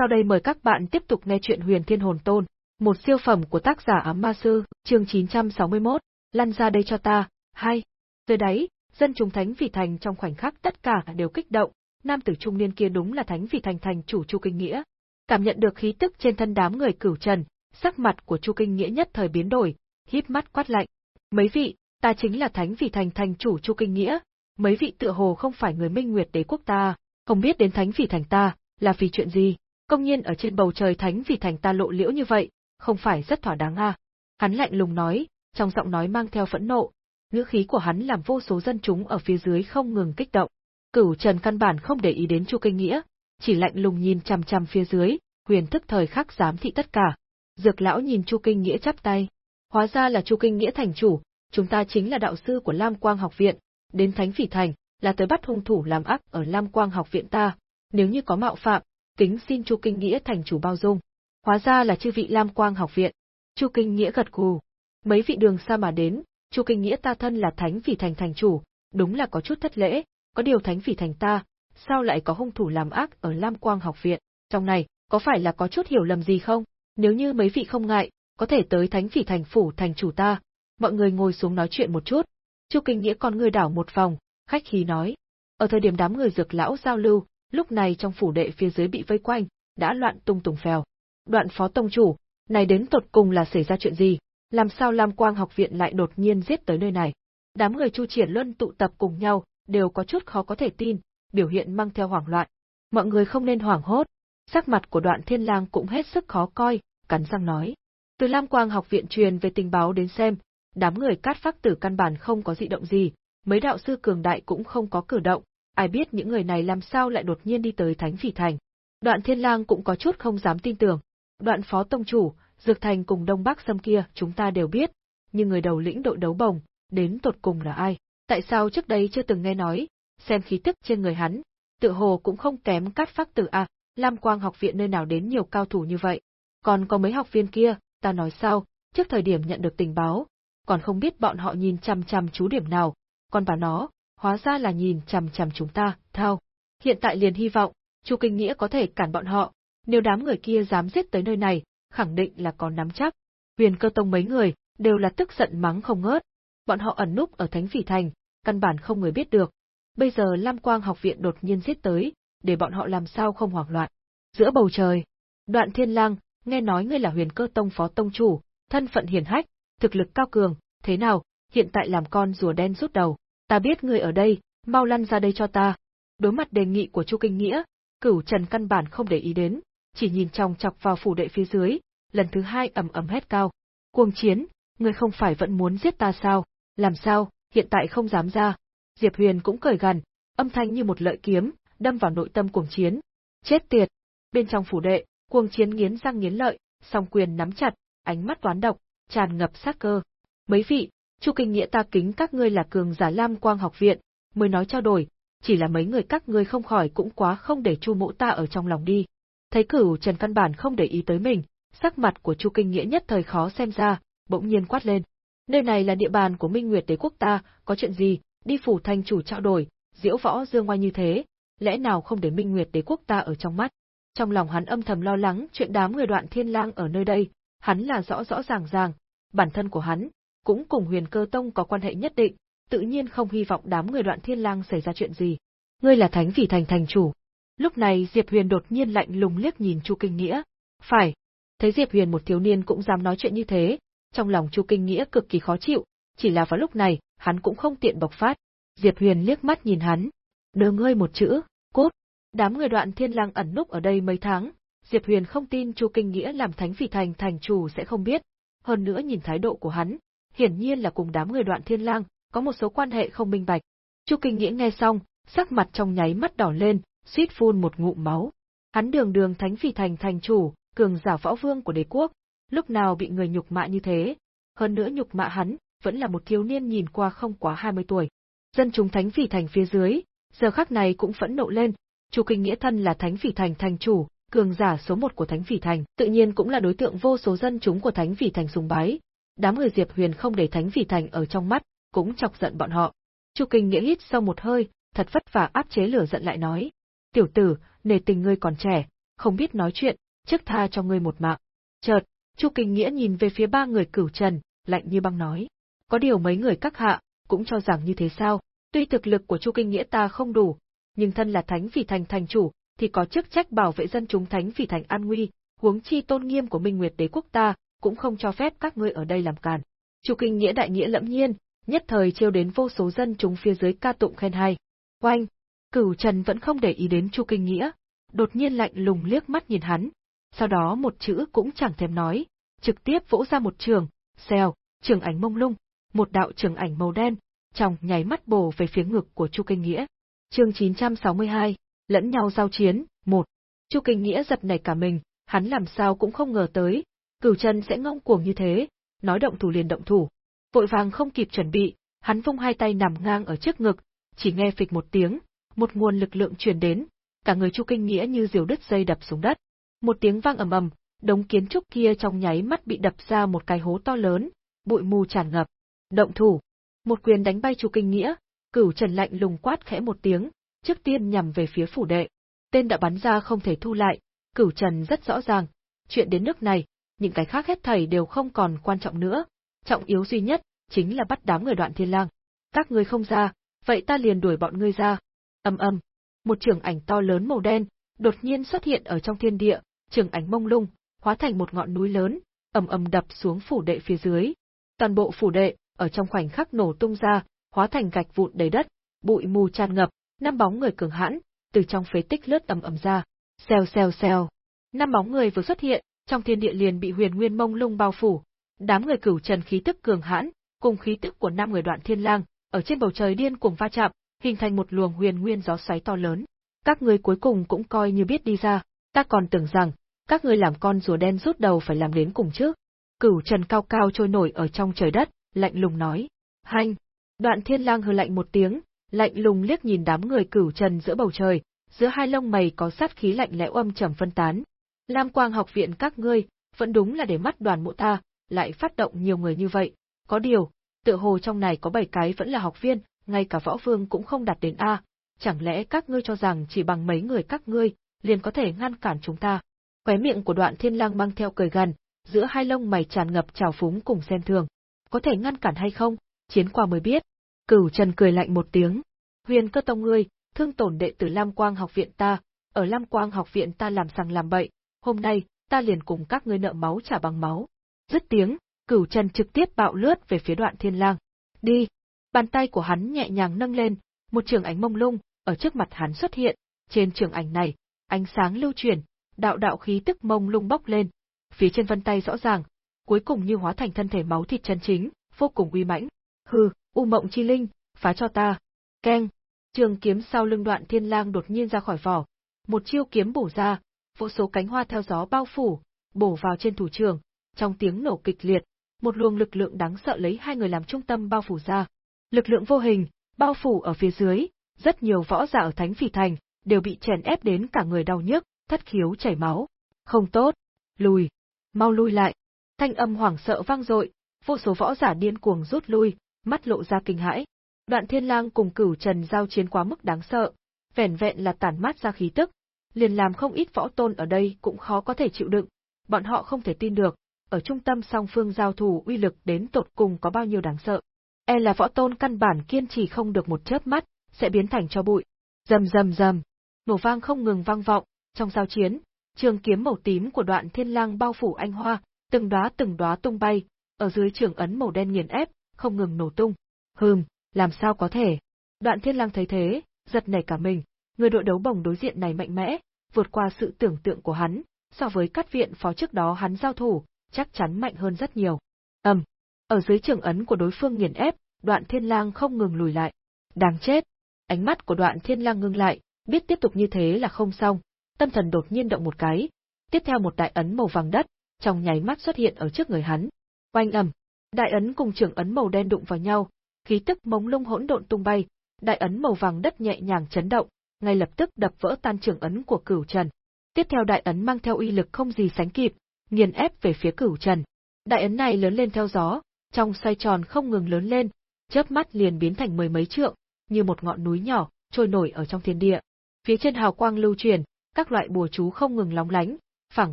Sau đây mời các bạn tiếp tục nghe chuyện Huyền Thiên Hồn Tôn, một siêu phẩm của tác giả Ám Ma Sư, chương 961, lăn ra đây cho ta, hay. Từ đấy, dân chúng Thánh Vị Thành trong khoảnh khắc tất cả đều kích động, nam tử trung niên kia đúng là Thánh Vị Thành thành chủ Chu Kinh Nghĩa. Cảm nhận được khí tức trên thân đám người cửu trần, sắc mặt của Chu Kinh Nghĩa nhất thời biến đổi, híp mắt quát lạnh. Mấy vị, ta chính là Thánh Vị Thành thành chủ Chu Kinh Nghĩa, mấy vị tựa hồ không phải người Minh Nguyệt đế quốc ta, không biết đến Thánh Vị Thành ta, là vì chuyện gì? Công nhiên ở trên bầu trời Thánh vì Thành ta lộ liễu như vậy, không phải rất thỏa đáng à? Hắn lạnh lùng nói, trong giọng nói mang theo phẫn nộ, ngữ khí của hắn làm vô số dân chúng ở phía dưới không ngừng kích động. Cửu Trần căn bản không để ý đến Chu Kinh Nghĩa, chỉ lạnh lùng nhìn chằm chằm phía dưới, huyền thức thời khắc giám thị tất cả. Dược lão nhìn Chu Kinh Nghĩa chắp tay. Hóa ra là Chu Kinh Nghĩa thành chủ, chúng ta chính là đạo sư của Lam Quang học viện, đến Thánh Phỉ Thành, là tới bắt hung thủ làm ác ở Lam Quang học viện ta, nếu như có mạo phạm, kính xin Chu Kinh Nghĩa thành chủ bao dung. Hóa ra là chư vị Lam Quang học viện. Chu Kinh Nghĩa gật gù. Mấy vị đường xa mà đến, Chu Kinh Nghĩa ta thân là Thánh Phỉ Thành thành chủ, đúng là có chút thất lễ, có điều Thánh Phỉ Thành ta, sao lại có hung thủ làm ác ở Lam Quang học viện? Trong này, có phải là có chút hiểu lầm gì không? Nếu như mấy vị không ngại, có thể tới Thánh Phỉ Thành phủ thành chủ ta. Mọi người ngồi xuống nói chuyện một chút. Chu Kinh Nghĩa con người đảo một vòng, khách khí nói. Ở thời điểm đám người dược lão giao lưu, lúc này trong phủ đệ phía dưới bị vây quanh, đã loạn tung tùng phèo. Đoạn phó tông chủ, này đến tột cùng là xảy ra chuyện gì? Làm sao Lam Quang học viện lại đột nhiên giết tới nơi này? Đám người Chu Triển Luân tụ tập cùng nhau, đều có chút khó có thể tin, biểu hiện mang theo hoảng loạn. Mọi người không nên hoảng hốt. Sắc mặt của Đoạn Thiên Lang cũng hết sức khó coi, cắn răng nói: "Từ Lam Quang học viện truyền về tình báo đến xem, đám người cát phác tử căn bản không có dị động gì, mấy đạo sư cường đại cũng không có cử động, ai biết những người này làm sao lại đột nhiên đi tới Thánh Phỉ Thành. Đoạn Thiên Lang cũng có chút không dám tin tưởng. Đoạn Phó Tông Chủ, Dược Thành cùng Đông Bắc Sâm kia chúng ta đều biết, nhưng người đầu lĩnh đội đấu bồng, đến tột cùng là ai? Tại sao trước đây chưa từng nghe nói, xem khí tức trên người hắn, tự hồ cũng không kém cát phác tử à, Lam Quang học viện nơi nào đến nhiều cao thủ như vậy. Còn có mấy học viên kia, ta nói sao, trước thời điểm nhận được tình báo, còn không biết bọn họ nhìn chằm chằm chú điểm nào, còn bà nó, hóa ra là nhìn chằm chằm chúng ta, thao. Hiện tại liền hy vọng, Chu Kinh Nghĩa có thể cản bọn họ, nếu đám người kia dám giết tới nơi này, khẳng định là có nắm chắc. Huyền cơ tông mấy người, đều là tức giận mắng không ngớt. Bọn họ ẩn núp ở Thánh Phỉ Thành, căn bản không người biết được. Bây giờ Lam Quang học viện đột nhiên giết tới, để bọn họ làm sao không hoảng loạn. Giữa bầu trời, đoạn thiên lang, nghe nói ngươi là huyền cơ tông phó tông chủ, thân phận hiển hách, thực lực cao cường, thế nào, hiện tại làm con rùa đen rút đầu, ta biết ngươi ở đây, mau lăn ra đây cho ta. Đối mặt đề nghị của Chu Kinh Nghĩa, cửu trần căn bản không để ý đến, chỉ nhìn chòng chọc vào phủ đệ phía dưới, lần thứ hai ầm ầm hét cao. Cuồng chiến, ngươi không phải vẫn muốn giết ta sao, làm sao, hiện tại không dám ra. Diệp Huyền cũng cởi gần, âm thanh như một lợi kiếm, đâm vào nội tâm cuồng chiến. Chết tiệt! Bên trong phủ đệ, cuồng chiến nghiến răng nghiến lợi, song quyền nắm chặt, ánh mắt toán độc, tràn ngập sát cơ. Mấy vị, Chu Kinh Nghĩa ta kính các ngươi là cường giả Lam Quang học viện, mới nói trao đổi, chỉ là mấy người các ngươi không khỏi cũng quá không để Chu Mộ ta ở trong lòng đi. Thấy Cửu Trần căn bản không để ý tới mình, sắc mặt của Chu Kinh Nghĩa nhất thời khó xem ra, bỗng nhiên quát lên. Nơi này là địa bàn của Minh Nguyệt Đế quốc ta, có chuyện gì, đi phủ thành chủ trao đổi, diễu võ dương ngoai như thế, lẽ nào không để Minh Nguyệt Đế quốc ta ở trong mắt. Trong lòng hắn âm thầm lo lắng chuyện đám người đoạn thiên lang ở nơi đây, hắn là rõ rõ ràng ràng, bản thân của hắn, cũng cùng huyền cơ tông có quan hệ nhất định, tự nhiên không hy vọng đám người đoạn thiên lang xảy ra chuyện gì. Ngươi là thánh vị thành thành chủ. Lúc này Diệp Huyền đột nhiên lạnh lùng liếc nhìn Chu Kinh Nghĩa. Phải. Thấy Diệp Huyền một thiếu niên cũng dám nói chuyện như thế, trong lòng Chu Kinh Nghĩa cực kỳ khó chịu, chỉ là vào lúc này, hắn cũng không tiện bộc phát. Diệp Huyền liếc mắt nhìn hắn. Đưa ngươi một chữ, cốt. Đám người đoạn thiên lang ẩn núp ở đây mấy tháng, Diệp Huyền không tin Chu Kinh Nghĩa làm thánh vị thành thành chủ sẽ không biết. Hơn nữa nhìn thái độ của hắn, hiển nhiên là cùng đám người đoạn thiên lang, có một số quan hệ không minh bạch. Chu Kinh Nghĩa nghe xong, sắc mặt trong nháy mắt đỏ lên, suýt phun một ngụm máu. Hắn đường đường thánh phỉ thành thành chủ, cường giả võ vương của đế quốc, lúc nào bị người nhục mạ như thế, hơn nữa nhục mạ hắn, vẫn là một thiếu niên nhìn qua không quá 20 tuổi. Dân chúng thánh phỉ thành phía dưới, giờ khắc này cũng phẫn nộ lên, Chu Kinh Nghĩa thân là thánh phỉ thành thành chủ, cường giả số một của thánh phỉ thành, tự nhiên cũng là đối tượng vô số dân chúng của thánh phỉ thành sùng bái, đám người Diệp Huyền không để Thánh Vị Thành ở trong mắt, cũng chọc giận bọn họ. Chu Kinh Nghĩa hít sâu một hơi, thật vất vả áp chế lửa giận lại nói: "Tiểu tử, nề tình ngươi còn trẻ, không biết nói chuyện, trước tha cho ngươi một mạng. Chợt, Chu Kinh Nghĩa nhìn về phía ba người cửu trần, lạnh như băng nói. Có điều mấy người các hạ, cũng cho rằng như thế sao, tuy thực lực của Chu Kinh Nghĩa ta không đủ, nhưng thân là thánh Vĩ thành thành chủ, thì có chức trách bảo vệ dân chúng thánh Vĩ thành an nguy, huống chi tôn nghiêm của Minh Nguyệt đế quốc ta, cũng không cho phép các ngươi ở đây làm càn. Chu Kinh Nghĩa đại nghĩa lẫm nhiên, nhất thời chiêu đến vô số dân chúng phía dưới ca tụng khen hay. Oanh! Cửu Trần vẫn không để ý đến Chu Kinh Nghĩa, đột nhiên lạnh lùng liếc mắt nhìn hắn, sau đó một chữ cũng chẳng thèm nói, trực tiếp vỗ ra một trường, xèo, trường ảnh mông lung, một đạo trường ảnh màu đen, trong nháy mắt bổ về phía ngực của Chu Kinh Nghĩa. Chương 962, lẫn nhau giao chiến, một. Chu Kinh Nghĩa giật nảy cả mình, hắn làm sao cũng không ngờ tới, Cửu Trần sẽ ngông cuồng như thế, nói động thủ liền động thủ. Vội vàng không kịp chuẩn bị, hắn vung hai tay nằm ngang ở trước ngực, chỉ nghe phịch một tiếng, một nguồn lực lượng truyền đến, cả người Chu Kinh Nghĩa như diều đứt dây đập xuống đất. Một tiếng vang ầm ầm, đống kiến trúc kia trong nháy mắt bị đập ra một cái hố to lớn, bụi mù tràn ngập. Động thủ. Một quyền đánh bay Chu Kinh Nghĩa, Cửu Trần lạnh lùng quát khẽ một tiếng, trước tiên nhằm về phía phủ đệ. Tên đã bắn ra không thể thu lại, Cửu Trần rất rõ ràng, chuyện đến nước này, những cái khác hết thảy đều không còn quan trọng nữa, trọng yếu duy nhất chính là bắt đám người Đoạn Thiên Lang. Các ngươi không ra, vậy ta liền đuổi bọn ngươi ra. Âm âm, một trường ảnh to lớn màu đen đột nhiên xuất hiện ở trong thiên địa, trường ảnh mông lung, hóa thành một ngọn núi lớn, ầm ầm đập xuống phủ đệ phía dưới. Toàn bộ phủ đệ ở trong khoảnh khắc nổ tung ra, hóa thành gạch vụn đầy đất, bụi mù tràn ngập, năm bóng người cường hãn từ trong phế tích lướt ầm ầm ra. Xèo xèo xèo. Năm bóng người vừa xuất hiện, trong thiên địa liền bị huyền nguyên mông lung bao phủ. Đám người cửu trần khí tức cường hãn, cùng khí tức của năm người đoạn thiên lang, ở trên bầu trời điên cuồng va chạm, hình thành một luồng huyền nguyên gió xoáy to lớn. Các ngươi cuối cùng cũng coi như biết đi ra, ta còn tưởng rằng, các ngươi làm con rùa đen rút đầu phải làm đến cùng chứ. Cửu trần cao cao trôi nổi ở trong trời đất, lạnh lùng nói. Hành! Đoạn thiên lang hừ lạnh một tiếng, lạnh lùng liếc nhìn đám người cửu trần giữa bầu trời, giữa hai lông mày có sát khí lạnh lẽo âm trầm phân tán. Lam Quang học viện các ngươi, vẫn đúng là để mắt đoàn mộ ta, lại phát động nhiều người như vậy. Có điều, tựa hồ trong này có bảy cái vẫn là học viên, ngay cả võ vương cũng không đạt đến A, chẳng lẽ các ngươi cho rằng chỉ bằng mấy người các ngươi, liền có thể ngăn cản chúng ta. Khóe miệng của đoạn thiên lang mang theo cười gần, giữa hai lông mày tràn ngập trào phúng cùng xem thường. Có thể ngăn cản hay không, chiến qua mới biết. Cửu Trần cười lạnh một tiếng. Huyền cơ tông ngươi, thương tổn đệ tử Lam Quang học viện ta, ở Lam Quang học viện ta làm sằng làm bậy, hôm nay, ta liền cùng các ngươi nợ máu trả bằng máu. Dứt tiếng, Cửu Trần trực tiếp bạo lướt về phía đoạn thiên lang. Đi! Bàn tay của hắn nhẹ nhàng nâng lên, một trường ảnh mông lung, ở trước mặt hắn xuất hiện, trên trường ảnh này, ánh sáng lưu chuyển, đạo đạo khí tức mông lung bốc lên. Phía trên vân tay rõ ràng, cuối cùng như hóa thành thân thể máu thịt chân chính, vô cùng uy mãnh. Hừ, U Mộng Chi Linh, phá cho ta. Keng. Trường kiếm sau lưng đoạn thiên lang đột nhiên ra khỏi vỏ. Một chiêu kiếm bổ ra, vô số cánh hoa theo gió bao phủ, bổ vào trên thủ trường. Trong tiếng nổ kịch liệt, một luồng lực lượng đáng sợ lấy hai người làm trung tâm bao phủ ra. Lực lượng vô hình, bao phủ ở phía dưới, rất nhiều võ giả ở Thánh Phỉ Thành, đều bị chèn ép đến cả người đau nhức, thất khiếu chảy máu. Không tốt, lùi, mau lui lại. Thanh âm hoảng sợ vang dội, vô số võ giả điên cuồng rút lui, mắt lộ ra kinh hãi. Đoạn Thiên Lang cùng Cửu Trần giao chiến quá mức đáng sợ, vẻn vẹn là tản mát ra khí tức, liền làm không ít võ tôn ở đây cũng khó có thể chịu đựng, bọn họ không thể tin được, ở trung tâm song phương giao thủ uy lực đến tột cùng có bao nhiêu đáng sợ. E là võ tôn căn bản kiên trì không được một chớp mắt, sẽ biến thành cho bụi. Rầm rầm rầm, nổ vang không ngừng vang vọng, trong giao chiến, trường kiếm màu tím của đoạn thiên lang bao phủ anh hoa, từng đóa từng đóa tung bay, ở dưới trường ấn màu đen nghiền ép, không ngừng nổ tung. Hừm, làm sao có thể? Đoạn thiên lang thấy thế, giật nảy cả mình, người đội đấu bồng đối diện này mạnh mẽ, vượt qua sự tưởng tượng của hắn, so với cát viện phó trước đó hắn giao thủ, chắc chắn mạnh hơn rất nhiều. Ầm, ở dưới trường ấn của đối phương nghiền ép, đoạn thiên lang không ngừng lùi lại. Đáng chết! Ánh mắt của đoạn thiên lang ngưng lại, biết tiếp tục như thế là không xong, tâm thần đột nhiên động một cái, tiếp theo một đại ấn màu vàng đất, trong nháy mắt xuất hiện ở trước người hắn. Oanh ầm, đại ấn cùng trường ấn màu đen đụng vào nhau, khí tức mông lung hỗn độn tung bay, đại ấn màu vàng đất nhẹ nhàng chấn động, ngay lập tức đập vỡ tan trưởng ấn của Cửu Trần. Tiếp theo đại ấn mang theo uy lực không gì sánh kịp, nghiền ép về phía Cửu Trần. Đại ấn này lớn lên theo gió, trong xoay tròn không ngừng lớn lên, chớp mắt liền biến thành mười mấy trượng, như một ngọn núi nhỏ, trôi nổi ở trong thiên địa. Phía trên hào quang lưu truyền, các loại bùa chú không ngừng lóng lánh, phảng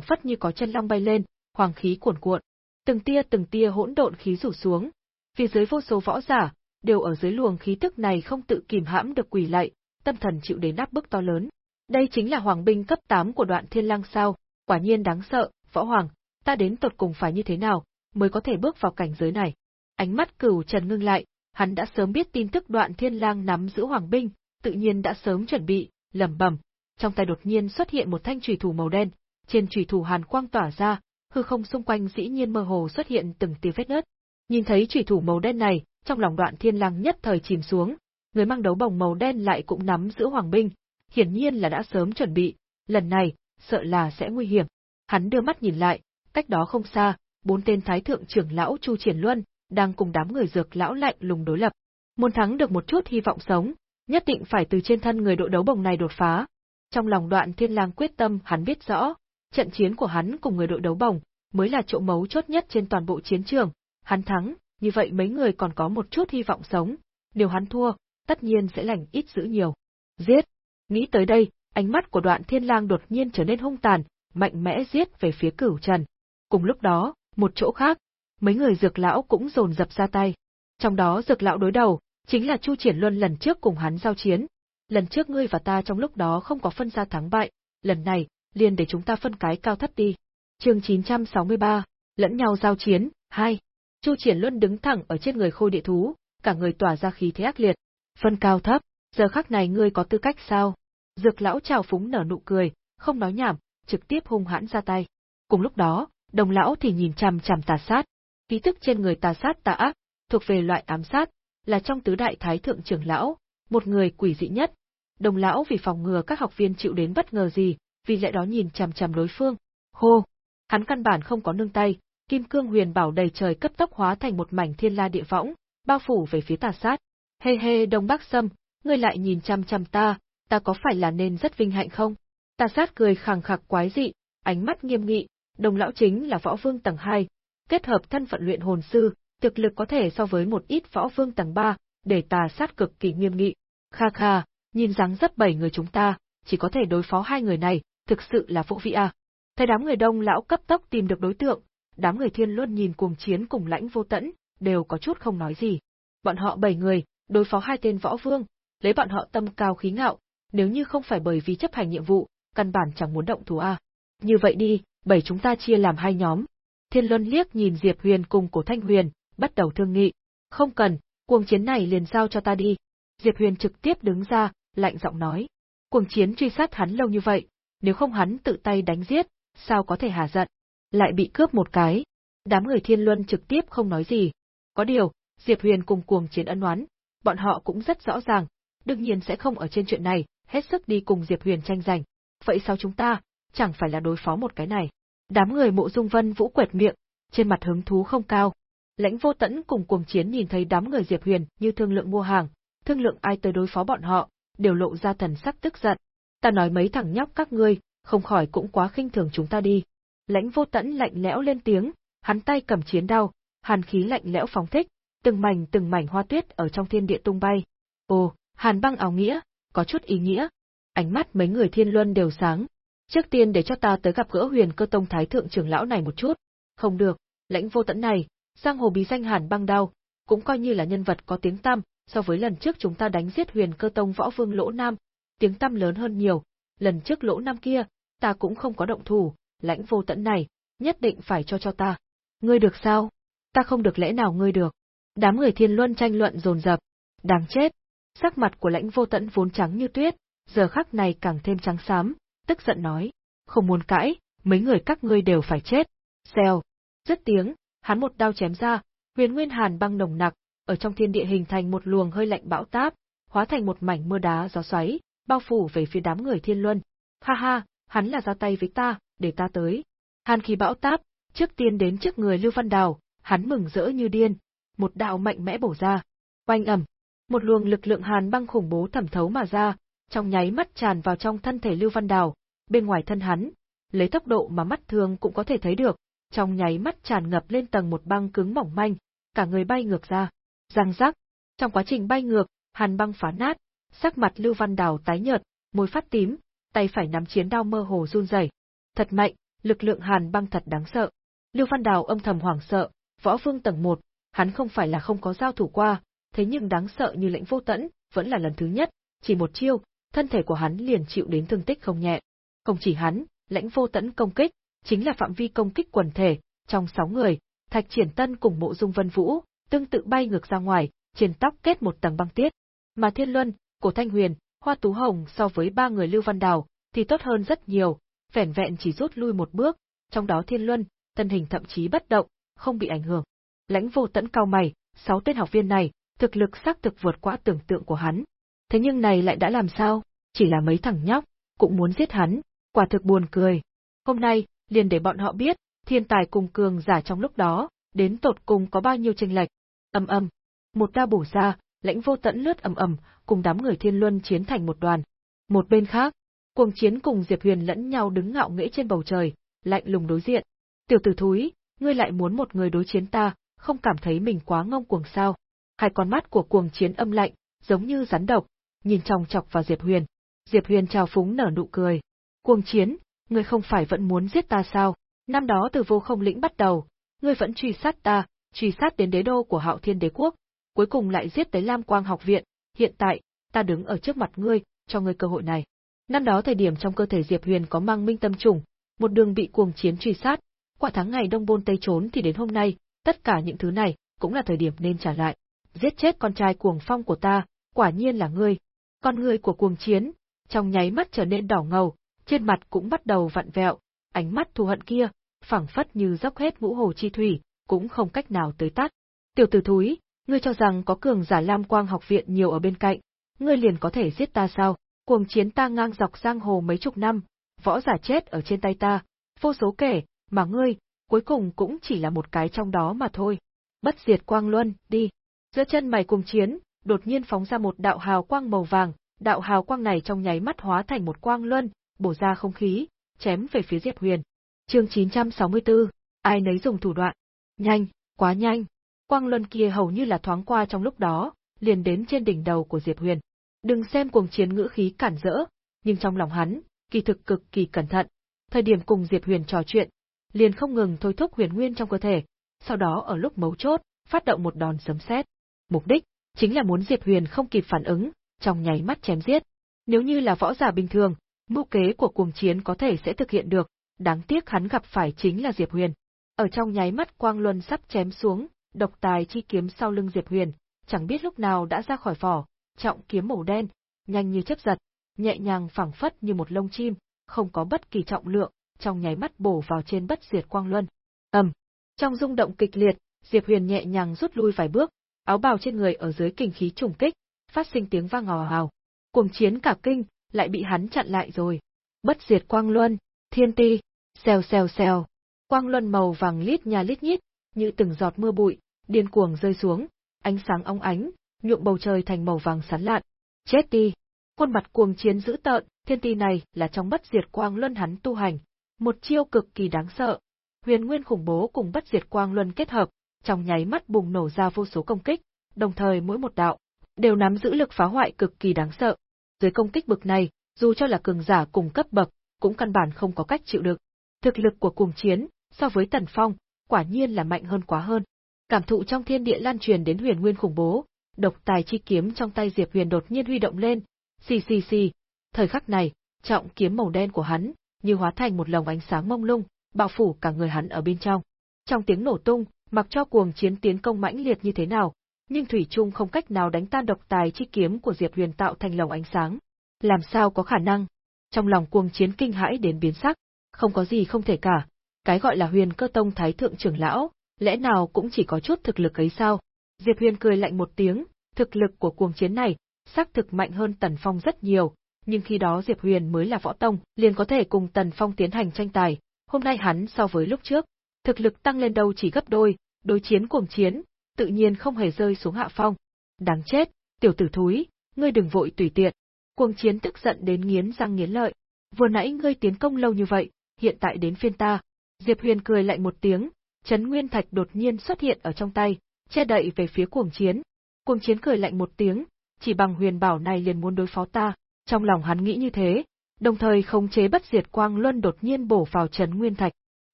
phất như có chân long bay lên, hoàng khí cuồn cuộn. Từng tia từng tia hỗn độn khí rủ xuống, phía dưới vô số võ giả đều ở dưới luồng khí tức này không tự kìm hãm được quỳ lạy, tâm thần chịu đến áp bức to lớn. Đây chính là hoàng binh cấp 8 của đoạn thiên lang sao, quả nhiên đáng sợ, võ hoàng, ta đến tột cùng phải như thế nào, mới có thể bước vào cảnh giới này. Ánh mắt cửu trần ngưng lại, hắn đã sớm biết tin tức đoạn thiên lang nắm giữ hoàng binh, tự nhiên đã sớm chuẩn bị, lẩm bẩm. Trong tay đột nhiên xuất hiện một thanh chùy thủ màu đen, trên chùy thủ hàn quang tỏa ra, hư không xung quanh dĩ nhiên mơ hồ xuất hiện từng tia vết nứt. Nhìn thấy chùy thủ màu đen này, trong lòng đoạn thiên lang nhất thời chìm xuống, người mang đấu bồng màu đen lại cũng nắm giữ hoàng binh, hiển nhiên là đã sớm chuẩn bị, lần này, sợ là sẽ nguy hiểm. Hắn đưa mắt nhìn lại, cách đó không xa, bốn tên thái thượng trưởng lão Chu Triển Luân đang cùng đám người dược lão lạnh lùng đối lập. Muốn thắng được một chút hy vọng sống, nhất định phải từ trên thân người đội đấu bồng này đột phá. Trong lòng Đoạn Thiên Lang quyết tâm, hắn biết rõ, trận chiến của hắn cùng người đội đấu bồng mới là chỗ mấu chốt nhất trên toàn bộ chiến trường. Hắn thắng, như vậy mấy người còn có một chút hy vọng sống. Nếu hắn thua, tất nhiên sẽ lành ít giữ nhiều. Giết! Nghĩ tới đây, ánh mắt của đoạn thiên lang đột nhiên trở nên hung tàn, mạnh mẽ giết về phía cửu trần. Cùng lúc đó, một chỗ khác, mấy người dược lão cũng dồn dập ra tay. Trong đó dược lão đối đầu, chính là Chu Triển Luân lần trước cùng hắn giao chiến. Lần trước ngươi và ta trong lúc đó không có phân ra thắng bại, lần này, liền để chúng ta phân cái cao thấp đi. Chương 963, lẫn nhau giao chiến, 2. Chu Triển Luân đứng thẳng ở trên người khôi địa thú, cả người tỏa ra khí thế ác liệt. Phân cao thấp, giờ khắc này ngươi có tư cách sao? Dược lão trào phúng nở nụ cười, không nói nhảm, trực tiếp hung hãn ra tay. Cùng lúc đó, đồng lão thì nhìn chằm chằm tà sát. Ký tức trên người tà sát tà ác, thuộc về loại ám sát, là trong tứ đại thái thượng trưởng lão, một người quỷ dị nhất. Đồng lão vì phòng ngừa các học viên chịu đến bất ngờ gì, vì lẽ đó nhìn chằm chằm đối phương. Hô! Hắn căn bản không có nương tay, kim cương huyền bảo đầy trời cấp tốc hóa thành một mảnh thiên la địa võng, bao phủ về phía tà sát. Hê hê Đông Bắc Sâm, ngươi lại nhìn chăm chăm ta, ta có phải là nên rất vinh hạnh không? Tà sát cười khẳng khặc quái dị, ánh mắt nghiêm nghị, đồng lão chính là võ vương tầng 2, kết hợp thân phận luyện hồn sư, thực lực có thể so với một ít võ vương tầng 3, để tà sát cực kỳ nghiêm nghị. Kha kha, nhìn dáng dấp bảy người chúng ta, chỉ có thể đối phó hai người này, thực sự là phụ vị à. Thấy đám người đông lão cấp tốc tìm được đối tượng, đám người thiên luôn nhìn cuồng chiến cùng lãnh vô tẫn, đều có chút không nói gì. Bọn họ bảy người, đối phó hai tên võ vương, lấy bọn họ tâm cao khí ngạo, nếu như không phải bởi vì chấp hành nhiệm vụ, căn bản chẳng muốn động thủ a. Như vậy đi, bảy chúng ta chia làm hai nhóm. Thiên Luân liếc nhìn Diệp Huyền cùng Cổ Thanh Huyền, bắt đầu thương nghị. Không cần, cuồng chiến này liền giao cho ta đi. Diệp Huyền trực tiếp đứng ra, lạnh giọng nói. Cuồng chiến truy sát hắn lâu như vậy, nếu không hắn tự tay đánh giết, sao có thể hà giận. Lại bị cướp một cái. Đám người Thiên Luân trực tiếp không nói gì. Có điều, Diệp Huyền cùng cuồng chiến ân oán, bọn họ cũng rất rõ ràng, đương nhiên sẽ không ở trên chuyện này, hết sức đi cùng Diệp Huyền tranh giành. Vậy sao chúng ta, chẳng phải là đối phó một cái này? Đám người mộ dung vân vũ quẹt miệng, trên mặt hứng thú không cao. Lãnh vô tẫn cùng cuồng chiến nhìn thấy đám người Diệp Huyền như thương lượng mua hàng, thương lượng ai tới đối phó bọn họ, đều lộ ra thần sắc tức giận. Ta nói mấy thằng nhóc các ngươi, không khỏi cũng quá khinh thường chúng ta đi. Lãnh vô tẫn lạnh lẽo lên tiếng, hắn tay cầm chiến đao, hàn khí lạnh lẽo phóng thích, từng mảnh từng mảnh hoa tuyết ở trong thiên địa tung bay. Ồ, hàn băng áo nghĩa, có chút ý nghĩa. Ánh mắt mấy người thiên luân đều sáng. Trước tiên để cho ta tới gặp gỡ huyền cơ tông thái thượng trưởng lão này một chút. Không được, lãnh vô tẫn này, giang hồ bí danh hàn băng đao, cũng coi như là nhân vật có tiếng tăm, so với lần trước chúng ta đánh giết huyền cơ tông võ vương lỗ nam, tiếng tăm lớn hơn nhiều, lần trước lỗ nam kia, ta cũng không có động thủ, lãnh vô tận này, nhất định phải cho cho ta. Ngươi được sao? Ta không được lẽ nào ngươi được? Đám người thiên luân tranh luận dồn dập. Đáng chết! Sắc mặt của lãnh vô tận vốn trắng như tuyết, giờ khắc này càng thêm trắng xám, tức giận nói. Không muốn cãi, mấy người các ngươi đều phải chết. Xèo! Dứt tiếng, hắn một đao chém ra, huyền nguyên hàn băng nồng nặc, ở trong thiên địa hình thành một luồng hơi lạnh bão táp, hóa thành một mảnh mưa đá gió xoáy, bao phủ về phía đám người thiên luân. Ha ha, hắn là ra tay với ta, để ta tới. Hàn khí bão táp, trước tiên đến trước người Lưu Văn Đào, hắn mừng rỡ như điên, một đạo mạnh mẽ bổ ra. Oanh ầm, một luồng lực lượng hàn băng khủng bố thẩm thấu mà ra, trong nháy mắt tràn vào trong thân thể Lưu Văn Đào, bên ngoài thân hắn, lấy tốc độ mà mắt thường cũng có thể thấy được, trong nháy mắt tràn ngập lên tầng một băng cứng mỏng manh, cả người bay ngược ra. Răng rắc, trong quá trình bay ngược, hàn băng phá nát, sắc mặt Lưu Văn Đào tái nhợt, môi phát tím, tay phải nắm chiến đao mơ hồ run rẩy. Thật mạnh, lực lượng hàn băng thật đáng sợ. Lưu Văn Đào âm thầm hoảng sợ, võ vương tầng 1, hắn không phải là không có giao thủ qua, thế nhưng đáng sợ như lệnh vô tẫn, vẫn là lần thứ nhất, chỉ một chiêu, thân thể của hắn liền chịu đến thương tích không nhẹ. Không chỉ hắn, lãnh vô tẫn công kích, chính là phạm vi công kích quần thể, trong sáu người, Thạch Triển Tân cùng Mộ Dung Vân Vũ, tương tự bay ngược ra ngoài, trên tóc kết một tầng băng tiết. Mà Thiên Luân, Cổ Thanh Huyền, Hoa Tú Hồng so với ba người Lưu Văn Đào, thì tốt hơn rất nhiều, vẻn vẹn chỉ rút lui một bước, trong đó Thiên Luân, thân hình thậm chí bất động, không bị ảnh hưởng. Lãnh vô tẫn cao mày, sáu tên học viên này, thực lực xác thực vượt quá tưởng tượng của hắn. Thế nhưng này lại đã làm sao? Chỉ là mấy thằng nhóc, cũng muốn giết hắn, quả thực buồn cười. Hôm nay, liền để bọn họ biết, thiên tài cùng cường giả trong lúc đó, đến tột cùng có bao nhiêu chênh lệch. Âm âm, một đao bổ ra, lãnh vô tẫn lướt ầm ầm, cùng đám người thiên luân chiến thành một đoàn. Một bên khác, cuồng chiến cùng Diệp Huyền lẫn nhau đứng ngạo nghễ trên bầu trời, lạnh lùng đối diện. Tiểu tử thúi, ngươi lại muốn một người đối chiến ta, không cảm thấy mình quá ngông cuồng sao? Hai con mắt của cuồng chiến âm lạnh, giống như rắn độc, nhìn chòng chọc vào Diệp Huyền. Diệp Huyền trào phúng nở nụ cười. Cuồng chiến, ngươi không phải vẫn muốn giết ta sao? Năm đó từ vô không lĩnh bắt đầu, ngươi vẫn truy sát ta, truy sát đến đế đô của hạo thiên đế quốc, cuối cùng lại giết tới Lam Quang học viện, hiện tại, ta đứng ở trước mặt ngươi, cho ngươi cơ hội này. Năm đó thời điểm trong cơ thể Diệp Huyền có mang minh tâm trùng, một đường bị cuồng chiến truy sát, quả tháng ngày đông bôn tây trốn thì đến hôm nay, tất cả những thứ này, cũng là thời điểm nên trả lại. Giết chết con trai cuồng phong của ta, quả nhiên là ngươi. Con ngươi của cuồng chiến, trong nháy mắt trở nên đỏ ngầu, trên mặt cũng bắt đầu vặn vẹo, ánh mắt thù hận kia, phảng phất như dốc hết ngũ hồ chi thủy, cũng không cách nào tới tắt. Tiểu tử thúi, ngươi cho rằng có cường giả Lam Quang học viện nhiều ở bên cạnh, ngươi liền có thể giết ta sao? Cuồng chiến ta ngang dọc giang hồ mấy chục năm, võ giả chết ở trên tay ta, vô số kể, mà ngươi, cuối cùng cũng chỉ là một cái trong đó mà thôi. Bất diệt quang luân, đi. Giữa chân mày cùng chiến, đột nhiên phóng ra một đạo hào quang màu vàng, đạo hào quang này trong nháy mắt hóa thành một quang luân, bổ ra không khí, chém về phía Diệp Huyền. Chương 964, ai nấy dùng thủ đoạn. Nhanh, quá nhanh. Quang luân kia hầu như là thoáng qua trong lúc đó, liền đến trên đỉnh đầu của Diệp Huyền. Đừng xem cuồng chiến ngữ khí cản rỡ, nhưng trong lòng hắn, kỳ thực cực kỳ cẩn thận. Thời điểm cùng Diệp Huyền trò chuyện, liền không ngừng thôi thúc huyền nguyên trong cơ thể, sau đó ở lúc mấu chốt, phát động một đòn sấm sét. Mục đích chính là muốn Diệp Huyền không kịp phản ứng, trong nháy mắt chém giết. Nếu như là võ giả bình thường, mưu kế của cuồng chiến có thể sẽ thực hiện được, đáng tiếc hắn gặp phải chính là Diệp Huyền. Ở trong nháy mắt quang luân sắp chém xuống, độc tài chi kiếm sau lưng Diệp Huyền, chẳng biết lúc nào đã ra khỏi vỏ, trọng kiếm màu đen, nhanh như chớp giật, nhẹ nhàng phẳng phất như một lông chim, không có bất kỳ trọng lượng, trong nháy mắt bổ vào trên bất diệt quang luân. Ầm. Trong rung động kịch liệt, Diệp Huyền nhẹ nhàng rút lui vài bước, áo bào trên người ở dưới kinh khí trùng kích, phát sinh tiếng vang ào ào. Cuồng chiến cả kinh, lại bị hắn chặn lại rồi. Bất diệt quang luân, thiên ti, xèo xèo xèo. Quang luân màu vàng lít nhà lít nhít, như từng giọt mưa bụi, điên cuồng rơi xuống, ánh sáng óng ánh, nhuộm bầu trời thành màu vàng sán lạn. Chết đi! Khuôn mặt cuồng chiến dữ tợn, thiên ti này là trong bất diệt quang luân hắn tu hành, một chiêu cực kỳ đáng sợ. Huyền nguyên khủng bố cùng bất diệt quang luân kết hợp, trong nháy mắt bùng nổ ra vô số công kích, đồng thời mỗi một đạo đều nắm giữ lực phá hoại cực kỳ đáng sợ. Dưới công kích bực này, dù cho là cường giả cùng cấp bậc, cũng căn bản không có cách chịu đựng. Thực lực của cuồng chiến, so với Tần Phong, quả nhiên là mạnh hơn quá hơn. Cảm thụ trong thiên địa lan truyền đến huyền nguyên khủng bố, độc tài chi kiếm trong tay Diệp Huyền đột nhiên huy động lên, xì xì xì. Thời khắc này, trọng kiếm màu đen của hắn, như hóa thành một lồng ánh sáng mông lung, bao phủ cả người hắn ở bên trong. Trong tiếng nổ tung, mặc cho cuồng chiến tiến công mãnh liệt như thế nào, nhưng thủy trung không cách nào đánh tan độc tài chi kiếm của Diệp Huyền tạo thành lồng ánh sáng. Làm sao có khả năng? Trong lòng cuồng chiến kinh hãi đến biến sắc, không có gì không thể cả. Cái gọi là Huyền Cơ Tông Thái thượng trưởng lão, lẽ nào cũng chỉ có chút thực lực ấy sao? Diệp Huyền cười lạnh một tiếng, thực lực của cuồng chiến này, xác thực mạnh hơn Tần Phong rất nhiều, nhưng khi đó Diệp Huyền mới là võ tông, liền có thể cùng Tần Phong tiến hành tranh tài, hôm nay hắn so với lúc trước, thực lực tăng lên đâu chỉ gấp đôi, đối chiến cuồng chiến, tự nhiên không hề rơi xuống hạ phong. Đáng chết, tiểu tử thúi, ngươi đừng vội tùy tiện. Cuồng chiến tức giận đến nghiến răng nghiến lợi. Vừa nãy ngươi tiến công lâu như vậy, hiện tại đến phiên ta. Diệp Huyền cười lạnh một tiếng, chấn nguyên thạch đột nhiên xuất hiện ở trong tay, che đậy về phía cuồng chiến. Cuồng chiến cười lạnh một tiếng, chỉ bằng huyền bảo này liền muốn đối phó ta, trong lòng hắn nghĩ như thế, đồng thời khống chế bất diệt quang luân đột nhiên bổ vào Trấn Nguyên Thạch.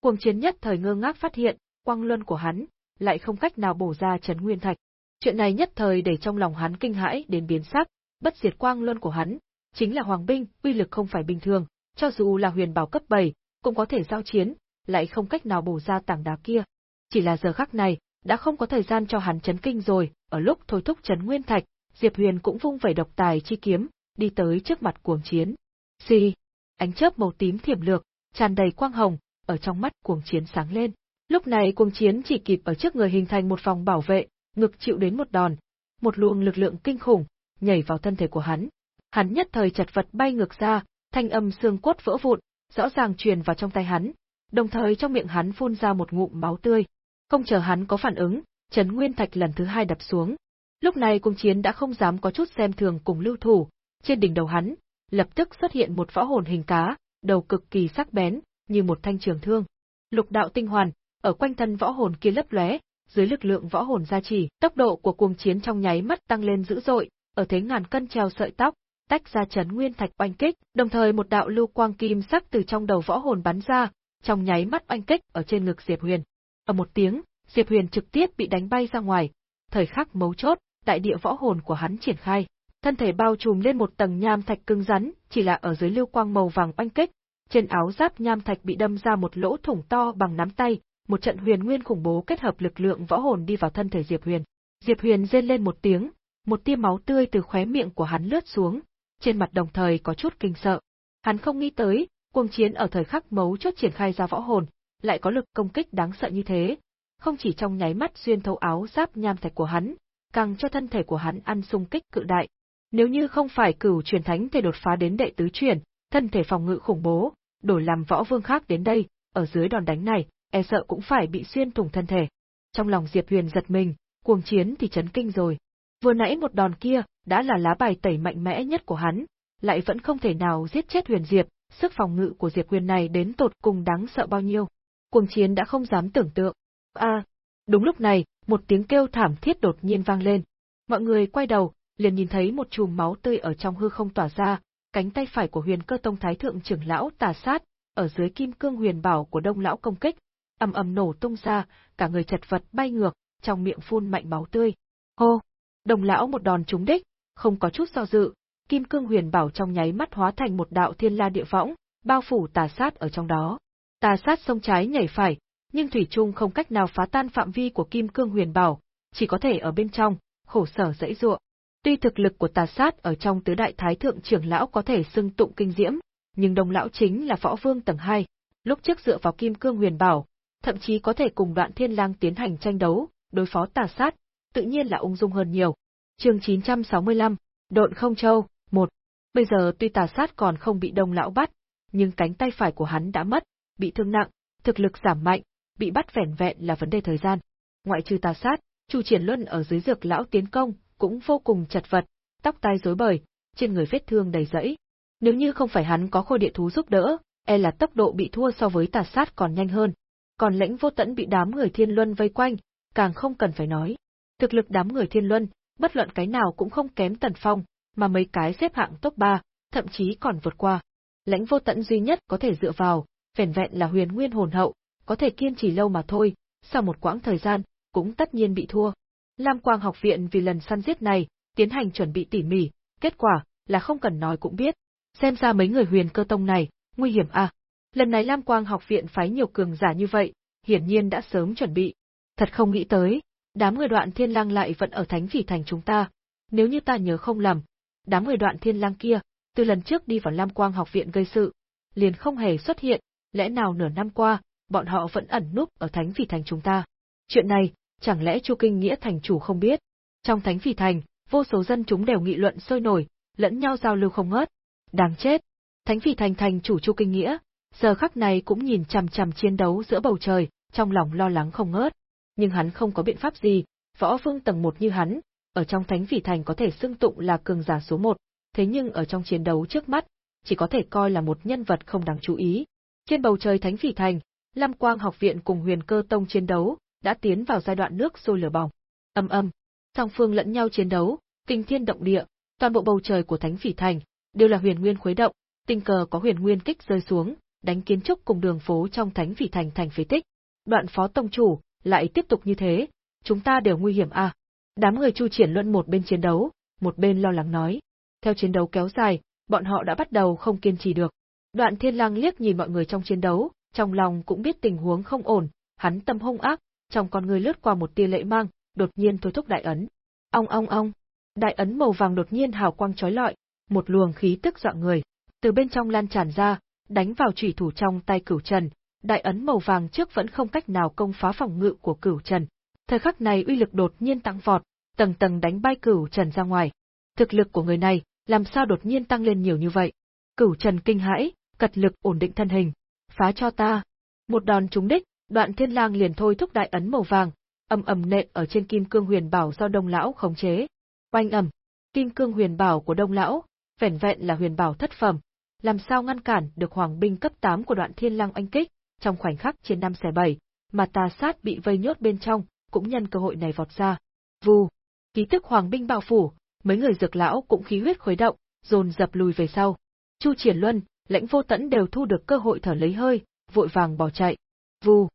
Cuồng chiến nhất thời ngơ ngác phát hiện, quang luân của hắn lại không cách nào bổ ra Trấn Nguyên Thạch. Chuyện này nhất thời để trong lòng hắn kinh hãi đến biến sắc, bất diệt quang luân của hắn chính là hoàng binh, uy lực không phải bình thường, cho dù là huyền bảo cấp 7, cũng có thể giao chiến, lại không cách nào bổ ra tảng đá kia. Chỉ là giờ khắc này, đã không có thời gian cho hắn chấn kinh rồi, ở lúc thôi thúc chấn nguyên thạch, Diệp Huyền cũng vung vẩy độc tài chi kiếm, đi tới trước mặt cuồng chiến. Xì, ánh chớp màu tím thiểm lược, tràn đầy quang hồng, ở trong mắt cuồng chiến sáng lên. Lúc này cuồng chiến chỉ kịp ở trước người hình thành một vòng bảo vệ, ngực chịu đến một đòn, một luồng lực lượng kinh khủng nhảy vào thân thể của hắn. Hắn nhất thời chật vật bay ngược ra, thanh âm xương cốt vỡ vụn, rõ ràng truyền vào trong tay hắn, đồng thời trong miệng hắn phun ra một ngụm máu tươi. Không chờ hắn có phản ứng, Trấn Nguyên Thạch lần thứ hai đập xuống. Lúc này cung chiến đã không dám có chút xem thường cùng lưu thủ, trên đỉnh đầu hắn, lập tức xuất hiện một võ hồn hình cá, đầu cực kỳ sắc bén, như một thanh trường thương. Lục đạo tinh hoàn, ở quanh thân võ hồn kia lấp lóe, dưới lực lượng võ hồn gia trì, tốc độ của cuồng chiến trong nháy mắt tăng lên dữ dội, ở thế ngàn cân treo sợi tóc, tách ra chấn nguyên thạch oanh kích, đồng thời một đạo lưu quang kim sắc từ trong đầu võ hồn bắn ra, trong nháy mắt oanh kích ở trên ngực Diệp Huyền. Ở một tiếng, Diệp Huyền trực tiếp bị đánh bay ra ngoài. Thời khắc mấu chốt, đại địa võ hồn của hắn triển khai, thân thể bao trùm lên một tầng nham thạch cứng rắn, chỉ là ở dưới lưu quang màu vàng oanh kích, trên áo giáp nham thạch bị đâm ra một lỗ thủng to bằng nắm tay, một trận huyền nguyên khủng bố kết hợp lực lượng võ hồn đi vào thân thể Diệp Huyền. Diệp Huyền rên lên một tiếng, một tia máu tươi từ khóe miệng của hắn lướt xuống, trên mặt đồng thời có chút kinh sợ. Hắn không nghĩ tới, cuồng chiến ở thời khắc mấu chốt triển khai ra võ hồn, lại có lực công kích đáng sợ như thế, không chỉ trong nháy mắt xuyên thấu áo giáp nham thạch của hắn, càng cho thân thể của hắn ăn xung kích cự đại. Nếu như không phải cửu truyền thánh thể đột phá đến đệ tứ truyền, thân thể phòng ngự khủng bố, đổi làm võ vương khác đến đây, ở dưới đòn đánh này, e sợ cũng phải bị xuyên thủng thân thể. Trong lòng Diệp Huyền giật mình, cuồng chiến thì chấn kinh rồi. Vừa nãy một đòn kia, đã là lá bài tẩy mạnh mẽ nhất của hắn, lại vẫn không thể nào giết chết Huyền Diệp, sức phòng ngự của Diệp Huyền này đến tột cùng đáng sợ bao nhiêu. Cuồng chiến đã không dám tưởng tượng. A, đúng lúc này, một tiếng kêu thảm thiết đột nhiên vang lên. Mọi người quay đầu, liền nhìn thấy một chùm máu tươi ở trong hư không tỏa ra, cánh tay phải của Huyền Cơ Tông Thái thượng trưởng lão tà sát, ở dưới kim cương huyền bảo của Đông lão công kích, ầm ầm nổ tung ra, cả người chật vật bay ngược, trong miệng phun mạnh máu tươi. Hô! Đồng lão một đòn trúng đích, không có chút do dự, kim cương huyền bảo trong nháy mắt hóa thành một đạo thiên la địa võng, bao phủ tà sát ở trong đó. Tà sát sông trái nhảy phải, nhưng thủy trung không cách nào phá tan phạm vi của kim cương huyền bảo, chỉ có thể ở bên trong, khổ sở dãy ruộng. Tuy thực lực của tà sát ở trong tứ đại thái thượng trưởng lão có thể xưng tụng kinh diễm, nhưng đồng lão chính là võ vương tầng 2, lúc trước dựa vào kim cương huyền bảo, thậm chí có thể cùng đoạn thiên lang tiến hành tranh đấu, đối phó tà sát, tự nhiên là ung dung hơn nhiều. Chương 965, Độn Không Châu, 1. Bây giờ tuy tà sát còn không bị đông lão bắt, nhưng cánh tay phải của hắn đã mất, bị thương nặng, thực lực giảm mạnh, bị bắt vẻn vẹn là vấn đề thời gian. Ngoại trừ tà sát, Chu Triển Luân ở dưới dược lão tiến công, cũng vô cùng chật vật, tóc tai rối bời, trên người vết thương đầy rẫy. Nếu như không phải hắn có khôi địa thú giúp đỡ, e là tốc độ bị thua so với tà sát còn nhanh hơn. Còn lãnh vô tẫn bị đám người thiên luân vây quanh, càng không cần phải nói. Thực lực đám người thiên luân, bất luận cái nào cũng không kém tần phong, mà mấy cái xếp hạng top 3, thậm chí còn vượt qua. Lãnh vô tận duy nhất có thể dựa vào, vẻn vẹn là huyền nguyên hồn hậu, có thể kiên trì lâu mà thôi, sau một quãng thời gian, cũng tất nhiên bị thua. Lam Quang học viện vì lần săn giết này, tiến hành chuẩn bị tỉ mỉ, kết quả là không cần nói cũng biết. Xem ra mấy người huyền cơ tông này, nguy hiểm à. Lần này Lam Quang học viện phái nhiều cường giả như vậy, hiển nhiên đã sớm chuẩn bị. Thật không nghĩ tới, đám người đoạn thiên lang lại vẫn ở thánh phỉ thành chúng ta. Nếu như ta nhớ không lầm, đám người đoạn thiên lang kia, từ lần trước đi vào Lam Quang học viện gây sự, liền không hề xuất hiện, lẽ nào nửa năm qua, bọn họ vẫn ẩn núp ở thánh phỉ thành chúng ta. Chuyện này, chẳng lẽ Chu Kinh Nghĩa thành chủ không biết? Trong thánh phỉ thành, vô số dân chúng đều nghị luận sôi nổi, lẫn nhau giao lưu không ngớt. Đáng chết! Thánh phỉ thành thành chủ Chu Kinh Nghĩa, giờ khắc này cũng nhìn chằm chằm chiến đấu giữa bầu trời, trong lòng lo lắng không ngớt. Nhưng hắn không có biện pháp gì, võ vương tầng một như hắn, ở trong thánh phỉ thành có thể xưng tụng là cường giả số một, thế nhưng ở trong chiến đấu trước mắt, chỉ có thể coi là một nhân vật không đáng chú ý. Trên bầu trời thánh phỉ thành, Lam Quang học viện cùng Huyền Cơ Tông chiến đấu, đã tiến vào giai đoạn nước sôi lửa bỏng. Âm âm, song phương lẫn nhau chiến đấu, kinh thiên động địa, toàn bộ bầu trời của thánh phỉ thành đều là huyền nguyên khuấy động, Tình cờ có huyền nguyên kích rơi xuống, đánh kiến trúc cùng đường phố trong thánh Phỉ thành thành phế tích. Đoạn phó tông chủ, lại tiếp tục như thế, chúng ta đều nguy hiểm à. Đám người Chu Triển Luân một bên chiến đấu, một bên lo lắng nói. Theo chiến đấu kéo dài, bọn họ đã bắt đầu không kiên trì được. Đoạn Thiên Lang liếc nhìn mọi người trong chiến đấu, trong lòng cũng biết tình huống không ổn, hắn tâm hung ác, trong con người lướt qua một tia lệ mang, đột nhiên thôi thúc đại ấn. Ong ong ong, đại ấn màu vàng đột nhiên hào quang chói lọi, một luồng khí tức dọa người, từ bên trong lan tràn ra, đánh vào chủy thủ trong tay Cửu Trần. Đại ấn màu vàng trước vẫn không cách nào công phá phòng ngự của Cửu Trần. Thời khắc này uy lực đột nhiên tăng vọt, tầng tầng đánh bay Cửu Trần ra ngoài. Thực lực của người này, làm sao đột nhiên tăng lên nhiều như vậy? Cửu Trần kinh hãi, cật lực ổn định thân hình. Phá cho ta. Một đòn trúng đích, đoạn thiên lang liền thôi thúc đại ấn màu vàng, ầm ầm nện ở trên kim cương huyền bảo do đông lão khống chế. Oanh ầm, kim cương huyền bảo của đông lão, vẻn vẹn là huyền bảo thất phẩm, làm sao ngăn cản được hoàng binh cấp 8 của đoạn thiên lang anh kích, trong khoảnh khắc trên năm xẻ bảy, mà tà sát bị vây nhốt bên trong, cũng nhân cơ hội này vọt ra. Vù, khí tức hoàng binh bao phủ, mấy người dược lão cũng khí huyết khuấy động, dồn dập lùi về sau. Chu Triển Luân, lãnh vô tẫn đều thu được cơ hội thở lấy hơi, vội vàng bỏ chạy. Vù.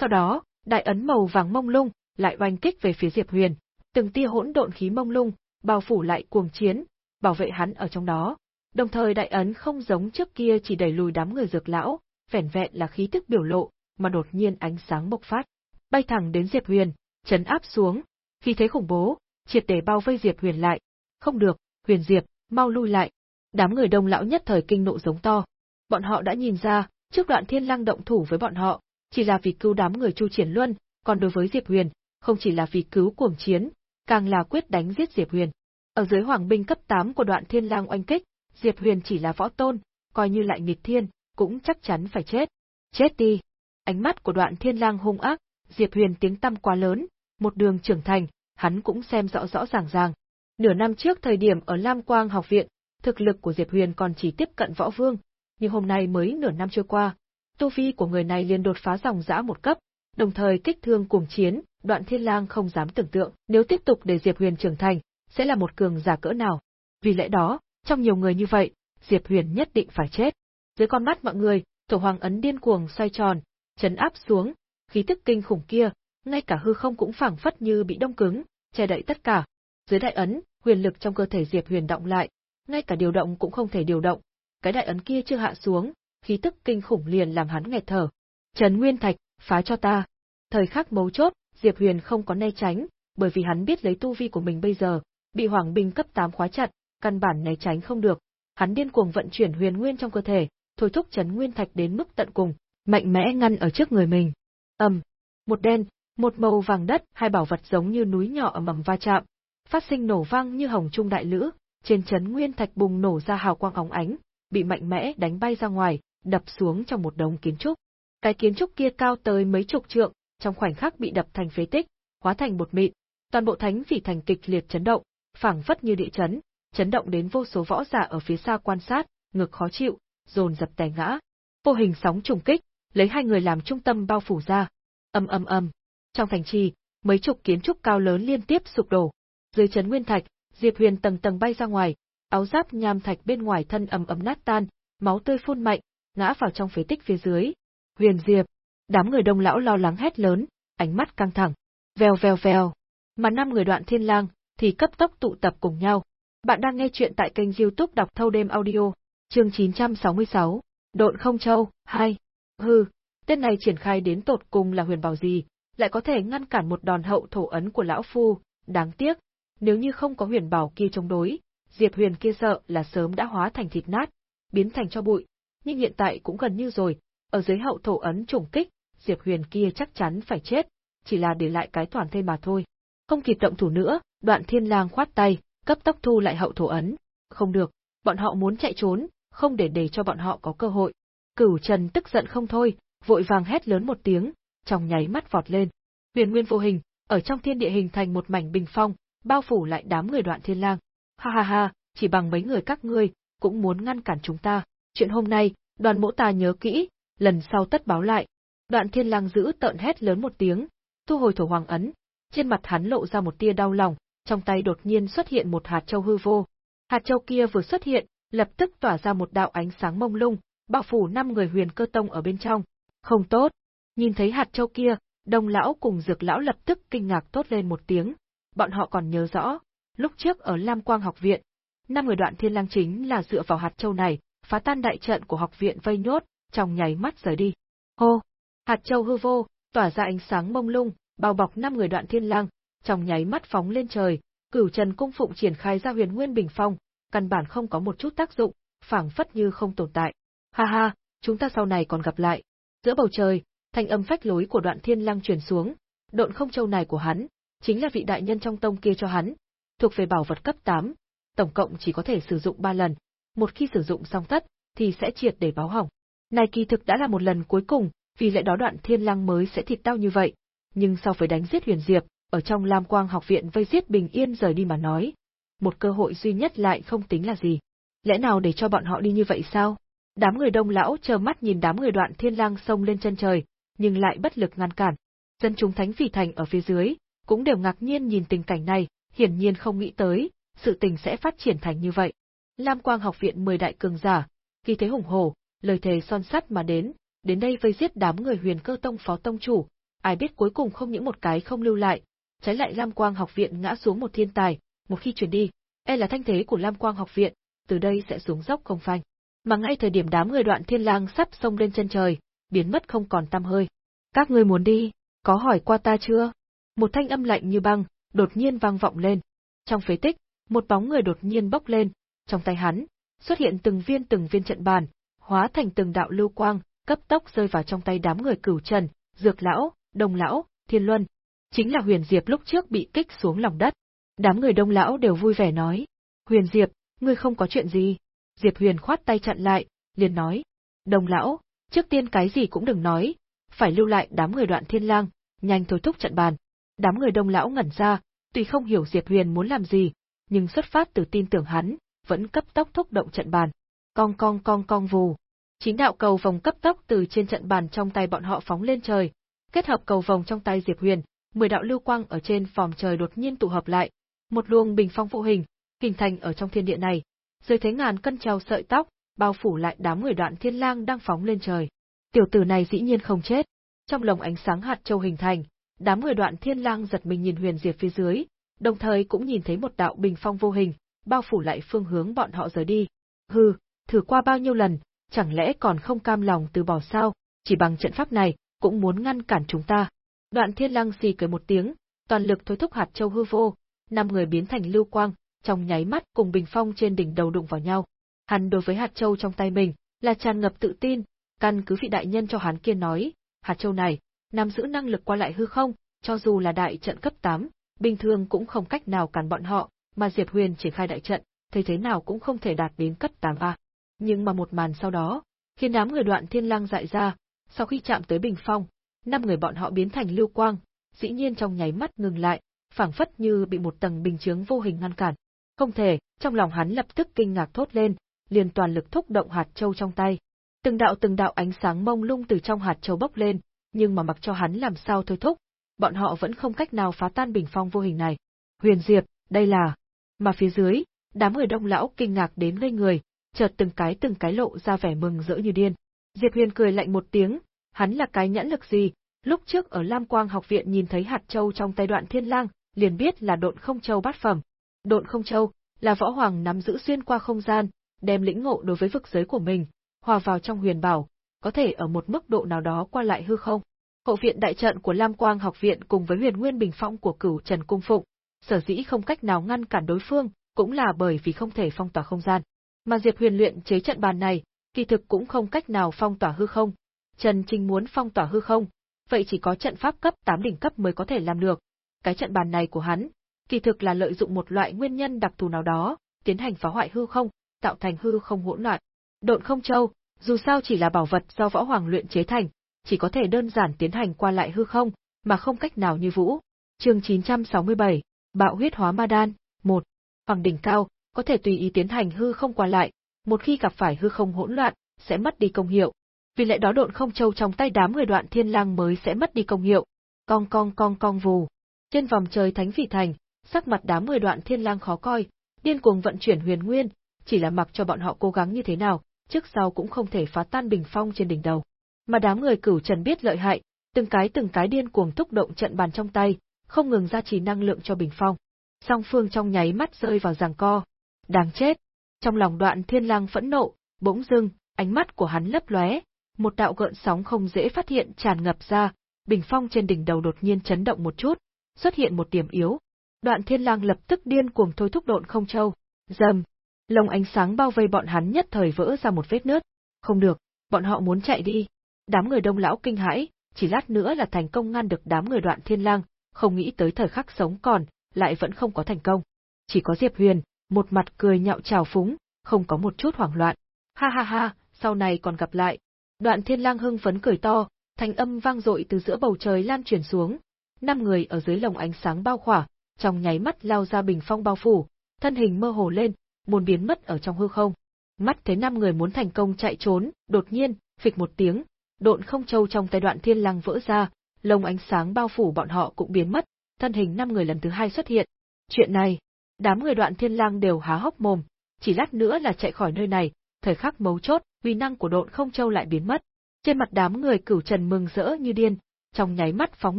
Sau đó, đại ấn màu vàng mông lung, lại oanh kích về phía Diệp Huyền, từng tia hỗn độn khí mông lung, bao phủ lại cuồng chiến, bảo vệ hắn ở trong đó. Đồng thời đại ấn không giống trước kia chỉ đẩy lùi đám người dược lão, vẻn vẹn là khí tức biểu lộ, mà đột nhiên ánh sáng bộc phát, bay thẳng đến Diệp Huyền, chấn áp xuống, khi thế khủng bố, triệt để bao vây Diệp Huyền lại. Không được, Huyền Diệp, mau lui lại. Đám người đông lão nhất thời kinh nộ giống to. Bọn họ đã nhìn ra, trước đoạn thiên lang động thủ với bọn họ, chỉ là vì cứu đám người Chu Triển Luân, còn đối với Diệp Huyền, không chỉ là vì cứu cuồng chiến, càng là quyết đánh giết Diệp Huyền. Ở dưới hoàng binh cấp 8 của đoạn thiên lang oanh kích, Diệp Huyền chỉ là võ tôn, coi như lại nghịch thiên, cũng chắc chắn phải chết. Chết đi! Ánh mắt của đoạn thiên lang hung ác, Diệp Huyền tiếng tăm quá lớn, một đường trưởng thành, hắn cũng xem rõ rõ ràng ràng. Nửa năm trước thời điểm ở Lam Quang học viện, thực lực của Diệp Huyền còn chỉ tiếp cận võ vương, nhưng hôm nay mới nửa năm trôi qua, tu vi của người này liền đột phá dòng dã một cấp, đồng thời kích thương cuồng chiến, đoạn thiên lang không dám tưởng tượng, nếu tiếp tục để Diệp Huyền trưởng thành, sẽ là một cường giả cỡ nào. Vì lẽ đó, trong nhiều người như vậy, Diệp Huyền nhất định phải chết. Dưới con mắt mọi người, tổ hoàng ấn điên cuồng xoay tròn, chấn áp xuống, khí tức kinh khủng kia, ngay cả hư không cũng phảng phất như bị đông cứng, che đậy tất cả. Dưới đại ấn, huyền lực trong cơ thể Diệp Huyền động lại, ngay cả điều động cũng không thể điều động. Cái đại ấn kia chưa hạ xuống, khí tức kinh khủng liền làm hắn nghẹt thở. Trần Nguyên Thạch, phá cho ta. Thời khắc mấu chốt, Diệp Huyền không có né tránh, bởi vì hắn biết lấy tu vi của mình bây giờ, bị hoàng binh cấp 8 khóa chặt, căn bản né tránh không được. Hắn điên cuồng vận chuyển huyền nguyên trong cơ thể, thôi thúc Trấn Nguyên Thạch đến mức tận cùng, mạnh mẽ ngăn ở trước người mình. Ầm, một đen, một màu vàng đất, hai bảo vật giống như núi nhỏ ở mầm va chạm, phát sinh nổ vang như hồng trung đại lữ, trên Trần Nguyên Thạch bùng nổ ra hào quang óng ánh, bị mạnh mẽ đánh bay ra ngoài, đập xuống trong một đống kiến trúc. Cái kiến trúc kia cao tới mấy chục trượng, trong khoảnh khắc bị đập thành phế tích, hóa thành bột mịn, toàn bộ thánh vị thành kịch liệt chấn động, phảng phất như địa chấn, chấn động đến vô số võ giả ở phía xa quan sát, ngực khó chịu, dồn dập té ngã. Vô hình sóng trùng kích, lấy hai người làm trung tâm bao phủ ra. Ầm ầm ầm. Trong thành trì, mấy chục kiến trúc cao lớn liên tiếp sụp đổ. Dưới chấn nguyên thạch, Diệp Huyền tầng tầng bay ra ngoài, áo giáp nham thạch bên ngoài thân ầm ầm nát tan, máu tươi phun mạnh, ngã vào trong phế tích phía dưới. Huyền Diệp, đám người đông lão lo lắng hét lớn, ánh mắt căng thẳng. Vèo vèo vèo, mà năm người đoạn thiên lang thì cấp tốc tụ tập cùng nhau. Bạn đang nghe chuyện tại kênh youtube đọc thâu đêm audio, chương 966, Độn không châu, 2. Hừ, tên này triển khai đến tột cùng là huyền bảo gì, lại có thể ngăn cản một đòn hậu thổ ấn của lão phu, đáng tiếc, nếu như không có huyền bảo kia chống đối, Diệp Huyền kia sợ là sớm đã hóa thành thịt nát, biến thành cho bụi, nhưng hiện tại cũng gần như rồi, ở dưới hậu thổ ấn trùng kích, Diệp Huyền kia chắc chắn phải chết, chỉ là để lại cái toàn thây mà thôi. Không kịp động thủ nữa, đoạn thiên lang khoát tay, cấp tốc thu lại hậu thổ ấn. Không được, bọn họ muốn chạy trốn, không để để cho bọn họ có cơ hội. Cửu Trần tức giận không thôi, vội vàng hét lớn một tiếng, trong nháy mắt vọt lên. Huyền nguyên vô hình, ở trong thiên địa hình thành một mảnh bình phong, bao phủ lại đám người đoạn thiên lang. Ha ha ha, chỉ bằng mấy người các ngươi, cũng muốn ngăn cản chúng ta. Chuyện hôm nay, đoàn mỗ ta nhớ kỹ, lần sau tất báo lại. Đoạn thiên lang giữ tợn hét lớn một tiếng, thu hồi thổ hoàng ấn, trên mặt hắn lộ ra một tia đau lòng, trong tay đột nhiên xuất hiện một hạt châu hư vô. Hạt châu kia vừa xuất hiện, lập tức tỏa ra một đạo ánh sáng mông lung, bao phủ năm người huyền cơ tông ở bên trong. Không tốt. Nhìn thấy hạt châu kia, đông lão cùng dược lão lập tức kinh ngạc tốt lên một tiếng. Bọn họ còn nhớ rõ, lúc trước ở Lam Quang học viện, năm người đoạn thiên lang chính là dựa vào hạt châu này, phá tan đại trận của học viện vây nhốt, trong nháy mắt rời đi. Hô! Hạt châu hư vô, tỏa ra ánh sáng mông lung, bao bọc năm người đoạn thiên lang, trong nháy mắt phóng lên trời, cửu trần cung phụng triển khai ra huyền nguyên bình phong, căn bản không có một chút tác dụng, phảng phất như không tồn tại. Ha ha, chúng ta sau này còn gặp lại. Giữa bầu trời, thanh âm phách lối của đoạn thiên lang truyền xuống, độn không châu này của hắn, chính là vị đại nhân trong tông kia cho hắn, thuộc về bảo vật cấp 8, tổng cộng chỉ có thể sử dụng 3 lần, một khi sử dụng xong tất, thì sẽ triệt để báo hỏng. Này kỳ thực đã là một lần cuối cùng, vì lẽ đó đoạn thiên lang mới sẽ thịt đau như vậy, nhưng sau phải đánh giết huyền diệp, ở trong Lam Quang học viện vây giết bình yên rời đi mà nói, một cơ hội duy nhất lại không tính là gì. Lẽ nào để cho bọn họ đi như vậy sao? Đám người đông lão chờ mắt nhìn đám người đoạn thiên lang sông lên chân trời, nhưng lại bất lực ngăn cản. Dân chúng thánh phỉ thành ở phía dưới, cũng đều ngạc nhiên nhìn tình cảnh này, hiển nhiên không nghĩ tới, sự tình sẽ phát triển thành như vậy. Lam Quang học viện 10 đại cường giả, khi thế hùng hổ, lời thề son sắt mà đến, đến đây vây giết đám người huyền cơ tông phó tông chủ, ai biết cuối cùng không những một cái không lưu lại, trái lại Lam Quang học viện ngã xuống một thiên tài, một khi chuyển đi, e là thanh thế của Lam Quang học viện, từ đây sẽ xuống dốc không phanh. Mà ngay thời điểm đám người đoạn thiên lang sắp xông lên chân trời, biến mất không còn tăm hơi. Các ngươi muốn đi, có hỏi qua ta chưa? Một thanh âm lạnh như băng, đột nhiên vang vọng lên. Trong phế tích, một bóng người đột nhiên bốc lên, trong tay hắn, xuất hiện từng viên từng viên trận bàn, hóa thành từng đạo lưu quang, cấp tốc rơi vào trong tay đám người cửu trần, dược lão, đồng lão, thiên luân. Chính là huyền diệp lúc trước bị kích xuống lòng đất. Đám người đông lão đều vui vẻ nói. Huyền diệp, ngươi không có chuyện gì. Diệp huyền khoát tay chặn lại, liền nói. Đồng lão, trước tiên cái gì cũng đừng nói, phải lưu lại đám người đoạn thiên lang, nhanh thôi thúc trận bàn. Đám người đông lão ngẩn ra, tuy không hiểu Diệp Huyền muốn làm gì, nhưng xuất phát từ tin tưởng hắn, vẫn cấp tốc thúc động trận bàn. Cong cong cong cong vù. Chín đạo cầu vòng cấp tốc từ trên trận bàn trong tay bọn họ phóng lên trời, kết hợp cầu vòng trong tay Diệp Huyền, mười đạo lưu quang ở trên phòng trời đột nhiên tụ hợp lại, một luồng bình phong vô hình hình thành ở trong thiên địa này. Dưới thế ngàn cân treo sợi tóc, bao phủ lại đám người đoạn thiên lang đang phóng lên trời. Tiểu tử này dĩ nhiên không chết. Trong lồng ánh sáng hạt châu hình thành, đám người đoạn thiên lang giật mình nhìn huyền diệp phía dưới, đồng thời cũng nhìn thấy một đạo bình phong vô hình, bao phủ lại phương hướng bọn họ rời đi. Hừ, thử qua bao nhiêu lần, chẳng lẽ còn không cam lòng từ bỏ sao, chỉ bằng trận pháp này, cũng muốn ngăn cản chúng ta. Đoạn thiên lang xì cười một tiếng, toàn lực thôi thúc hạt châu hư vô, năm người biến thành lưu quang, trong nháy mắt cùng bình phong trên đỉnh đầu đụng vào nhau. Hắn đối với hạt châu trong tay mình, là tràn ngập tự tin, căn cứ vị đại nhân cho hắn kia nói, hạt châu này, nắm giữ năng lực qua lại hư không, cho dù là đại trận cấp 8, bình thường cũng không cách nào cản bọn họ, mà Diệp Huyền triển khai đại trận, thấy thế nào cũng không thể đạt đến cấp 8A. Nhưng mà một màn sau đó, khiến đám người đoạn thiên lang dại ra, sau khi chạm tới bình phong, năm người bọn họ biến thành lưu quang, dĩ nhiên trong nháy mắt ngừng lại, phảng phất như bị một tầng bình chướng vô hình ngăn cản. Không thể, trong lòng hắn lập tức kinh ngạc thốt lên, liền toàn lực thúc động hạt châu trong tay. Từng đạo từng đạo ánh sáng mông lung từ trong hạt châu bốc lên, nhưng mà mặc cho hắn làm sao thôi thúc, bọn họ vẫn không cách nào phá tan bình phong vô hình này. Huyền Diệp, đây là... Mà phía dưới, đám người đông lão kinh ngạc đến ngây người, chợt từng cái từng cái lộ ra vẻ mừng rỡ như điên. Diệp Huyền cười lạnh một tiếng, hắn là cái nhãn lực gì, lúc trước ở Lam Quang học viện nhìn thấy hạt châu trong tay đoạn thiên lang, liền biết là độn không châu bát phẩm. Độn không châu, là võ hoàng nắm giữ xuyên qua không gian, đem lĩnh ngộ đối với vực giới của mình, hòa vào trong huyền bảo, có thể ở một mức độ nào đó qua lại hư không. Hậu viện đại trận của Lam Quang học viện cùng với huyền nguyên bình phong của cửu Trần Cung Phụng, sở dĩ không cách nào ngăn cản đối phương, cũng là bởi vì không thể phong tỏa không gian. Mà Diệp Huyền luyện chế trận bàn này, kỳ thực cũng không cách nào phong tỏa hư không. Trần Trinh muốn phong tỏa hư không, vậy chỉ có trận pháp cấp 8 đỉnh cấp mới có thể làm được. Cái trận bàn này của hắn, kỳ thực là lợi dụng một loại nguyên nhân đặc thù nào đó, tiến hành phá hoại hư không, tạo thành hư không hỗn loạn. Độn không châu, dù sao chỉ là bảo vật do võ hoàng luyện chế thành, chỉ có thể đơn giản tiến hành qua lại hư không, mà không cách nào như vũ. Chương 967, Bạo huyết hóa ma đan, một Hoàng đỉnh cao, có thể tùy ý tiến hành hư không qua lại, một khi gặp phải hư không hỗn loạn, sẽ mất đi công hiệu. Vì lẽ đó độn không châu trong tay đám người đoạn thiên lang mới sẽ mất đi công hiệu. Cong cong cong cong vù. Trên vòng trời thánh vị thành, sắc mặt đám người đoạn thiên lang khó coi, điên cuồng vận chuyển huyền nguyên, chỉ là mặc cho bọn họ cố gắng như thế nào, trước sau cũng không thể phá tan bình phong trên đỉnh đầu. Mà đám người cửu trần biết lợi hại, từng cái từng cái điên cuồng thúc động trận bàn trong tay, không ngừng gia trì năng lượng cho bình phong. Song phương trong nháy mắt rơi vào giằng co. Đáng chết! Trong lòng đoạn thiên lang phẫn nộ, bỗng dưng, ánh mắt của hắn lấp lóe, một đạo gợn sóng không dễ phát hiện tràn ngập ra, bình phong trên đỉnh đầu đột nhiên chấn động một chút, xuất hiện một điểm yếu. Đoạn thiên lang lập tức điên cuồng thôi thúc độn không châu. Dầm! Lồng ánh sáng bao vây bọn hắn nhất thời vỡ ra một vết nứt. Không được, bọn họ muốn chạy đi. Đám người đông lão kinh hãi, chỉ lát nữa là thành công ngăn được đám người đoạn thiên lang, không nghĩ tới thời khắc sống còn, lại vẫn không có thành công. Chỉ có Diệp Huyền, một mặt cười nhạo trào phúng, không có một chút hoảng loạn. Ha ha ha, sau này còn gặp lại. Đoạn thiên lang hưng phấn cười to, thanh âm vang dội từ giữa bầu trời lan truyền xuống. Năm người ở dưới lồng ánh sáng bao khỏa, trong nháy mắt lao ra bình phong bao phủ, thân hình mơ hồ lên, muốn biến mất ở trong hư không. Mắt thấy năm người muốn thành công chạy trốn, đột nhiên, phịch một tiếng, độn không châu trong tay đoạn thiên lang vỡ ra, lồng ánh sáng bao phủ bọn họ cũng biến mất, thân hình năm người lần thứ hai xuất hiện. Chuyện này, đám người đoạn thiên lang đều há hốc mồm, chỉ lát nữa là chạy khỏi nơi này, thời khắc mấu chốt, uy năng của độn không châu lại biến mất. Trên mặt đám người cửu trần mừng rỡ như điên, trong nháy mắt phóng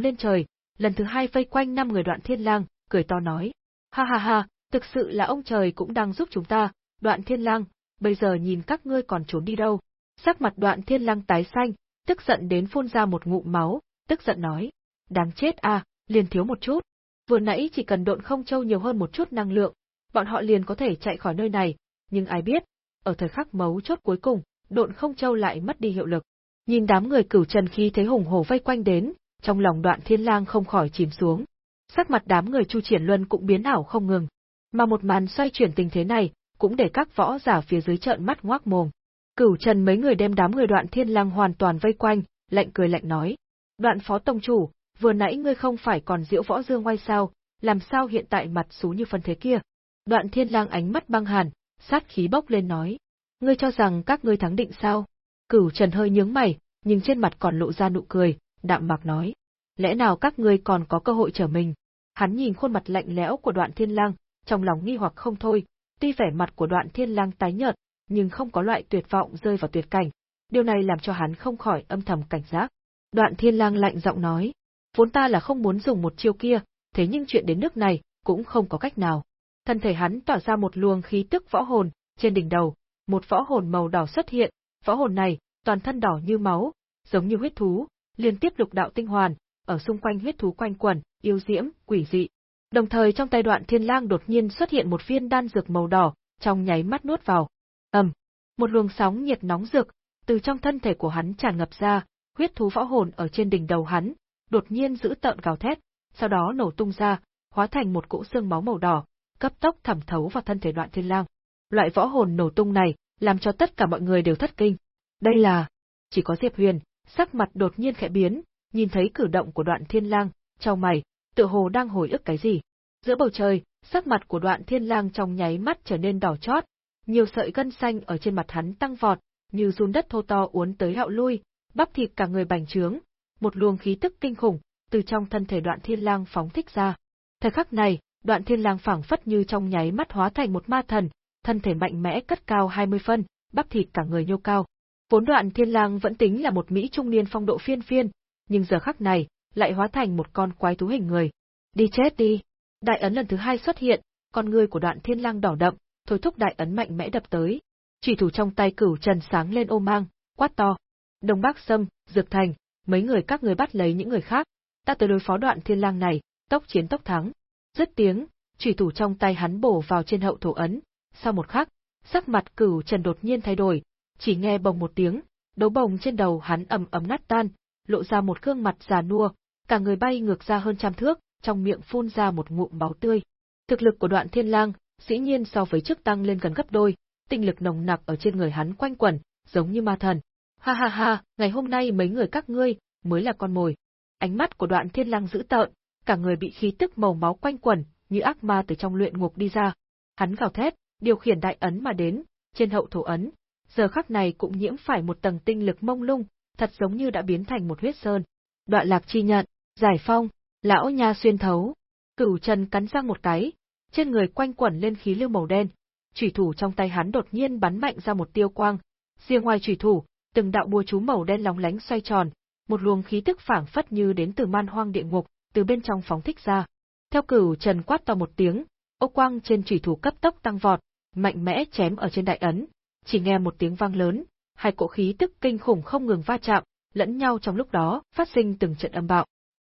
lên trời, lần thứ hai vây quanh năm người đoạn thiên lang, cười to nói. Ha ha ha, thực sự là ông trời cũng đang giúp chúng ta, đoạn thiên lang, bây giờ nhìn các ngươi còn trốn đi đâu. Sắc mặt đoạn thiên lang tái xanh, tức giận đến phun ra một ngụm máu, tức giận nói. Đáng chết à, liền thiếu một chút. Vừa nãy chỉ cần độn không châu nhiều hơn một chút năng lượng, bọn họ liền có thể chạy khỏi nơi này, nhưng ai biết, ở thời khắc mấu chốt cuối cùng, độn không châu lại mất đi hiệu lực. Nhìn đám người cửu trần khi thấy hùng hổ vây quanh đến, trong lòng đoạn thiên lang không khỏi chìm xuống. Sắc mặt đám người Chu Triển Luân cũng biến ảo không ngừng. Mà một màn xoay chuyển tình thế này, cũng để các võ giả phía dưới trợn mắt ngoác mồm. Cửu Trần mấy người đem đám người Đoạn Thiên Lang hoàn toàn vây quanh, lạnh cười lạnh nói: "Đoạn Phó tông chủ, vừa nãy ngươi không phải còn diễu võ dương ngoai sao, làm sao hiện tại mặt xú như phân thế kia?" Đoạn Thiên Lang ánh mắt băng hàn, sát khí bốc lên nói: "Ngươi cho rằng các ngươi thắng định sao?" Cửu Trần hơi nhướng mày, nhưng trên mặt còn lộ ra nụ cười, đạm mạc nói: "Lẽ nào các ngươi còn có cơ hội trở mình?" Hắn nhìn khuôn mặt lạnh lẽo của Đoạn Thiên Lang, trong lòng nghi hoặc không thôi, tuy vẻ mặt của Đoạn Thiên Lang tái nhợt, nhưng không có loại tuyệt vọng rơi vào tuyệt cảnh. Điều này làm cho hắn không khỏi âm thầm cảnh giác. Đoạn Thiên Lang lạnh giọng nói, vốn ta là không muốn dùng một chiêu kia, thế nhưng chuyện đến nước này, cũng không có cách nào. Thân thể hắn tỏa ra một luồng khí tức võ hồn, trên đỉnh đầu, một võ hồn màu đỏ xuất hiện, võ hồn này, toàn thân đỏ như máu, giống như huyết thú, liên tiếp lục đạo tinh hoàn, ở xung quanh huyết thú quanh quẩn, yêu diễm, quỷ dị. Đồng thời trong tay đoạn thiên lang đột nhiên xuất hiện một viên đan dược màu đỏ, trong nháy mắt nuốt vào. ầm, một luồng sóng nhiệt nóng rực từ trong thân thể của hắn tràn ngập ra, huyết thú võ hồn ở trên đỉnh đầu hắn, đột nhiên giữ tợn gào thét, sau đó nổ tung ra, hóa thành một cỗ xương máu màu đỏ, cấp tốc thẩm thấu vào thân thể đoạn thiên lang. Loại võ hồn nổ tung này, làm cho tất cả mọi người đều thất kinh. Đây là, chỉ có Diệp Huyền, sắc mặt đột nhiên khẽ biến, nhìn thấy cử động của đoạn thiên lang, trong mày, tựa hồ đang hồi ức cái gì. Giữa bầu trời, sắc mặt của đoạn thiên lang trong nháy mắt trở nên đỏ chót, nhiều sợi gân xanh ở trên mặt hắn tăng vọt, như run đất thô to uốn tới hạo lui, bắp thịt cả người bành trướng, một luồng khí tức kinh khủng từ trong thân thể Đoạn Thiên Lang phóng thích ra. Thời khắc này, Đoạn Thiên Lang phảng phất như trong nháy mắt hóa thành một ma thần, thân thể mạnh mẽ cất cao 20 phân, bắp thịt cả người nhô cao. Vốn Đoạn Thiên Lang vẫn tính là một mỹ trung niên phong độ phiên phiên, nhưng giờ khắc này, lại hóa thành một con quái thú hình người. Đi chết đi. Đại ấn lần thứ hai xuất hiện, con người của Đoạn Thiên Lang đỏ đậm, thôi thúc đại ấn mạnh mẽ đập tới. Chỉ thủ trong tay cửu trần sáng lên ô mang, quát to. Đông Bắc Sâm, Dược Thành, mấy người các người bắt lấy những người khác, ta tới đối phó đoạn thiên lang này, tốc chiến tốc thắng. Dứt tiếng, chỉ thủ trong tay hắn bổ vào trên hậu thổ ấn. Sau một khắc, sắc mặt cửu trần đột nhiên thay đổi, chỉ nghe bồng một tiếng, đấu bồng trên đầu hắn ầm ầm nát tan, lộ ra một gương mặt già nua, cả người bay ngược ra hơn trăm thước, trong miệng phun ra một ngụm máu tươi. Thực lực của đoạn thiên lang, dĩ nhiên so với trước tăng lên gần gấp đôi, tinh lực nồng nặc ở trên người hắn quanh quẩn, giống như ma thần. Ha ha ha, ngày hôm nay mấy người các ngươi mới là con mồi. Ánh mắt của Đoạn Thiên Lang dữ tợn, cả người bị khí tức màu máu quanh quẩn, như ác ma từ trong luyện ngục đi ra. Hắn gào thét, điều khiển đại ấn mà đến, trên hậu thổ ấn, giờ khắc này cũng nhiễm phải một tầng tinh lực mông lung, thật giống như đã biến thành một huyết sơn. Đoạn Lạc chi nhận, giải phong, lão nha xuyên thấu. Cửu Trần cắn răng một cái, trên người quanh quẩn lên khí lưu màu đen, chủy thủ trong tay hắn đột nhiên bắn mạnh ra một tiêu quang. Riêng ngoài chủy thủ, từng đạo bùa chú màu đen lóng lánh xoay tròn, một luồng khí tức phảng phất như đến từ man hoang địa ngục, từ bên trong phóng thích ra. Theo cửu trần quát to một tiếng, ô quang trên chủy thủ cấp tốc tăng vọt, mạnh mẽ chém ở trên đại ấn. Chỉ nghe một tiếng vang lớn, hai cỗ khí tức kinh khủng không ngừng va chạm, lẫn nhau trong lúc đó, phát sinh từng trận âm bạo.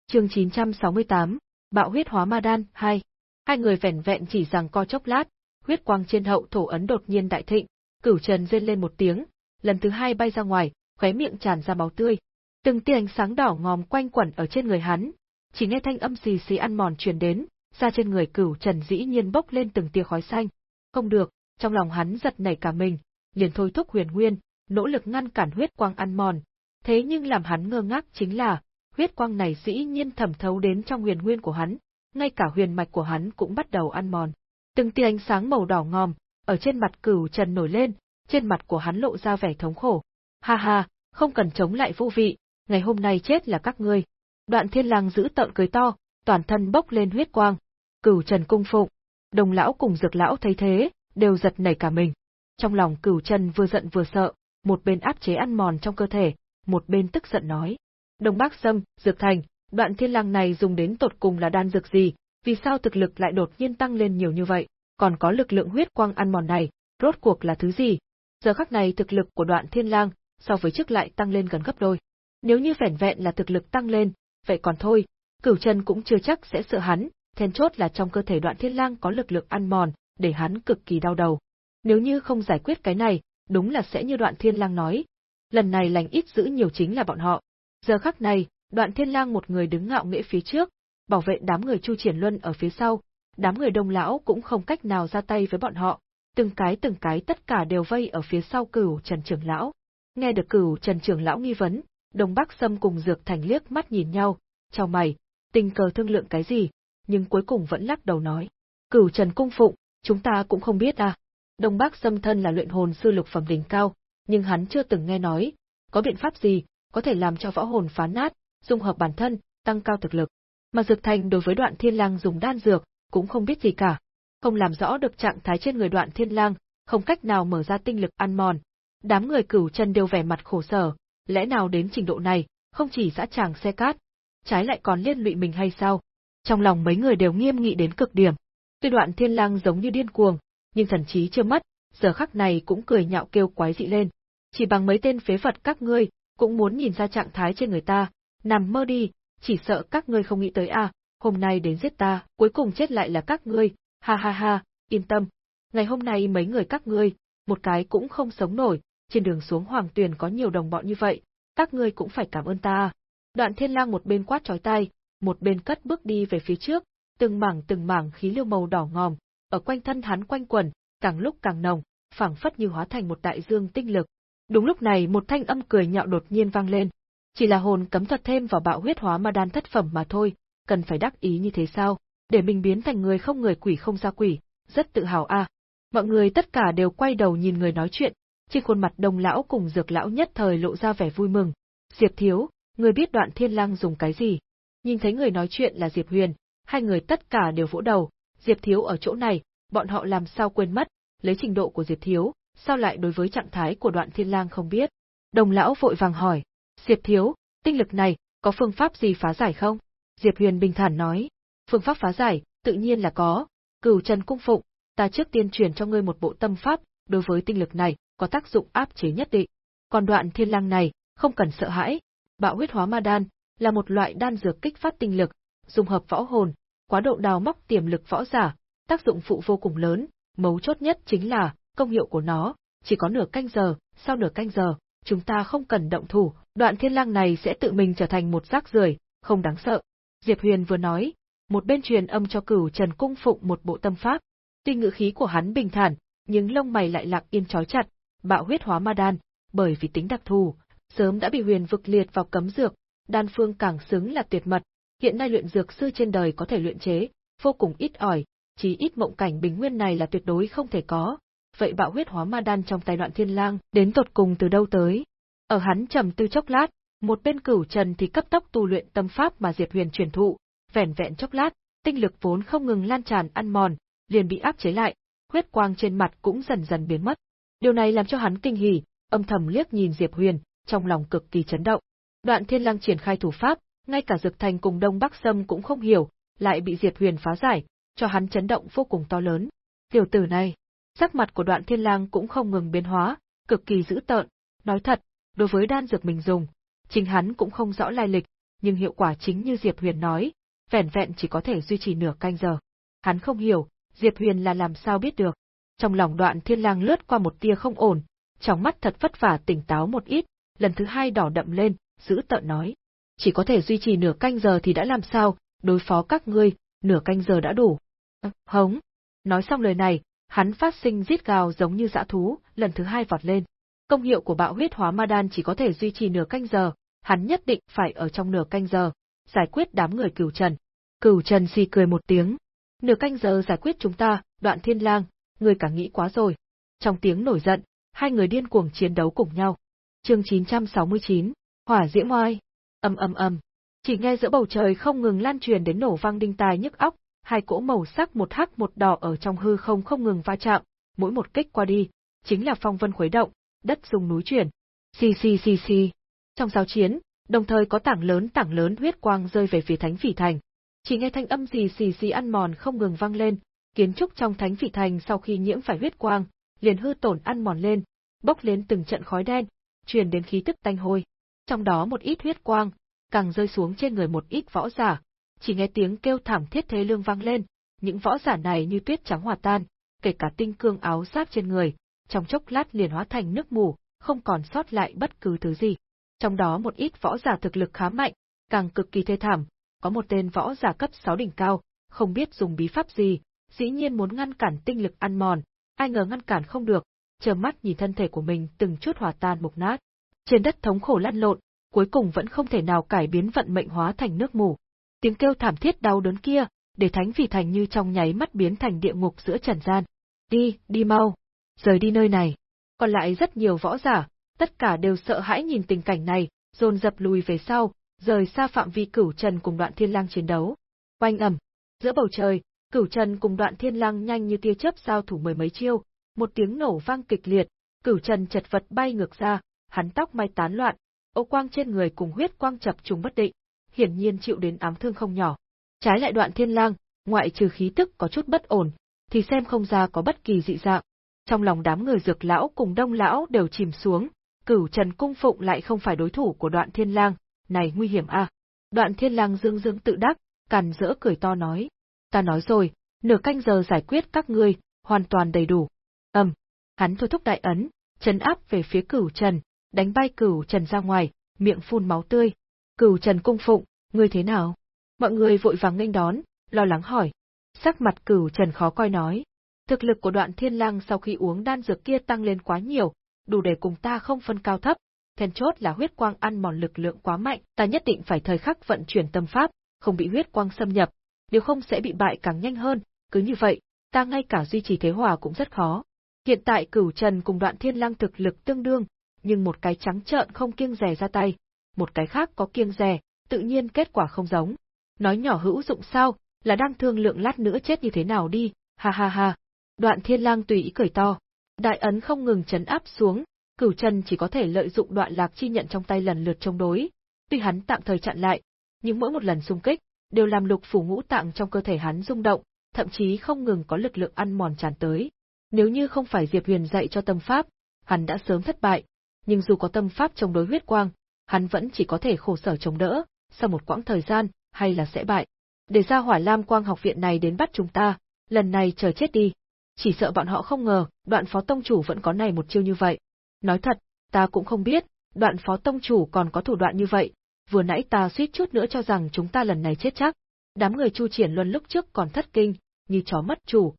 Chương 968, Bạo huyết hóa ma đan 2. Hai người vẻn vẹn chỉ rằng co chốc lát, huyết quang trên hậu thổ ấn đột nhiên đại thịnh, Cửu Trần rên lên một tiếng, lần thứ hai bay ra ngoài, khóe miệng tràn ra máu tươi. Từng tia ánh sáng đỏ ngòm quanh quẩn ở trên người hắn, chỉ nghe thanh âm xì xì ăn mòn truyền đến, ra trên người Cửu Trần dĩ nhiên bốc lên từng tia khói xanh. Không được, trong lòng hắn giật nảy cả mình, liền thôi thúc Huyền Nguyên, nỗ lực ngăn cản huyết quang ăn mòn. Thế nhưng làm hắn ngơ ngác chính là, huyết quang này dĩ nhiên thẩm thấu đến trong huyền nguyên của hắn, ngay cả huyền mạch của hắn cũng bắt đầu ăn mòn. Từng tia ánh sáng màu đỏ ngòm, ở trên mặt cửu trần nổi lên, trên mặt của hắn lộ ra vẻ thống khổ. Ha ha, không cần chống lại vũ vị, ngày hôm nay chết là các ngươi. Đoạn thiên lang giữ tợn cười to, toàn thân bốc lên huyết quang. Cửu trần cung phụng, đồng lão cùng dược lão thấy thế, đều giật nảy cả mình. Trong lòng cửu trần vừa giận vừa sợ, một bên áp chế ăn mòn trong cơ thể, một bên tức giận nói. Đồng Bác Sâm, Dược Thành, đoạn thiên lang này dùng đến tột cùng là đan dược gì, vì sao thực lực lại đột nhiên tăng lên nhiều như vậy, còn có lực lượng huyết quang ăn mòn này, rốt cuộc là thứ gì? Giờ khắc này thực lực của đoạn thiên lang, so với trước lại tăng lên gần gấp đôi. Nếu như vẻn vẹn là thực lực tăng lên, vậy còn thôi, cửu chân cũng chưa chắc sẽ sợ hắn, then chốt là trong cơ thể đoạn thiên lang có lực lượng ăn mòn, để hắn cực kỳ đau đầu. Nếu như không giải quyết cái này, đúng là sẽ như đoạn thiên lang nói. Lần này lành ít giữ nhiều chính là bọn họ. Giờ khắc này, đoạn thiên lang một người đứng ngạo nghễ phía trước, bảo vệ đám người Chu Triển Luân ở phía sau, đám người đông lão cũng không cách nào ra tay với bọn họ, từng cái từng cái tất cả đều vây ở phía sau cửu Trần Trưởng Lão. Nghe được cửu Trần Trưởng Lão nghi vấn, Đông Bắc Sâm cùng Dược Thành liếc mắt nhìn nhau, chào mày, tình cờ thương lượng cái gì, nhưng cuối cùng vẫn lắc đầu nói. Cửu Trần Cung Phụng, chúng ta cũng không biết à. Đông Bắc Sâm thân là luyện hồn sư lục phẩm đỉnh cao, nhưng hắn chưa từng nghe nói, có biện pháp gì, có thể làm cho võ hồn phá nát, dung hợp bản thân, tăng cao thực lực. Mà Dược Thành đối với đoạn thiên lang dùng đan dược, cũng không biết gì cả. Không làm rõ được trạng thái trên người đoạn thiên lang, không cách nào mở ra tinh lực ăn mòn. Đám người cửu chân đều vẻ mặt khổ sở, lẽ nào đến trình độ này, không chỉ dã tràng xe cát, trái lại còn liên lụy mình hay sao? Trong lòng mấy người đều nghiêm nghị đến cực điểm. Tuy đoạn thiên lang giống như điên cuồng, nhưng thần trí chưa mất, giờ khắc này cũng cười nhạo kêu quái dị lên. Chỉ bằng mấy tên phế vật các ngươi, cũng muốn nhìn ra trạng thái trên người ta, nằm mơ đi, chỉ sợ các ngươi không nghĩ tới à, hôm nay đến giết ta, cuối cùng chết lại là các ngươi, ha ha ha, yên tâm. Ngày hôm nay mấy người các ngươi, một cái cũng không sống nổi, trên đường xuống hoàng tuyền có nhiều đồng bọn như vậy, các ngươi cũng phải cảm ơn ta. Đoạn thiên lang một bên quát trói tay, một bên cất bước đi về phía trước, từng mảng từng mảng khí lưu màu đỏ ngòm, ở quanh thân hắn quanh quẩn, càng lúc càng nồng, phảng phất như hóa thành một đại dương tinh lực. Đúng lúc này một thanh âm cười nhạo đột nhiên vang lên. Chỉ là hồn cấm thuật thêm vào bạo huyết hóa ma đan thất phẩm mà thôi, cần phải đắc ý như thế sao? Để mình biến thành người không người quỷ không ra quỷ, rất tự hào a. À, mọi người tất cả đều quay đầu nhìn người nói chuyện, trên khuôn mặt đồng lão cùng dược lão nhất thời lộ ra vẻ vui mừng. Diệp thiếu, người biết đoạn thiên lang dùng cái gì? Nhìn thấy người nói chuyện là Diệp Huyền, hai người tất cả đều vỗ đầu, Diệp thiếu ở chỗ này, bọn họ làm sao quên mất, lấy trình độ của Diệp thiếu, sao lại đối với trạng thái của đoạn thiên lang không biết? Đồng lão vội vàng hỏi, Diệp thiếu, tinh lực này, có phương pháp gì phá giải không? Diệp Huyền bình thản nói, phương pháp phá giải, tự nhiên là có, cửu trần cung phụng, ta trước tiên truyền cho ngươi một bộ tâm pháp, đối với tinh lực này, có tác dụng áp chế nhất định. Còn đoạn thiên lang này, không cần sợ hãi, bạo huyết hóa ma đan, là một loại đan dược kích phát tinh lực, dung hợp võ hồn, quá độ đào móc tiềm lực võ giả, tác dụng phụ vô cùng lớn, mấu chốt nhất chính là, công hiệu của nó, chỉ có nửa canh giờ, sau nửa canh giờ, chúng ta không cần động thủ, đoạn thiên lang này sẽ tự mình trở thành một rác rưởi, không đáng sợ. Diệp Huyền vừa nói, một bên truyền âm cho cửu Trần Cung Phụng một bộ tâm pháp. Tuy ngữ khí của hắn bình thản, nhưng lông mày lại lặng yên trói chặt, bạo huyết hóa ma đan, bởi vì tính đặc thù, sớm đã bị huyền vực liệt vào cấm dược, đan phương càng xứng là tuyệt mật, hiện nay luyện dược sư trên đời có thể luyện chế, vô cùng ít ỏi, chỉ ít mộng cảnh bình nguyên này là tuyệt đối không thể có. Vậy bạo huyết hóa ma đan trong tài đoạn thiên lang, đến tột cùng từ đâu tới? Ở hắn trầm tư chốc lát, một bên cửu trần thì cấp tốc tu luyện tâm pháp mà Diệp Huyền truyền thụ, vẻn vẹn chốc lát, tinh lực vốn không ngừng lan tràn ăn mòn, liền bị áp chế lại, huyết quang trên mặt cũng dần dần biến mất. Điều này làm cho hắn kinh hỉ, âm thầm liếc nhìn Diệp Huyền, trong lòng cực kỳ chấn động. Đoạn Thiên Lăng triển khai thủ pháp, ngay cả Dực Thành cùng Đông Bắc Sâm cũng không hiểu, lại bị Diệp Huyền phá giải, cho hắn chấn động vô cùng to lớn. Tiểu tử này, sắc mặt của Đoạn Thiên Lang cũng không ngừng biến hóa, cực kỳ dữ tợn. Nói thật, đối với đan dược mình dùng, chính hắn cũng không rõ lai lịch, nhưng hiệu quả chính như Diệp Huyền nói, vẻn vẹn chỉ có thể duy trì nửa canh giờ. Hắn không hiểu, Diệp Huyền là làm sao biết được. Trong lòng đoạn thiên lang lướt qua một tia không ổn, trong mắt thật vất vả tỉnh táo một ít, lần thứ hai đỏ đậm lên, giữ tợn nói. Chỉ có thể duy trì nửa canh giờ thì đã làm sao, đối phó các ngươi, nửa canh giờ đã đủ. À, hống. Nói xong lời này, hắn phát sinh rít gào giống như dã thú, lần thứ hai vọt lên. Công hiệu của bạo huyết hóa ma đan chỉ có thể duy trì nửa canh giờ, hắn nhất định phải ở trong nửa canh giờ, giải quyết đám người cửu trần. Cửu trần xì cười một tiếng. Nửa canh giờ giải quyết chúng ta, đoạn thiên lang, người cả nghĩ quá rồi. Trong tiếng nổi giận, hai người điên cuồng chiến đấu cùng nhau. Chương 969, Hỏa diễm oai. Ầm ầm ầm. Chỉ nghe giữa bầu trời không ngừng lan truyền đến nổ vang đinh tai nhức óc, hai cỗ màu sắc một hắc một đỏ ở trong hư không không ngừng va chạm, mỗi một kích qua đi, chính là phong vân khuấy động, đất rung núi chuyển. Xì xì xì xì. Trong giao chiến, đồng thời có tảng lớn tảng lớn huyết quang rơi về phía Thánh Phỉ Thành. Chỉ nghe thanh âm gì xì xì ăn mòn không ngừng vang lên, kiến trúc trong Thánh Phỉ Thành sau khi nhiễm phải huyết quang, liền hư tổn ăn mòn lên, bốc lên từng trận khói đen, truyền đến khí tức tanh hôi. Trong đó một ít huyết quang, càng rơi xuống trên người một ít võ giả, chỉ nghe tiếng kêu thảm thiết thế lương vang lên, những võ giả này như tuyết trắng hòa tan, kể cả tinh cương áo giáp trên người, trong chốc lát liền hóa thành nước mù, không còn sót lại bất cứ thứ gì. Trong đó một ít võ giả thực lực khá mạnh, càng cực kỳ thê thảm, có một tên võ giả cấp 6 đỉnh cao, không biết dùng bí pháp gì, dĩ nhiên muốn ngăn cản tinh lực ăn mòn, ai ngờ ngăn cản không được, chờ mắt nhìn thân thể của mình từng chút hòa tan mục nát. Trên đất thống khổ lăn lộn, cuối cùng vẫn không thể nào cải biến vận mệnh hóa thành nước mù. Tiếng kêu thảm thiết đau đớn kia, để thánh Vị thành như trong nháy mắt biến thành địa ngục giữa trần gian. Đi, đi mau, rời đi nơi này. Còn lại rất nhiều võ giả, tất cả đều sợ hãi nhìn tình cảnh này, dồn dập lùi về sau, rời xa phạm vi cửu trần cùng đoạn thiên lang chiến đấu. Oanh ầm, giữa bầu trời, cửu trần cùng đoạn thiên lang nhanh như tia chớp giao thủ mười mấy chiêu, một tiếng nổ vang kịch liệt, cửu trần chật vật bay ngược ra, hắn tóc mai tán loạn, ô quang trên người cùng huyết quang chập trùng bất định, hiển nhiên chịu đến ám thương không nhỏ. Trái lại đoạn thiên lang, ngoại trừ khí tức có chút bất ổn, thì xem không ra có bất kỳ dị dạng. Trong lòng đám người dược lão cùng đông lão đều chìm xuống, cửu trần cung phụng lại không phải đối thủ của đoạn thiên lang, này nguy hiểm a. À? Đoạn thiên lang dương dương tự đắc, cằn rỡ cười to nói. Ta nói rồi, nửa canh giờ giải quyết các ngươi, hoàn toàn đầy đủ. Ầm, hắn thôi thúc đại ấn, chấn áp về phía cửu trần, đánh bay cửu trần ra ngoài, miệng phun máu tươi. Cửu trần cung phụng, ngươi thế nào? Mọi người vội vàng nghênh đón, lo lắng hỏi. Sắc mặt cửu trần khó coi nói. Thực lực của đoạn thiên lang sau khi uống đan dược kia tăng lên quá nhiều, đủ để cùng ta không phân cao thấp, then chốt là huyết quang ăn mòn lực lượng quá mạnh, ta nhất định phải thời khắc vận chuyển tâm pháp, không bị huyết quang xâm nhập, nếu không sẽ bị bại càng nhanh hơn, cứ như vậy, ta ngay cả duy trì thế hòa cũng rất khó. Hiện tại cửu trần cùng đoạn thiên lang thực lực tương đương, nhưng một cái trắng trợn không kiêng rè ra tay, một cái khác có kiêng rè, tự nhiên kết quả không giống. Nói nhỏ hữu dụng sao, là đang thương lượng lát nữa chết như thế nào đi, ha ha ha. Đoạn thiên lang tùy ý cười to. Đại ấn không ngừng chấn áp xuống, cửu chân chỉ có thể lợi dụng đoạn lạc chi nhận trong tay lần lượt chống đối. Tuy hắn tạm thời chặn lại, nhưng mỗi một lần xung kích, đều làm lục phủ ngũ tạng trong cơ thể hắn rung động, thậm chí không ngừng có lực lượng ăn mòn tràn tới. Nếu như không phải Diệp Huyền dạy cho tâm pháp, hắn đã sớm thất bại, nhưng dù có tâm pháp chống đối huyết quang, hắn vẫn chỉ có thể khổ sở chống đỡ, sau một quãng thời gian, hay là sẽ bại. Để ra hỏa lam quang học viện này đến bắt chúng ta, lần này chờ chết đi. Chỉ sợ bọn họ không ngờ, đoạn phó tông chủ vẫn có này một chiêu như vậy. Nói thật, ta cũng không biết, đoạn phó tông chủ còn có thủ đoạn như vậy, vừa nãy ta suýt chút nữa cho rằng chúng ta lần này chết chắc. Đám người Chu Triển Luân lúc trước còn thất kinh, như chó mất chủ.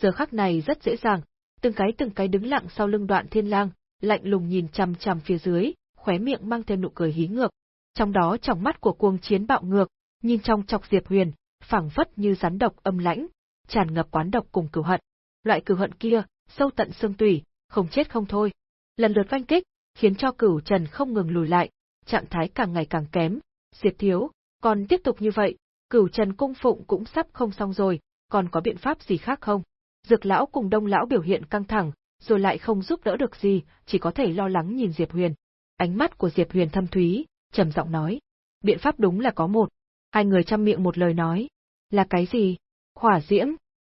Giờ khắc này rất dễ dàng, từng cái từng cái đứng lặng sau lưng đoạn thiên lang, lạnh lùng nhìn chằm chằm phía dưới, khóe miệng mang thêm nụ cười hí ngược. Trong đó trong mắt của cuồng chiến bạo ngược, nhìn trong chọc Diệp Huyền, phảng phất như rắn độc âm lãnh, tràn ngập quán độc cùng cửu hận. Loại cửu hận kia, sâu tận xương tủy, không chết không thôi. Lần lượt vanh kích, khiến cho cửu trần không ngừng lùi lại, trạng thái càng ngày càng kém. Diệp thiếu, còn tiếp tục như vậy, cửu trần cung phụng cũng sắp không xong rồi, còn có biện pháp gì khác không? Dược lão cùng Đông lão biểu hiện căng thẳng, rồi lại không giúp đỡ được gì, chỉ có thể lo lắng nhìn Diệp Huyền. Ánh mắt của Diệp Huyền thâm thúy, trầm giọng nói: "Biện pháp đúng là có một." Hai người chăm miệng một lời nói: "Là cái gì?" "Hỏa diễm."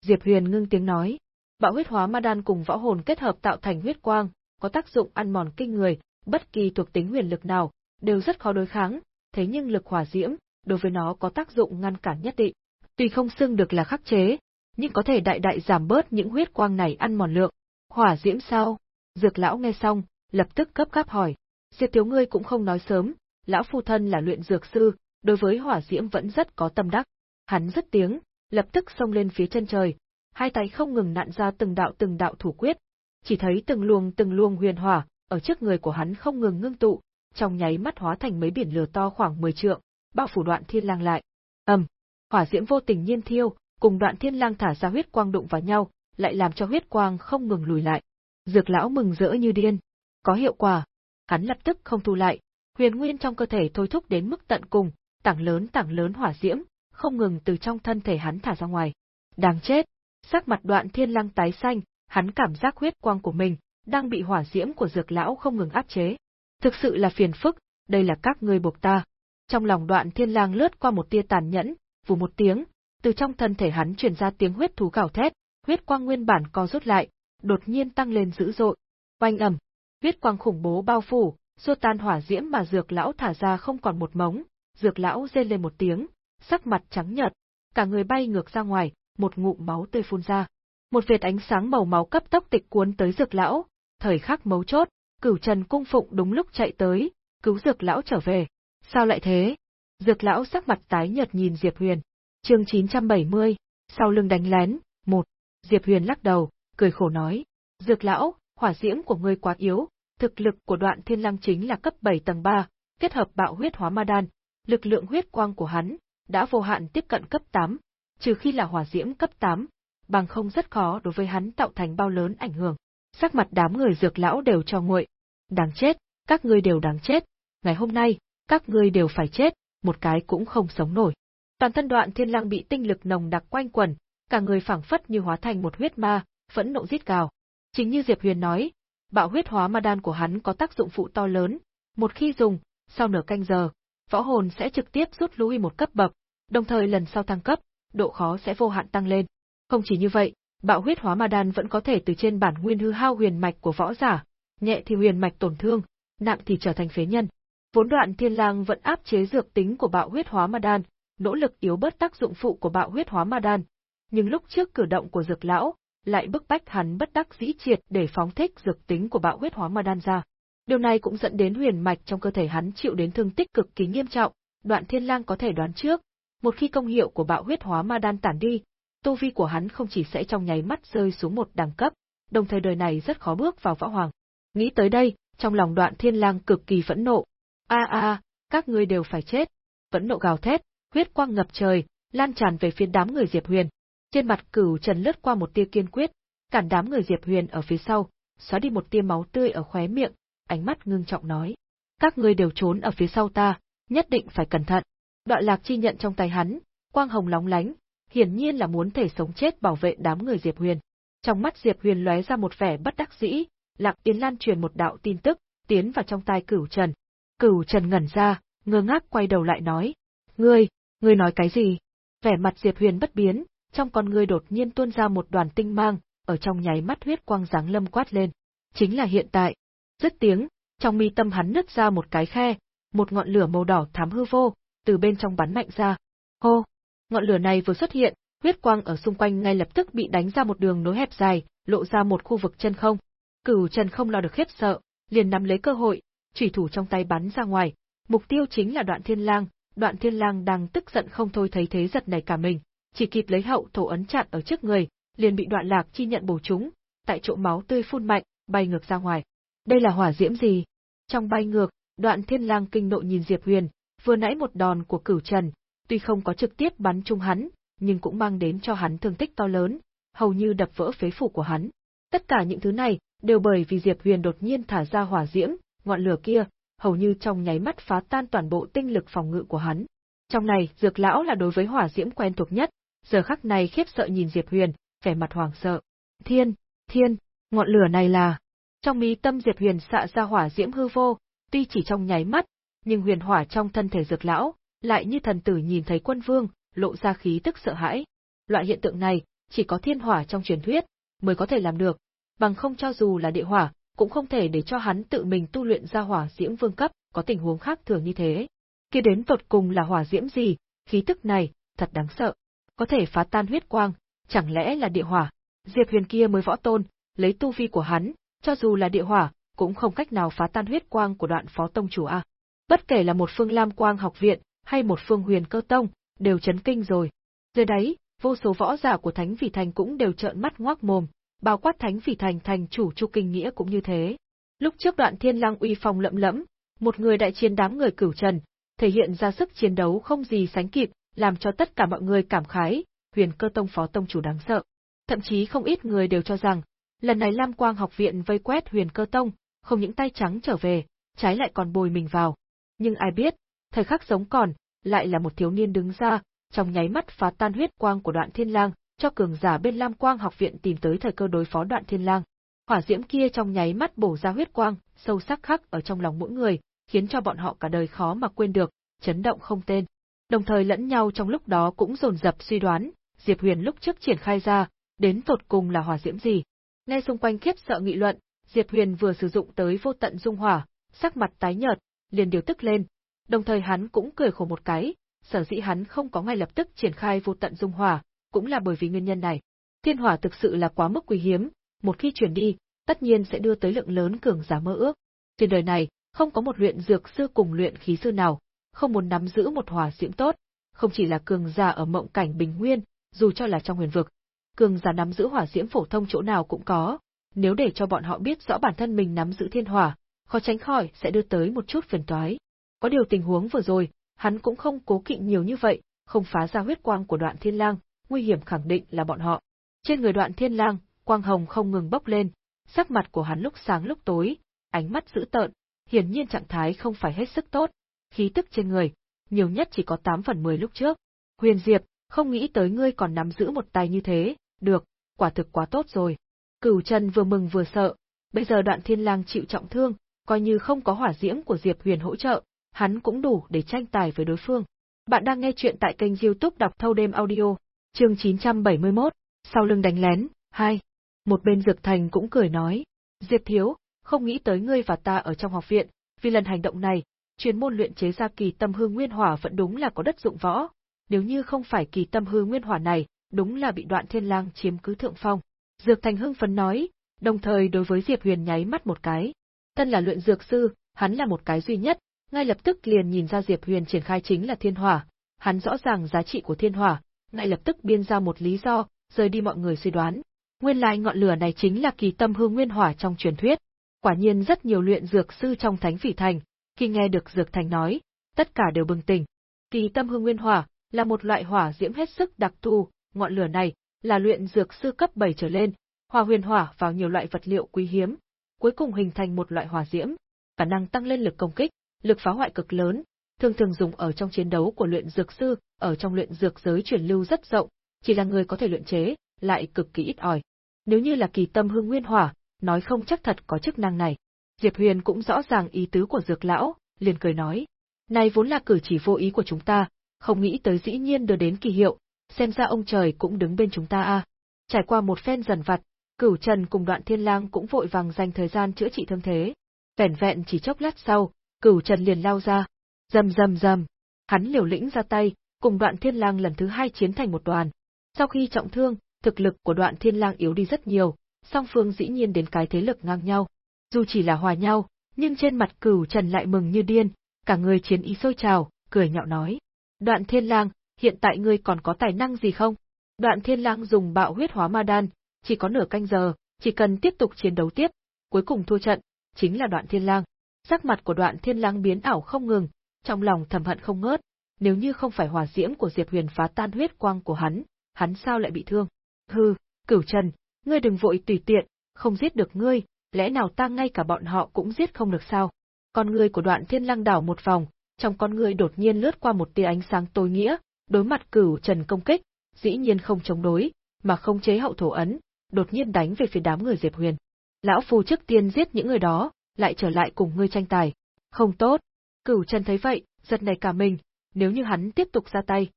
Diệp Huyền ngưng tiếng nói: "Bạo huyết hóa ma đan cùng võ hồn kết hợp tạo thành huyết quang, có tác dụng ăn mòn kinh người, bất kỳ thuộc tính huyền lực nào đều rất khó đối kháng, thế nhưng lực hỏa diễm đối với nó có tác dụng ngăn cản nhất định. Tuy không xưng được là khắc chế, nhưng có thể đại đại giảm bớt những huyết quang này ăn mòn lượng. Hỏa diễm sao? Dược lão nghe xong, lập tức cấp gáp hỏi. Diệp thiếu ngươi cũng không nói sớm, lão phu thân là luyện dược sư, đối với hỏa diễm vẫn rất có tâm đắc. Hắn rất tiếng, lập tức xông lên phía chân trời, hai tay không ngừng nặn ra từng đạo từng đạo thủ quyết. Chỉ thấy từng luồng từng luồng huyền hỏa, ở trước người của hắn không ngừng ngưng tụ, trong nháy mắt hóa thành mấy biển lửa to khoảng 10 trượng, bao phủ đoạn thiên lang lại. ầm, hỏa diễm vô tình nhiên thiêu, cùng đoạn thiên lang thả ra huyết quang đụng vào nhau, lại làm cho huyết quang không ngừng lùi lại. Dược lão mừng rỡ như điên. Có hiệu quả. Hắn lập tức không thu lại, huyền nguyên trong cơ thể thôi thúc đến mức tận cùng, tảng lớn tảng lớn hỏa diễm, không ngừng từ trong thân thể hắn thả ra ngoài. Đáng chết! Sắc mặt đoạn thiên lang tái xanh, hắn cảm giác huyết quang của mình, đang bị hỏa diễm của dược lão không ngừng áp chế. Thực sự là phiền phức, đây là các ngươi buộc ta. Trong lòng đoạn thiên lang lướt qua một tia tàn nhẫn, vù một tiếng, từ trong thân thể hắn truyền ra tiếng huyết thú gào thét, huyết quang nguyên bản co rút lại, đột nhiên tăng lên dữ dội. Oanh ầm, huyết quang khủng bố bao phủ, xua tan hỏa diễm mà dược lão thả ra không còn một mống, dược lão rên lên một tiếng, sắc mặt trắng nhợt, cả người bay ngược ra ngoài, một ngụm máu tươi phun ra. Một vệt ánh sáng màu máu cấp tốc tịch cuốn tới dược lão, thời khắc mấu chốt, Cửu Trần cung phụng đúng lúc chạy tới, cứu dược lão trở về. Sao lại thế? Dược lão sắc mặt tái nhợt nhìn Diệp Huyền. Chương 970, sau lưng đánh lén, một. Diệp Huyền lắc đầu, cười khổ nói, "Dược lão, hỏa diễm của ngươi quá yếu, thực lực của Đoạn Thiên Lăng chính là cấp 7 tầng 3, kết hợp bạo huyết hóa ma đan, lực lượng huyết quang của hắn đã vô hạn tiếp cận cấp 8, trừ khi là hỏa diễm cấp 8, bằng không rất khó đối với hắn tạo thành bao lớn ảnh hưởng." Sắc mặt đám người dược lão đều cho nguội. Đáng chết, các ngươi đều đáng chết, ngày hôm nay, các ngươi đều phải chết, một cái cũng không sống nổi. Toàn thân đoạn thiên lang bị tinh lực nồng đặc quanh quẩn, cả người phảng phất như hóa thành một huyết ma, phẫn nộ giết gào. Chính như Diệp Huyền nói, bạo huyết hóa ma đan của hắn có tác dụng phụ to lớn, một khi dùng, sau nửa canh giờ, võ hồn sẽ trực tiếp rút lui một cấp bậc, đồng thời lần sau thăng cấp, độ khó sẽ vô hạn tăng lên. Không chỉ như vậy, bạo huyết hóa ma đan vẫn có thể từ trên bản nguyên hư hao huyền mạch của võ giả, nhẹ thì huyền mạch tổn thương, nặng thì trở thành phế nhân. Vốn đoạn thiên lang vẫn áp chế dược tính của bạo huyết hóa ma đan, nỗ lực yếu bớt tác dụng phụ của bạo huyết hóa ma đan. Nhưng lúc trước cử động của dược lão, lại bức bách hắn bất đắc dĩ triệt để phóng thích dược tính của bạo huyết hóa ma đan ra. Điều này cũng dẫn đến huyền mạch trong cơ thể hắn chịu đến thương tích cực kỳ nghiêm trọng, đoạn thiên lang có thể đoán trước, một khi công hiệu của bạo huyết hóa ma đan tản đi, tu vi của hắn không chỉ sẽ trong nháy mắt rơi xuống một đẳng cấp, đồng thời đời này rất khó bước vào võ hoàng. Nghĩ tới đây, trong lòng đoạn thiên lang cực kỳ phẫn nộ. A a a, các ngươi đều phải chết. Phẫn nộ gào thét, huyết quang ngập trời, lan tràn về phía đám người Diệp Huyền. Trên mặt cửu trần lướt qua một tia kiên quyết, cản đám người Diệp Huyền ở phía sau, xóa đi một tia máu tươi ở khóe miệng, ánh mắt ngưng trọng nói. Các ngươi đều trốn ở phía sau ta, nhất định phải cẩn thận. Đoạn lạc chi nhận trong tay hắn, quang hồng lóng lánh, hiển nhiên là muốn thể sống chết bảo vệ đám người Diệp Huyền. Trong mắt Diệp Huyền lóe ra một vẻ bất đắc dĩ, Lạc Yến Lan truyền một đạo tin tức, tiến vào trong tai Cửu Trần. Cửu Trần ngẩn ra, ngơ ngác quay đầu lại nói: "Ngươi, ngươi nói cái gì?" Vẻ mặt Diệp Huyền bất biến, trong con ngươi đột nhiên tuôn ra một đoàn tinh mang, ở trong nháy mắt huyết quang giáng lâm quát lên. Chính là hiện tại. Dứt tiếng, trong mi tâm hắn nứt ra một cái khe, một ngọn lửa màu đỏ thắm hư vô, từ bên trong bắn mạnh ra. Hô! Ngọn lửa này vừa xuất hiện, huyết quang ở xung quanh ngay lập tức bị đánh ra một đường nối hẹp dài, lộ ra một khu vực chân không. Cửu Trần không lo được khiếp sợ, liền nắm lấy cơ hội, chủy thủ trong tay bắn ra ngoài, mục tiêu chính là Đoạn Thiên Lang, Đoạn Thiên Lang đang tức giận không thôi thấy thế giật này cả mình, chỉ kịp lấy hậu thổ ấn chặn ở trước người, liền bị Đoạn Lạc chi nhận bổ trúng, tại chỗ máu tươi phun mạnh, bay ngược ra ngoài. Đây là hỏa diễm gì? Trong bay ngược, Đoạn Thiên Lang kinh nộ nhìn Diệp Huyền, vừa nãy một đòn của Cửu Trần, tuy không có trực tiếp bắn trúng hắn, nhưng cũng mang đến cho hắn thương tích to lớn, hầu như đập vỡ phế phủ của hắn. Tất cả những thứ này đều bởi vì Diệp Huyền đột nhiên thả ra hỏa diễm, ngọn lửa kia, hầu như trong nháy mắt phá tan toàn bộ tinh lực phòng ngự của hắn. Trong này, Dược lão là đối với hỏa diễm quen thuộc nhất, giờ khắc này khiếp sợ nhìn Diệp Huyền, vẻ mặt hoảng sợ. Thiên, thiên, ngọn lửa này là... Trong mí tâm Diệp Huyền xạ ra hỏa diễm hư vô, tuy chỉ trong nháy mắt, nhưng huyền hỏa trong thân thể dược lão, lại như thần tử nhìn thấy quân vương, lộ ra khí tức sợ hãi. Loại hiện tượng này, chỉ có thiên hỏa trong truyền thuyết, mới có thể làm được, bằng không cho dù là địa hỏa, cũng không thể để cho hắn tự mình tu luyện ra hỏa diễm vương cấp, có tình huống khác thường như thế. Kia đến tột cùng là hỏa diễm gì, khí tức này, thật đáng sợ. Có thể phá tan huyết quang, chẳng lẽ là địa hỏa? Diệp Huyền kia mới võ tôn, lấy tu vi của hắn, cho dù là địa hỏa, cũng không cách nào phá tan huyết quang của đoạn phó tông chủ a. Bất kể là một phương Lam Quang học viện, hay một phương Huyền Cơ Tông, đều chấn kinh rồi. Dưới đấy, vô số võ giả của Thánh Vị Thành cũng đều trợn mắt ngoác mồm, bao quát Thánh Vị Thành thành chủ Chu Kinh Nghĩa cũng như thế. Lúc trước đoạn Thiên Lang uy phong lẫm lẫm, một người đại chiến đám người cửu trần, thể hiện ra sức chiến đấu không gì sánh kịp, làm cho tất cả mọi người cảm khái, Huyền Cơ Tông phó tông chủ đáng sợ. Thậm chí không ít người đều cho rằng, lần này Lam Quang học viện vây quét Huyền Cơ Tông, không những tay trắng trở về, trái lại còn bồi mình vào. Nhưng ai biết, thời khắc sống còn, lại là một thiếu niên đứng ra, trong nháy mắt phá tan huyết quang của đoạn thiên lang, cho cường giả bên Lam Quang học viện tìm tới thời cơ đối phó đoạn thiên lang. Hỏa diễm kia trong nháy mắt bổ ra huyết quang, sâu sắc khắc ở trong lòng mỗi người, khiến cho bọn họ cả đời khó mà quên được, chấn động không tên. Đồng thời lẫn nhau trong lúc đó cũng dồn dập suy đoán, Diệp Huyền lúc trước triển khai ra, đến tột cùng là hỏa diễm gì. Nghe xung quanh khiếp sợ nghị luận, Diệp Huyền vừa sử dụng tới vô tận dung hỏa, sắc mặt tái nhợt, liền điều tức lên, đồng thời hắn cũng cười khổ một cái, sở dĩ hắn không có ngay lập tức triển khai vô tận dung hỏa, cũng là bởi vì nguyên nhân này. Thiên hỏa thực sự là quá mức quý hiếm, một khi truyền đi, tất nhiên sẽ đưa tới lượng lớn cường giả mơ ước. Trên đời này, không có một luyện dược sư cùng luyện khí sư nào, không muốn nắm giữ một hỏa diễm tốt, không chỉ là cường giả ở mộng cảnh bình nguyên, dù cho là trong huyền vực. Cường giả nắm giữ hỏa diễm phổ thông chỗ nào cũng có, nếu để cho bọn họ biết rõ bản thân mình nắm giữ thiên hỏa, khó tránh khỏi sẽ đưa tới một chút phiền toái. Có điều tình huống vừa rồi, hắn cũng không cố kỵ nhiều như vậy, không phá ra huyết quang của đoạn thiên lang, nguy hiểm khẳng định là bọn họ. Trên người đoạn thiên lang, quang hồng không ngừng bốc lên, sắc mặt của hắn lúc sáng lúc tối, ánh mắt dữ tợn, hiển nhiên trạng thái không phải hết sức tốt, khí tức trên người, nhiều nhất chỉ có 8 phần 10 lúc trước. Huyền Diệp, không nghĩ tới ngươi còn nắm giữ một tay như thế, được, quả thực quá tốt rồi. Cửu Trần vừa mừng vừa sợ, bây giờ đoạn thiên lang chịu trọng thương, coi như không có hỏa diễm của Diệp Huyền hỗ trợ, hắn cũng đủ để tranh tài với đối phương. Bạn đang nghe chuyện tại kênh youtube đọc thâu đêm audio, chương 971, sau lưng đánh lén, 2. Một bên Dược Thành cũng cười nói, Diệp Thiếu, không nghĩ tới ngươi và ta ở trong học viện, vì lần hành động này, chuyên môn luyện chế ra kỳ tâm hư nguyên hỏa vẫn đúng là có đất dụng võ, nếu như không phải kỳ tâm hư nguyên hỏa này, đúng là bị đoạn thiên lang chiếm cứ thượng phong. Dược Thành hưng phấn nói, đồng thời đối với Diệp Huyền nháy mắt một cái. Thân là luyện dược sư, hắn là một cái duy nhất, ngay lập tức liền nhìn ra Diệp Huyền triển khai chính là thiên hỏa, hắn rõ ràng giá trị của thiên hỏa, ngay lập tức biên ra một lý do, rời đi mọi người suy đoán. Nguyên lai ngọn lửa này chính là kỳ tâm hư nguyên hỏa trong truyền thuyết. Quả nhiên rất nhiều luyện dược sư trong Thánh Phỉ Thành, khi nghe được Dược Thành nói, tất cả đều bừng tỉnh. Kỳ tâm hư nguyên hỏa là một loại hỏa diễm hết sức đặc thù, ngọn lửa này là luyện dược sư cấp 7 trở lên, hòa huyền hỏa vào nhiều loại vật liệu quý hiếm, cuối cùng hình thành một loại hỏa diễm, khả năng tăng lên lực công kích, lực phá hoại cực lớn, thường thường dùng ở trong chiến đấu của luyện dược sư, ở trong luyện dược giới truyền lưu rất rộng, chỉ là người có thể luyện chế, lại cực kỳ ít ỏi. Nếu như là kỳ tâm hương nguyên hỏa, nói không chắc thật có chức năng này. Diệp Huyền cũng rõ ràng ý tứ của dược lão, liền cười nói. Này vốn là cử chỉ vô ý của chúng ta, không nghĩ tới dĩ nhiên đưa đến kỳ hiệu, xem ra ông trời cũng đứng bên chúng ta a. Trải qua một phen dần vặt, Cửu Trần cùng Đoạn Thiên Lang cũng vội vàng dành thời gian chữa trị thương thế. Vẻn vẹn chỉ chốc lát sau, Cửu Trần liền lao ra. Rầm rầm rầm, hắn liều lĩnh ra tay, cùng Đoạn Thiên Lang lần thứ hai chiến thành một đoàn. Sau khi trọng thương, thực lực của Đoạn Thiên Lang yếu đi rất nhiều, song phương dĩ nhiên đến cái thế lực ngang nhau. Dù chỉ là hòa nhau, nhưng trên mặt Cửu Trần lại mừng như điên, cả người chiến ý sôi trào, cười nhạo nói: "Đoạn Thiên Lang, hiện tại ngươi còn có tài năng gì không?" Đoạn Thiên Lang dùng bạo huyết hóa ma đan, chỉ có nửa canh giờ, chỉ cần tiếp tục chiến đấu tiếp, cuối cùng thua trận, chính là Đoạn Thiên Lang. Sắc mặt của Đoạn Thiên Lang biến ảo không ngừng, trong lòng thầm hận không ngớt, nếu như không phải hỏa diễm của Diệp Huyền phá tan huyết quang của hắn, hắn sao lại bị thương? Hừ, Cửu Trần, ngươi đừng vội tùy tiện, không giết được ngươi, lẽ nào ta ngay cả bọn họ cũng giết không được sao? Con ngươi của Đoạn Thiên Lang đảo một vòng, trong con ngươi đột nhiên lướt qua một tia ánh sáng tối nghĩa, đối mặt Cửu Trần công kích, dĩ nhiên không chống đối, mà không chế hậu thổ ấn, đột nhiên đánh về phía đám người Diệp Huyền. Lão phu trước tiên giết những người đó, lại trở lại cùng ngươi tranh tài. Không tốt. Cửu Trần thấy vậy, giật này cả mình, nếu như hắn tiếp tục ra tay,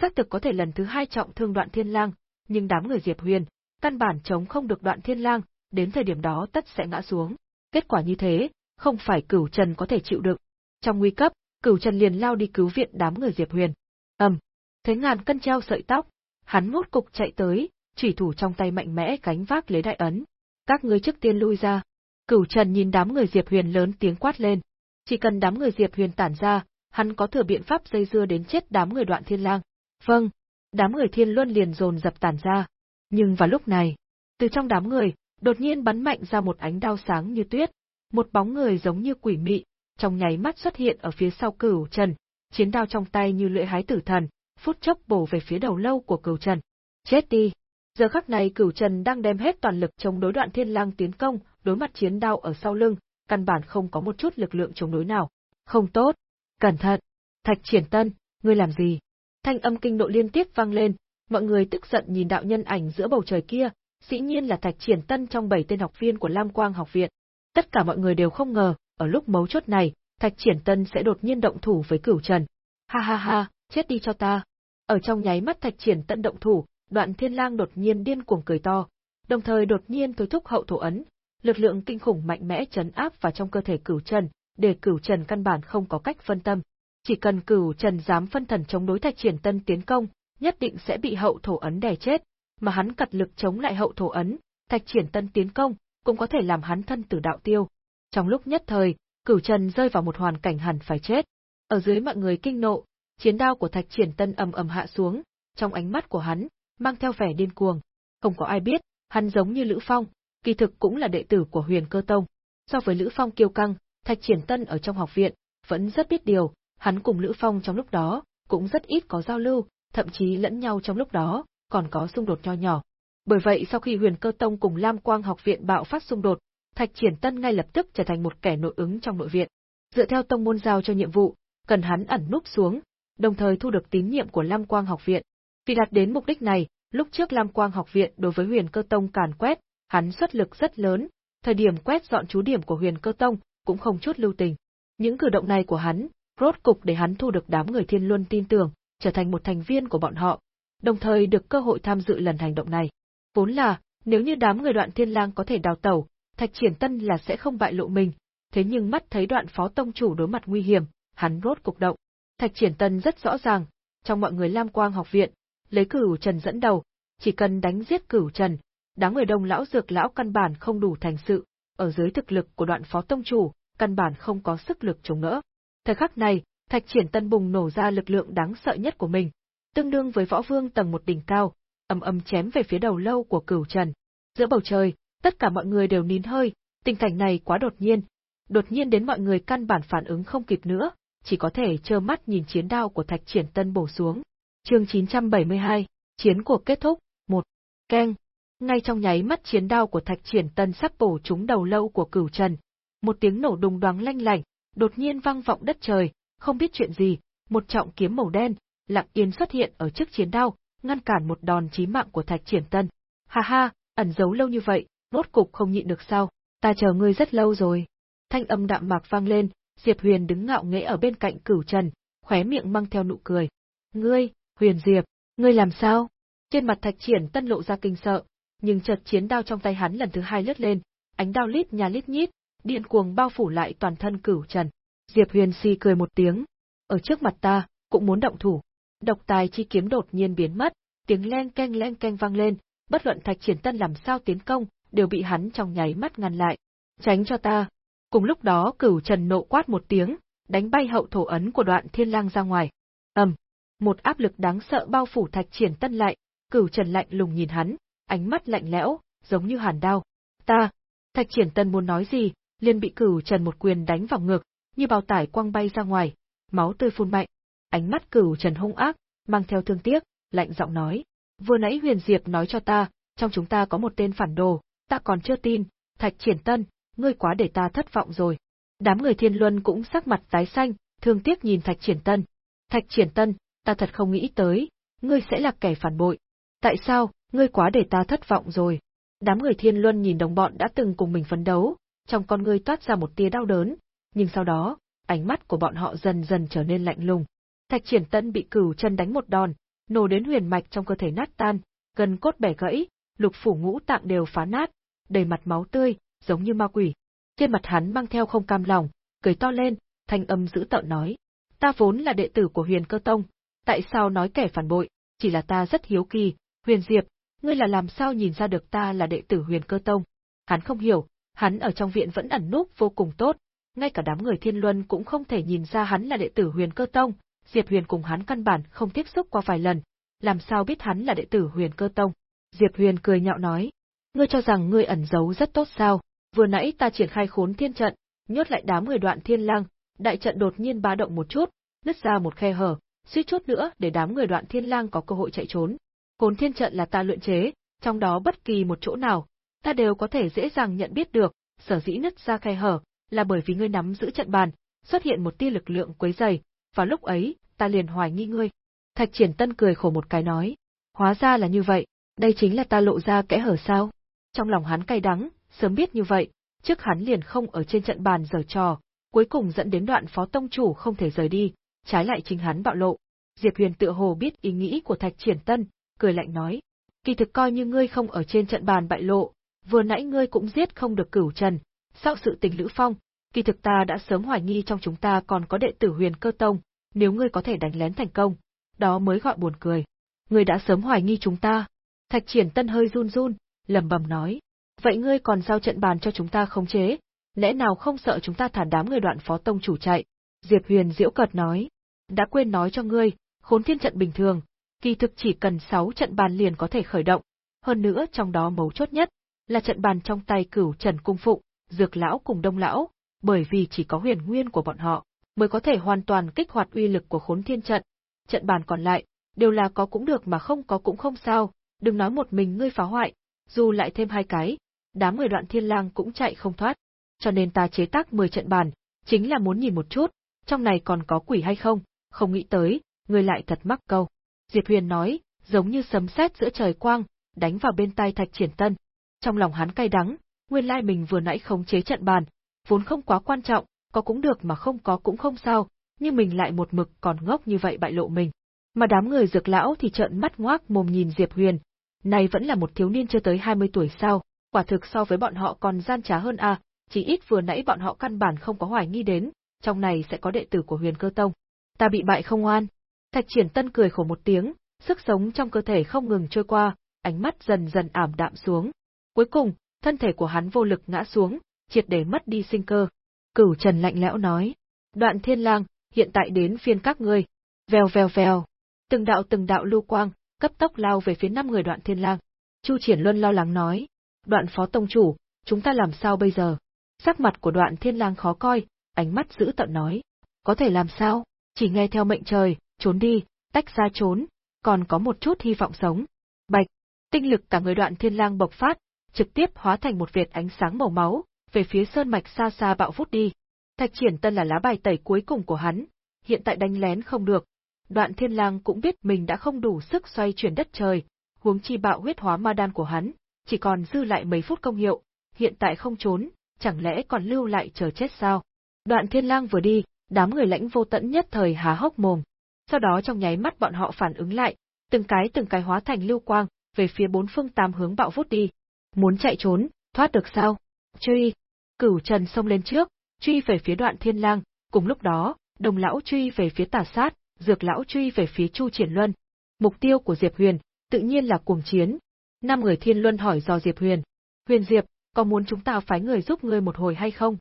xác thực có thể lần thứ hai trọng thương đoạn thiên lang, nhưng đám người Diệp Huyền, căn bản chống không được đoạn thiên lang, đến thời điểm đó tất sẽ ngã xuống. Kết quả như thế, không phải cửu trần có thể chịu đựng. Trong nguy cấp, cửu trần liền lao đi cứu viện đám người Diệp Huyền. ầm, thấy ngàn cân treo sợi tóc, hắn ngốt cục chạy tới, chỉ thủ trong tay mạnh mẽ cánh vác lấy đại ấn. Các ngươi trước tiên lui ra. Cửu trần nhìn đám người Diệp Huyền lớn tiếng quát lên. Chỉ cần đám người Diệp Huyền tản ra, hắn có thừa biện pháp dây dưa đến chết đám người đoạn thiên lang. Vâng, đám người thiên luân liền dồn dập tản ra. Nhưng vào lúc này, từ trong đám người, đột nhiên bắn mạnh ra một ánh đao sáng như tuyết, một bóng người giống như quỷ mị, trong nháy mắt xuất hiện ở phía sau cửu trần, chiến đao trong tay như lưỡi hái tử thần, phút chốc bổ về phía đầu lâu của cửu trần. Chết đi! Giờ khắc này cửu trần đang đem hết toàn lực chống đối đoạn thiên lang tiến công, đối mặt chiến đao ở sau lưng, căn bản không có một chút lực lượng chống đối nào. Không tốt! Cẩn thận! Thạch triển tân, ngươi làm gì? Thanh âm kinh nộ liên tiếp vang lên, mọi người tức giận nhìn đạo nhân ảnh giữa bầu trời kia, dĩ nhiên là Thạch Triển Tân trong bảy tên học viên của Lam Quang học viện. Tất cả mọi người đều không ngờ, ở lúc mấu chốt này, Thạch Triển Tân sẽ đột nhiên động thủ với Cửu Trần. Ha ha ha, chết đi cho ta. Ở trong nháy mắt Thạch Triển Tân động thủ, Đoạn Thiên Lang đột nhiên điên cuồng cười to, đồng thời đột nhiên thôi thúc hậu thổ ấn, lực lượng kinh khủng mạnh mẽ chấn áp vào trong cơ thể Cửu Trần, để Cửu Trần căn bản không có cách phân tâm. Chỉ cần Cửu Trần dám phân thần chống đối Thạch Triển Tân tiến công, nhất định sẽ bị hậu thổ ấn đè chết, mà hắn cật lực chống lại hậu thổ ấn, Thạch Triển Tân tiến công, cũng có thể làm hắn thân tử đạo tiêu. Trong lúc nhất thời, Cửu Trần rơi vào một hoàn cảnh hẳn phải chết. Ở dưới mọi người kinh nộ, chiến đao của Thạch Triển Tân ầm ầm hạ xuống, trong ánh mắt của hắn mang theo vẻ điên cuồng. Không có ai biết, hắn giống như Lữ Phong, kỳ thực cũng là đệ tử của Huyền Cơ Tông. So với Lữ Phong kiêu căng, Thạch Triển Tân ở trong học viện vẫn rất biết điều, hắn cùng Lữ Phong trong lúc đó cũng rất ít có giao lưu, thậm chí lẫn nhau trong lúc đó còn có xung đột nho nhỏ. Bởi vậy sau khi Huyền Cơ Tông cùng Lam Quang học viện bạo phát xung đột, Thạch Triển Tân ngay lập tức trở thành một kẻ nội ứng trong nội viện. Dựa theo tông môn giao cho nhiệm vụ, cần hắn ẩn núp xuống, đồng thời thu được tín nhiệm của Lam Quang học viện. Vì đạt đến mục đích này, lúc trước Lam Quang học viện đối với Huyền Cơ Tông càn quét, hắn xuất lực rất lớn, thời điểm quét dọn chú điểm của Huyền Cơ Tông cũng không chút lưu tình. Những cử động này của hắn, rốt cục để hắn thu được đám người Thiên Luân tin tưởng, trở thành một thành viên của bọn họ, đồng thời được cơ hội tham dự lần hành động này. Vốn là, nếu như đám người đoạn thiên lang có thể đào tẩu, Thạch Triển Tân là sẽ không bại lộ mình, thế nhưng mắt thấy đoạn phó tông chủ đối mặt nguy hiểm, hắn rốt cục động. Thạch Triển Tân rất rõ ràng, trong mọi người Lam Quang học viện, lấy cửu Trần dẫn đầu, chỉ cần đánh giết cửu Trần, đám người đông lão dược lão căn bản không đủ thành sự, ở dưới thực lực của đoạn phó tông chủ, căn bản không có sức lực chống đỡ. Thời khắc này, Thạch Triển Tân bùng nổ ra lực lượng đáng sợ nhất của mình, tương đương với võ vương tầng một đỉnh cao, ầm ầm chém về phía đầu lâu của Cửu Trần. Giữa bầu trời, tất cả mọi người đều nín hơi, tình cảnh này quá đột nhiên, đột nhiên đến mọi người căn bản phản ứng không kịp nữa, chỉ có thể trơ mắt nhìn chiến đao của Thạch Triển Tân bổ xuống. Chương 972, chiến cuộc kết thúc, một Keng. Ngay trong nháy mắt chiến đao của Thạch Triển Tân sắp bổ trúng đầu lâu của Cửu Trần, một tiếng nổ đùng đoáng lanh lảnh, đột nhiên vang vọng đất trời, không biết chuyện gì, một trọng kiếm màu đen, lặng yên xuất hiện ở trước chiến đao, ngăn cản một đòn chí mạng của Thạch Triển Tân. Ha ha, ẩn giấu lâu như vậy, rốt cục không nhịn được sao, ta chờ ngươi rất lâu rồi. Thanh âm đạm mạc vang lên, Diệp Huyền đứng ngạo nghễ ở bên cạnh Cửu Trần, khóe miệng mang theo nụ cười. Ngươi, Huyền Diệp, ngươi làm sao? Trên mặt Thạch Triển Tân lộ ra kinh sợ, nhưng chợt chiến đao trong tay hắn lần thứ hai lướt lên, ánh đao lít nhà lít nhít, điện cuồng bao phủ lại toàn thân Cửu Trần. Diệp Huyền si cười một tiếng, ở trước mặt ta, cũng muốn động thủ. Độc tài chi kiếm đột nhiên biến mất, tiếng len keng len keng vang lên, bất luận Thạch Triển Tân làm sao tiến công, đều bị hắn trong nháy mắt ngăn lại. Tránh cho ta. Cùng lúc đó Cửu Trần nộ quát một tiếng, đánh bay hậu thổ ấn của Đoạn Thiên Lang ra ngoài. Ầm, một áp lực đáng sợ bao phủ Thạch Triển Tân lại, Cửu Trần lạnh lùng nhìn hắn, ánh mắt lạnh lẽo, giống như hàn đao. Ta, Thạch Triển Tân muốn nói gì, liền bị Cửu Trần một quyền đánh vào ngực, như bao tải quăng bay ra ngoài, máu tươi phun mạnh. Ánh mắt cửu trần hung ác, mang theo thương tiếc, lạnh giọng nói. Vừa nãy Huyền Diệp nói cho ta, trong chúng ta có một tên phản đồ, ta còn chưa tin, Thạch Triển Tân, ngươi quá để ta thất vọng rồi. Đám người Thiên Luân cũng sắc mặt tái xanh, thương tiếc nhìn Thạch Triển Tân. Thạch Triển Tân, ta thật không nghĩ tới, ngươi sẽ là kẻ phản bội. Tại sao, ngươi quá để ta thất vọng rồi? Đám người Thiên Luân nhìn đồng bọn đã từng cùng mình phấn đấu, trong con ngươi toát ra một tia đau đớn, nhưng sau đó, ánh mắt của bọn họ dần dần trở nên lạnh lùng. Thạch Triển Tân bị cửu chân đánh một đòn, nổ đến huyền mạch trong cơ thể nát tan, gần cốt bẻ gãy, lục phủ ngũ tạng đều phá nát, đầy mặt máu tươi, giống như ma quỷ. Trên mặt hắn mang theo không cam lòng, cười to lên, thanh âm dữ tợn nói: "Ta vốn là đệ tử của Huyền Cơ Tông, tại sao nói kẻ phản bội? Chỉ là ta rất hiếu kỳ, Huyền Diệp, ngươi là làm sao nhìn ra được ta là đệ tử Huyền Cơ Tông?" Hắn không hiểu, hắn ở trong viện vẫn ẩn núp vô cùng tốt, ngay cả đám người Thiên Luân cũng không thể nhìn ra hắn là đệ tử Huyền Cơ Tông, Diệp Huyền cùng hắn căn bản không tiếp xúc qua vài lần, làm sao biết hắn là đệ tử Huyền Cơ Tông. Diệp Huyền cười nhạo nói, ngươi cho rằng ngươi ẩn giấu rất tốt sao, vừa nãy ta triển khai khốn thiên trận, nhốt lại đám người đoạn thiên lang, đại trận đột nhiên bá động một chút, nứt ra một khe hở, suýt chút nữa để đám người đoạn thiên lang có cơ hội chạy trốn. Hồn thiên trận là ta luyện chế, trong đó bất kỳ một chỗ nào, ta đều có thể dễ dàng nhận biết được, sở dĩ nứt ra khe hở, là bởi vì ngươi nắm giữ trận bàn, xuất hiện một tia lực lượng quấy dày, và lúc ấy, ta liền hoài nghi ngươi. Thạch Triển Tân cười khổ một cái nói, hóa ra là như vậy, đây chính là ta lộ ra kẽ hở sao? Trong lòng hắn cay đắng, sớm biết như vậy, trước hắn liền không ở trên trận bàn giở trò, cuối cùng dẫn đến đoạn phó tông chủ không thể rời đi, trái lại chính hắn bạo lộ. Diệp Huyền tựa hồ biết ý nghĩ của Thạch Triển Tân, cười lạnh nói, kỳ thực coi như ngươi không ở trên trận bàn bại lộ, vừa nãy ngươi cũng giết không được cửu trần, sau sự tình Lữ Phong, kỳ thực ta đã sớm hoài nghi trong chúng ta còn có đệ tử huyền cơ tông, nếu ngươi có thể đánh lén thành công, đó mới gọi buồn cười. Ngươi đã sớm hoài nghi chúng ta. Thạch triển tân hơi run run, lầm bầm nói. Vậy ngươi còn giao trận bàn cho chúng ta không chế, lẽ nào không sợ chúng ta thả đám người đoạn phó tông chủ chạy? Diệp Huyền diễu cợt nói. Đã quên nói cho ngươi, khốn thiên trận bình thường, kỳ thực chỉ cần 6 trận bàn liền có thể khởi động. Hơn nữa trong đó mấu chốt nhất, là trận bàn trong tay cửu trần cung phụng, dược lão cùng đông lão, bởi vì chỉ có huyền nguyên của bọn họ, mới có thể hoàn toàn kích hoạt uy lực của khốn thiên trận. Trận bàn còn lại, đều là có cũng được mà không có cũng không sao, đừng nói một mình ngươi phá hoại, dù lại thêm hai cái, đám người đoạn thiên lang cũng chạy không thoát. Cho nên ta chế tác 10 trận bàn, chính là muốn nhìn một chút, trong này còn có quỷ hay không, không nghĩ tới, ngươi lại thật mắc câu. Diệp Huyền nói, giống như sấm sét giữa trời quang, đánh vào bên tai Thạch Triển Tân. Trong lòng hắn cay đắng, nguyên lai mình vừa nãy khống chế trận bàn, vốn không quá quan trọng, có cũng được mà không có cũng không sao, nhưng mình lại một mực còn ngốc như vậy bại lộ mình. Mà đám người dược lão thì trợn mắt ngoác mồm nhìn Diệp Huyền, này vẫn là một thiếu niên chưa tới 20 tuổi sao, quả thực so với bọn họ còn gian trá hơn à, chỉ ít vừa nãy bọn họ căn bản không có hoài nghi đến, trong này sẽ có đệ tử của Huyền Cơ Tông. Ta bị bại không oan. Thạch Triển Tân cười khổ một tiếng, sức sống trong cơ thể không ngừng trôi qua, ánh mắt dần dần ảm đạm xuống. Cuối cùng, thân thể của hắn vô lực ngã xuống, triệt để mất đi sinh cơ. Cửu Trần lạnh lẽo nói, đoạn thiên lang, hiện tại đến phiên các ngươi. Vèo vèo vèo, từng đạo từng đạo lưu quang, cấp tốc lao về phía năm người đoạn thiên lang. Chu Triển Luân lo lắng nói, đoạn phó tông chủ, chúng ta làm sao bây giờ? Sắc mặt của đoạn thiên lang khó coi, ánh mắt giữ tận nói, có thể làm sao, chỉ nghe theo mệnh trời, trốn đi, tách ra trốn, còn có một chút hy vọng sống. Bạch, tinh lực cả người đoạn thiên lang bộc phát, trực tiếp hóa thành một vệt ánh sáng màu máu, về phía sơn mạch xa xa bạo vút đi. Thạch Triển Tân là lá bài tẩy cuối cùng của hắn, hiện tại đánh lén không được. Đoạn Thiên Lang cũng biết mình đã không đủ sức xoay chuyển đất trời, huống chi bạo huyết hóa ma đan của hắn, chỉ còn dư lại mấy phút công hiệu, hiện tại không trốn, chẳng lẽ còn lưu lại chờ chết sao? Đoạn Thiên Lang vừa đi, đám người lãnh vô tận nhất thời há hốc mồm. Sau đó trong nháy mắt bọn họ phản ứng lại, từng cái từng cái hóa thành lưu quang, về phía bốn phương tám hướng bạo vút đi. Muốn chạy trốn, thoát được sao? Truy! Cửu Trần xông lên trước, truy về phía đoạn thiên lang, cùng lúc đó, đồng lão truy về phía tà sát, dược lão truy về phía Chu Triển Luân. Mục tiêu của Diệp Huyền, tự nhiên là cuồng chiến. Năm người thiên luân hỏi do Diệp Huyền. Huyền Diệp, có muốn chúng ta phái người giúp ngươi một hồi hay không?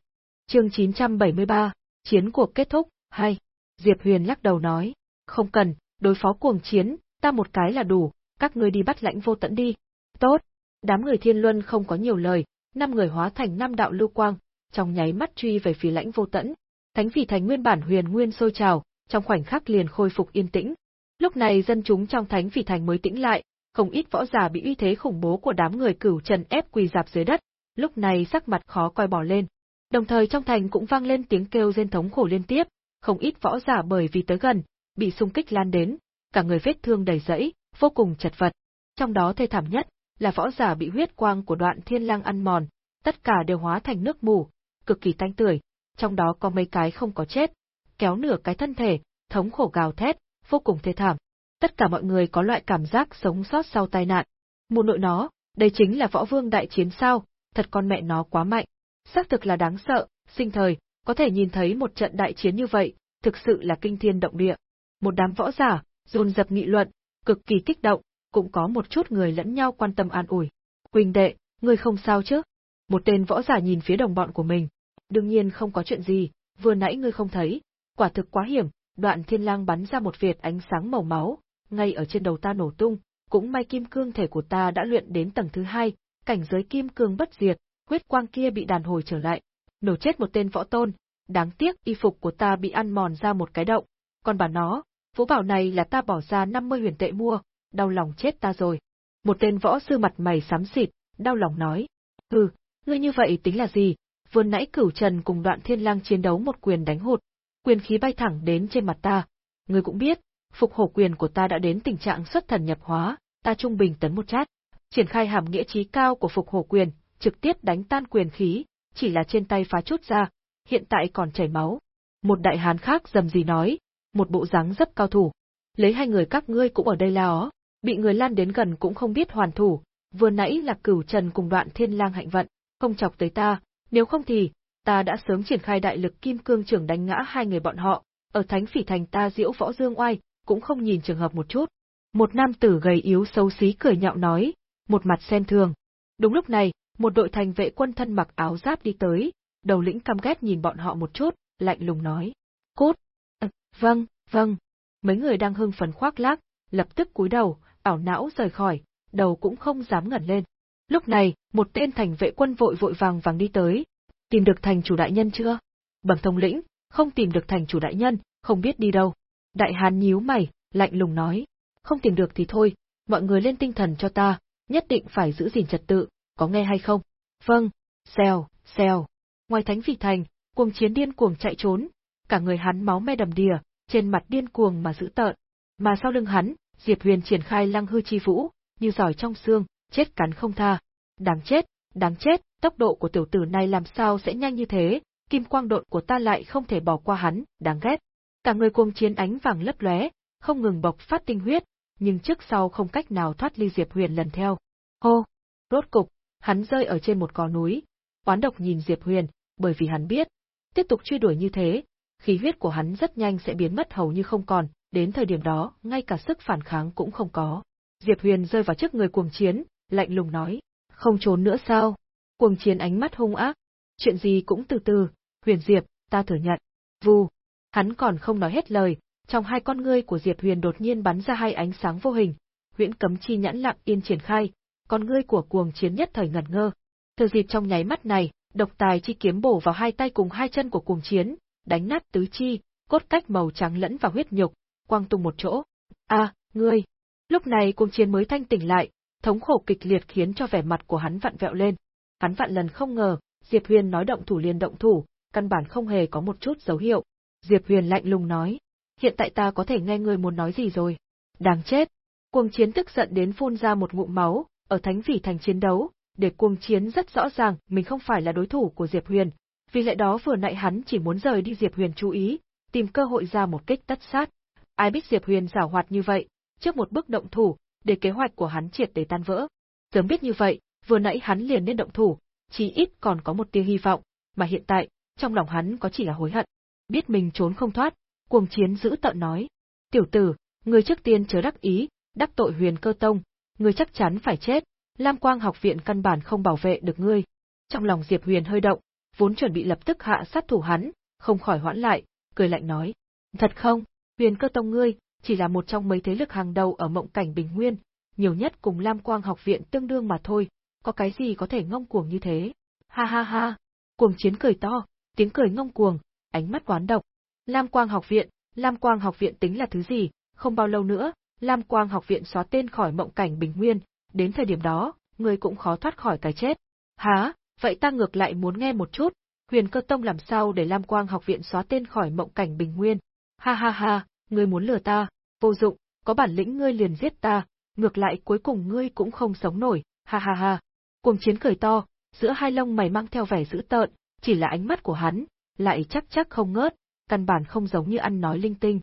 Chương 973, chiến cuộc kết thúc, hay. Diệp Huyền lắc đầu nói, không cần, đối phó cuồng chiến, ta một cái là đủ, các ngươi đi bắt lãnh vô tận đi. Tốt. Đám người thiên luân không có nhiều lời, năm người hóa thành năm đạo lưu quang, trong nháy mắt truy về phía lãnh vô tận. Thánh phỉ thành nguyên bản huyền nguyên sôi trào, trong khoảnh khắc liền khôi phục yên tĩnh. Lúc này dân chúng trong thánh phỉ thành mới tĩnh lại, không ít võ giả bị uy thế khủng bố của đám người cửu trần ép quỳ dạp dưới đất, lúc này sắc mặt khó coi bỏ lên. Đồng thời trong thành cũng vang lên tiếng kêu rên thống khổ liên tiếp, không ít võ giả bởi vì tới gần, bị xung kích lan đến, cả người vết thương đầy rẫy, vô cùng chật vật. Trong đó thê thảm nhất là võ giả bị huyết quang của đoạn thiên lang ăn mòn, tất cả đều hóa thành nước mù, cực kỳ tanh tưởi, trong đó có mấy cái không có chết, kéo nửa cái thân thể, thống khổ gào thét, vô cùng thê thảm. Tất cả mọi người có loại cảm giác sống sót sau tai nạn. Mụ nội nó, đây chính là võ vương đại chiến sao, thật con mẹ nó quá mạnh. Xác thực là đáng sợ, sinh thời, có thể nhìn thấy một trận đại chiến như vậy, thực sự là kinh thiên động địa. Một đám võ giả, dồn dập nghị luận, cực kỳ kích động, cũng có một chút người lẫn nhau quan tâm an ủi. Quỳnh đệ, ngươi không sao chứ? Một tên võ giả nhìn phía đồng bọn của mình. Đương nhiên không có chuyện gì, vừa nãy ngươi không thấy, quả thực quá hiểm, đoạn thiên lang bắn ra một việt ánh sáng màu máu, ngay ở trên đầu ta nổ tung, cũng may kim cương thể của ta đã luyện đến tầng thứ hai, cảnh giới kim cương bất diệt, huyết quang kia bị đàn hồi trở lại, nổ chết một tên võ tôn, đáng tiếc y phục của ta bị ăn mòn ra một cái động, còn bà nó, vũ bảo này là ta bỏ ra 50 huyền tệ mua, đau lòng chết ta rồi. Một tên võ sư mặt mày xám xịt, đau lòng nói, hừ, ngươi như vậy tính là gì, vừa nãy cửu trần cùng đoạn thiên lang chiến đấu một quyền đánh hụt, quyền khí bay thẳng đến trên mặt ta, ngươi cũng biết, phục hổ quyền của ta đã đến tình trạng xuất thần nhập hóa, ta trung bình tấn một chát, triển khai hàm nghĩa trí cao của phục hổ quyền, trực tiếp đánh tan quyền khí, chỉ là trên tay phá chút ra, hiện tại còn chảy máu. Một đại hán khác dầm gì nói, một bộ dáng rất cao thủ. Lấy hai người các ngươi cũng ở đây là ó, bị người lan đến gần cũng không biết hoàn thủ, vừa nãy là cửu trần cùng đoạn thiên lang hạnh vận, không chọc tới ta, nếu không thì, ta đã sớm triển khai đại lực kim cương trưởng đánh ngã hai người bọn họ, ở thánh phỉ thành ta diễu võ dương oai, cũng không nhìn trường hợp một chút. Một nam tử gầy yếu xấu xí cười nhạo nói, một mặt xem thường. Đúng lúc này, một đội thành vệ quân thân mặc áo giáp đi tới, đầu lĩnh căm ghét nhìn bọn họ một chút, lạnh lùng nói. Cút. À, ờ, vâng, vâng. Mấy người đang hưng phấn khoác lác, lập tức cúi đầu, ảo não rời khỏi, đầu cũng không dám ngẩng lên. Lúc này, một tên thành vệ quân vội vội vàng vàng đi tới. Tìm được thành chủ đại nhân chưa? Bẩm thông lĩnh, không tìm được thành chủ đại nhân, không biết đi đâu. Đại hán nhíu mày, lạnh lùng nói. Không tìm được thì thôi, mọi người lên tinh thần cho ta, nhất định phải giữ gìn trật tự, có nghe hay không? Vâng, xèo, xèo. Ngoài thánh vị thành, cuồng chiến điên cuồng chạy trốn, cả người hắn máu me đầm đìa, trên mặt điên cuồng mà giữ tợn. Mà sau lưng hắn, Diệp Huyền triển khai lăng hư chi vũ, như giỏi trong xương, chết cắn không tha. Đáng chết, đáng chết, tốc độ của tiểu tử này làm sao sẽ nhanh như thế, kim quang độn của ta lại không thể bỏ qua hắn, đáng ghét. Cả người cuồng chiến ánh vàng lấp lóe, không ngừng bộc phát tinh huyết, nhưng trước sau không cách nào thoát ly Diệp Huyền lần theo. Hô! Rốt cục, hắn rơi ở trên một gò núi. Oán độc nhìn Diệp Huyền, bởi vì hắn biết, tiếp tục truy đuổi như thế, khí huyết của hắn rất nhanh sẽ biến mất hầu như không còn, đến thời điểm đó, ngay cả sức phản kháng cũng không có. Diệp Huyền rơi vào trước người cuồng chiến, lạnh lùng nói, không trốn nữa sao? Cuồng chiến ánh mắt hung ác, chuyện gì cũng từ từ, Huyền Diệp, ta thừa nhận. Vù, hắn còn không nói hết lời, trong hai con ngươi của Diệp Huyền đột nhiên bắn ra hai ánh sáng vô hình, huyễn cấm chi nhãn lặng yên triển khai, con ngươi của cuồng chiến nhất thời ngẩn ngơ. Thừa dịp trong nháy mắt này, độc tài chi kiếm bổ vào hai tay cùng hai chân của cuồng chiến, đánh nát tứ chi, cốt cách màu trắng lẫn vào huyết nhục, quang tung một chỗ. A, ngươi! Lúc này cuồng chiến mới thanh tỉnh lại, thống khổ kịch liệt khiến cho vẻ mặt của hắn vặn vẹo lên. Hắn vạn lần không ngờ, Diệp Huyền nói động thủ liền động thủ, căn bản không hề có một chút dấu hiệu. Diệp Huyền lạnh lùng nói, hiện tại ta có thể nghe ngươi muốn nói gì rồi. Đáng chết! Cuồng chiến tức giận đến phun ra một ngụm máu, ở Thánh Vị Thành chiến đấu, để cuồng chiến rất rõ ràng mình không phải là đối thủ của Diệp Huyền, vì lẽ đó vừa nãy hắn chỉ muốn rời đi Diệp Huyền chú ý, tìm cơ hội ra một kích tất sát. Ai biết Diệp Huyền giảo hoạt như vậy, trước một bước động thủ, để kế hoạch của hắn triệt để tan vỡ. Sớm biết như vậy, vừa nãy hắn liền nên động thủ, chỉ ít còn có một tia hy vọng, mà hiện tại, trong lòng hắn có chỉ là hối hận. Biết mình trốn không thoát, cuồng chiến giữ tợn nói. Tiểu tử, người trước tiên chớ đắc ý, đắc tội huyền cơ tông, Ngươi chắc chắn phải chết, Lam Quang học viện căn bản không bảo vệ được ngươi. Trong lòng Diệp Huyền hơi động, vốn chuẩn bị lập tức hạ sát thủ hắn, không khỏi hoãn lại, cười lạnh nói. Thật không, huyền cơ tông ngươi, chỉ là một trong mấy thế lực hàng đầu ở mộng cảnh bình nguyên, nhiều nhất cùng Lam Quang học viện tương đương mà thôi, có cái gì có thể ngông cuồng như thế. Ha ha ha, cuồng chiến cười to, tiếng cười ngông cuồng, ánh mắt quán độc. Lam Quang học viện, Lam Quang học viện tính là thứ gì, không bao lâu nữa, Lam Quang học viện xóa tên khỏi mộng cảnh bình nguyên, đến thời điểm đó, ngươi cũng khó thoát khỏi cái chết. Hả? vậy ta ngược lại muốn nghe một chút, huyền cơ tông làm sao để Lam Quang học viện xóa tên khỏi mộng cảnh bình nguyên. Ha ha ha, ngươi muốn lừa ta, vô dụng, có bản lĩnh ngươi liền giết ta, ngược lại cuối cùng ngươi cũng không sống nổi, Ha ha ha. Cuồng chiến cười to, giữa hai lông mày mang theo vẻ dữ tợn, chỉ là ánh mắt của hắn, lại chắc chắc không ngớt, căn bản không giống như ăn nói linh tinh.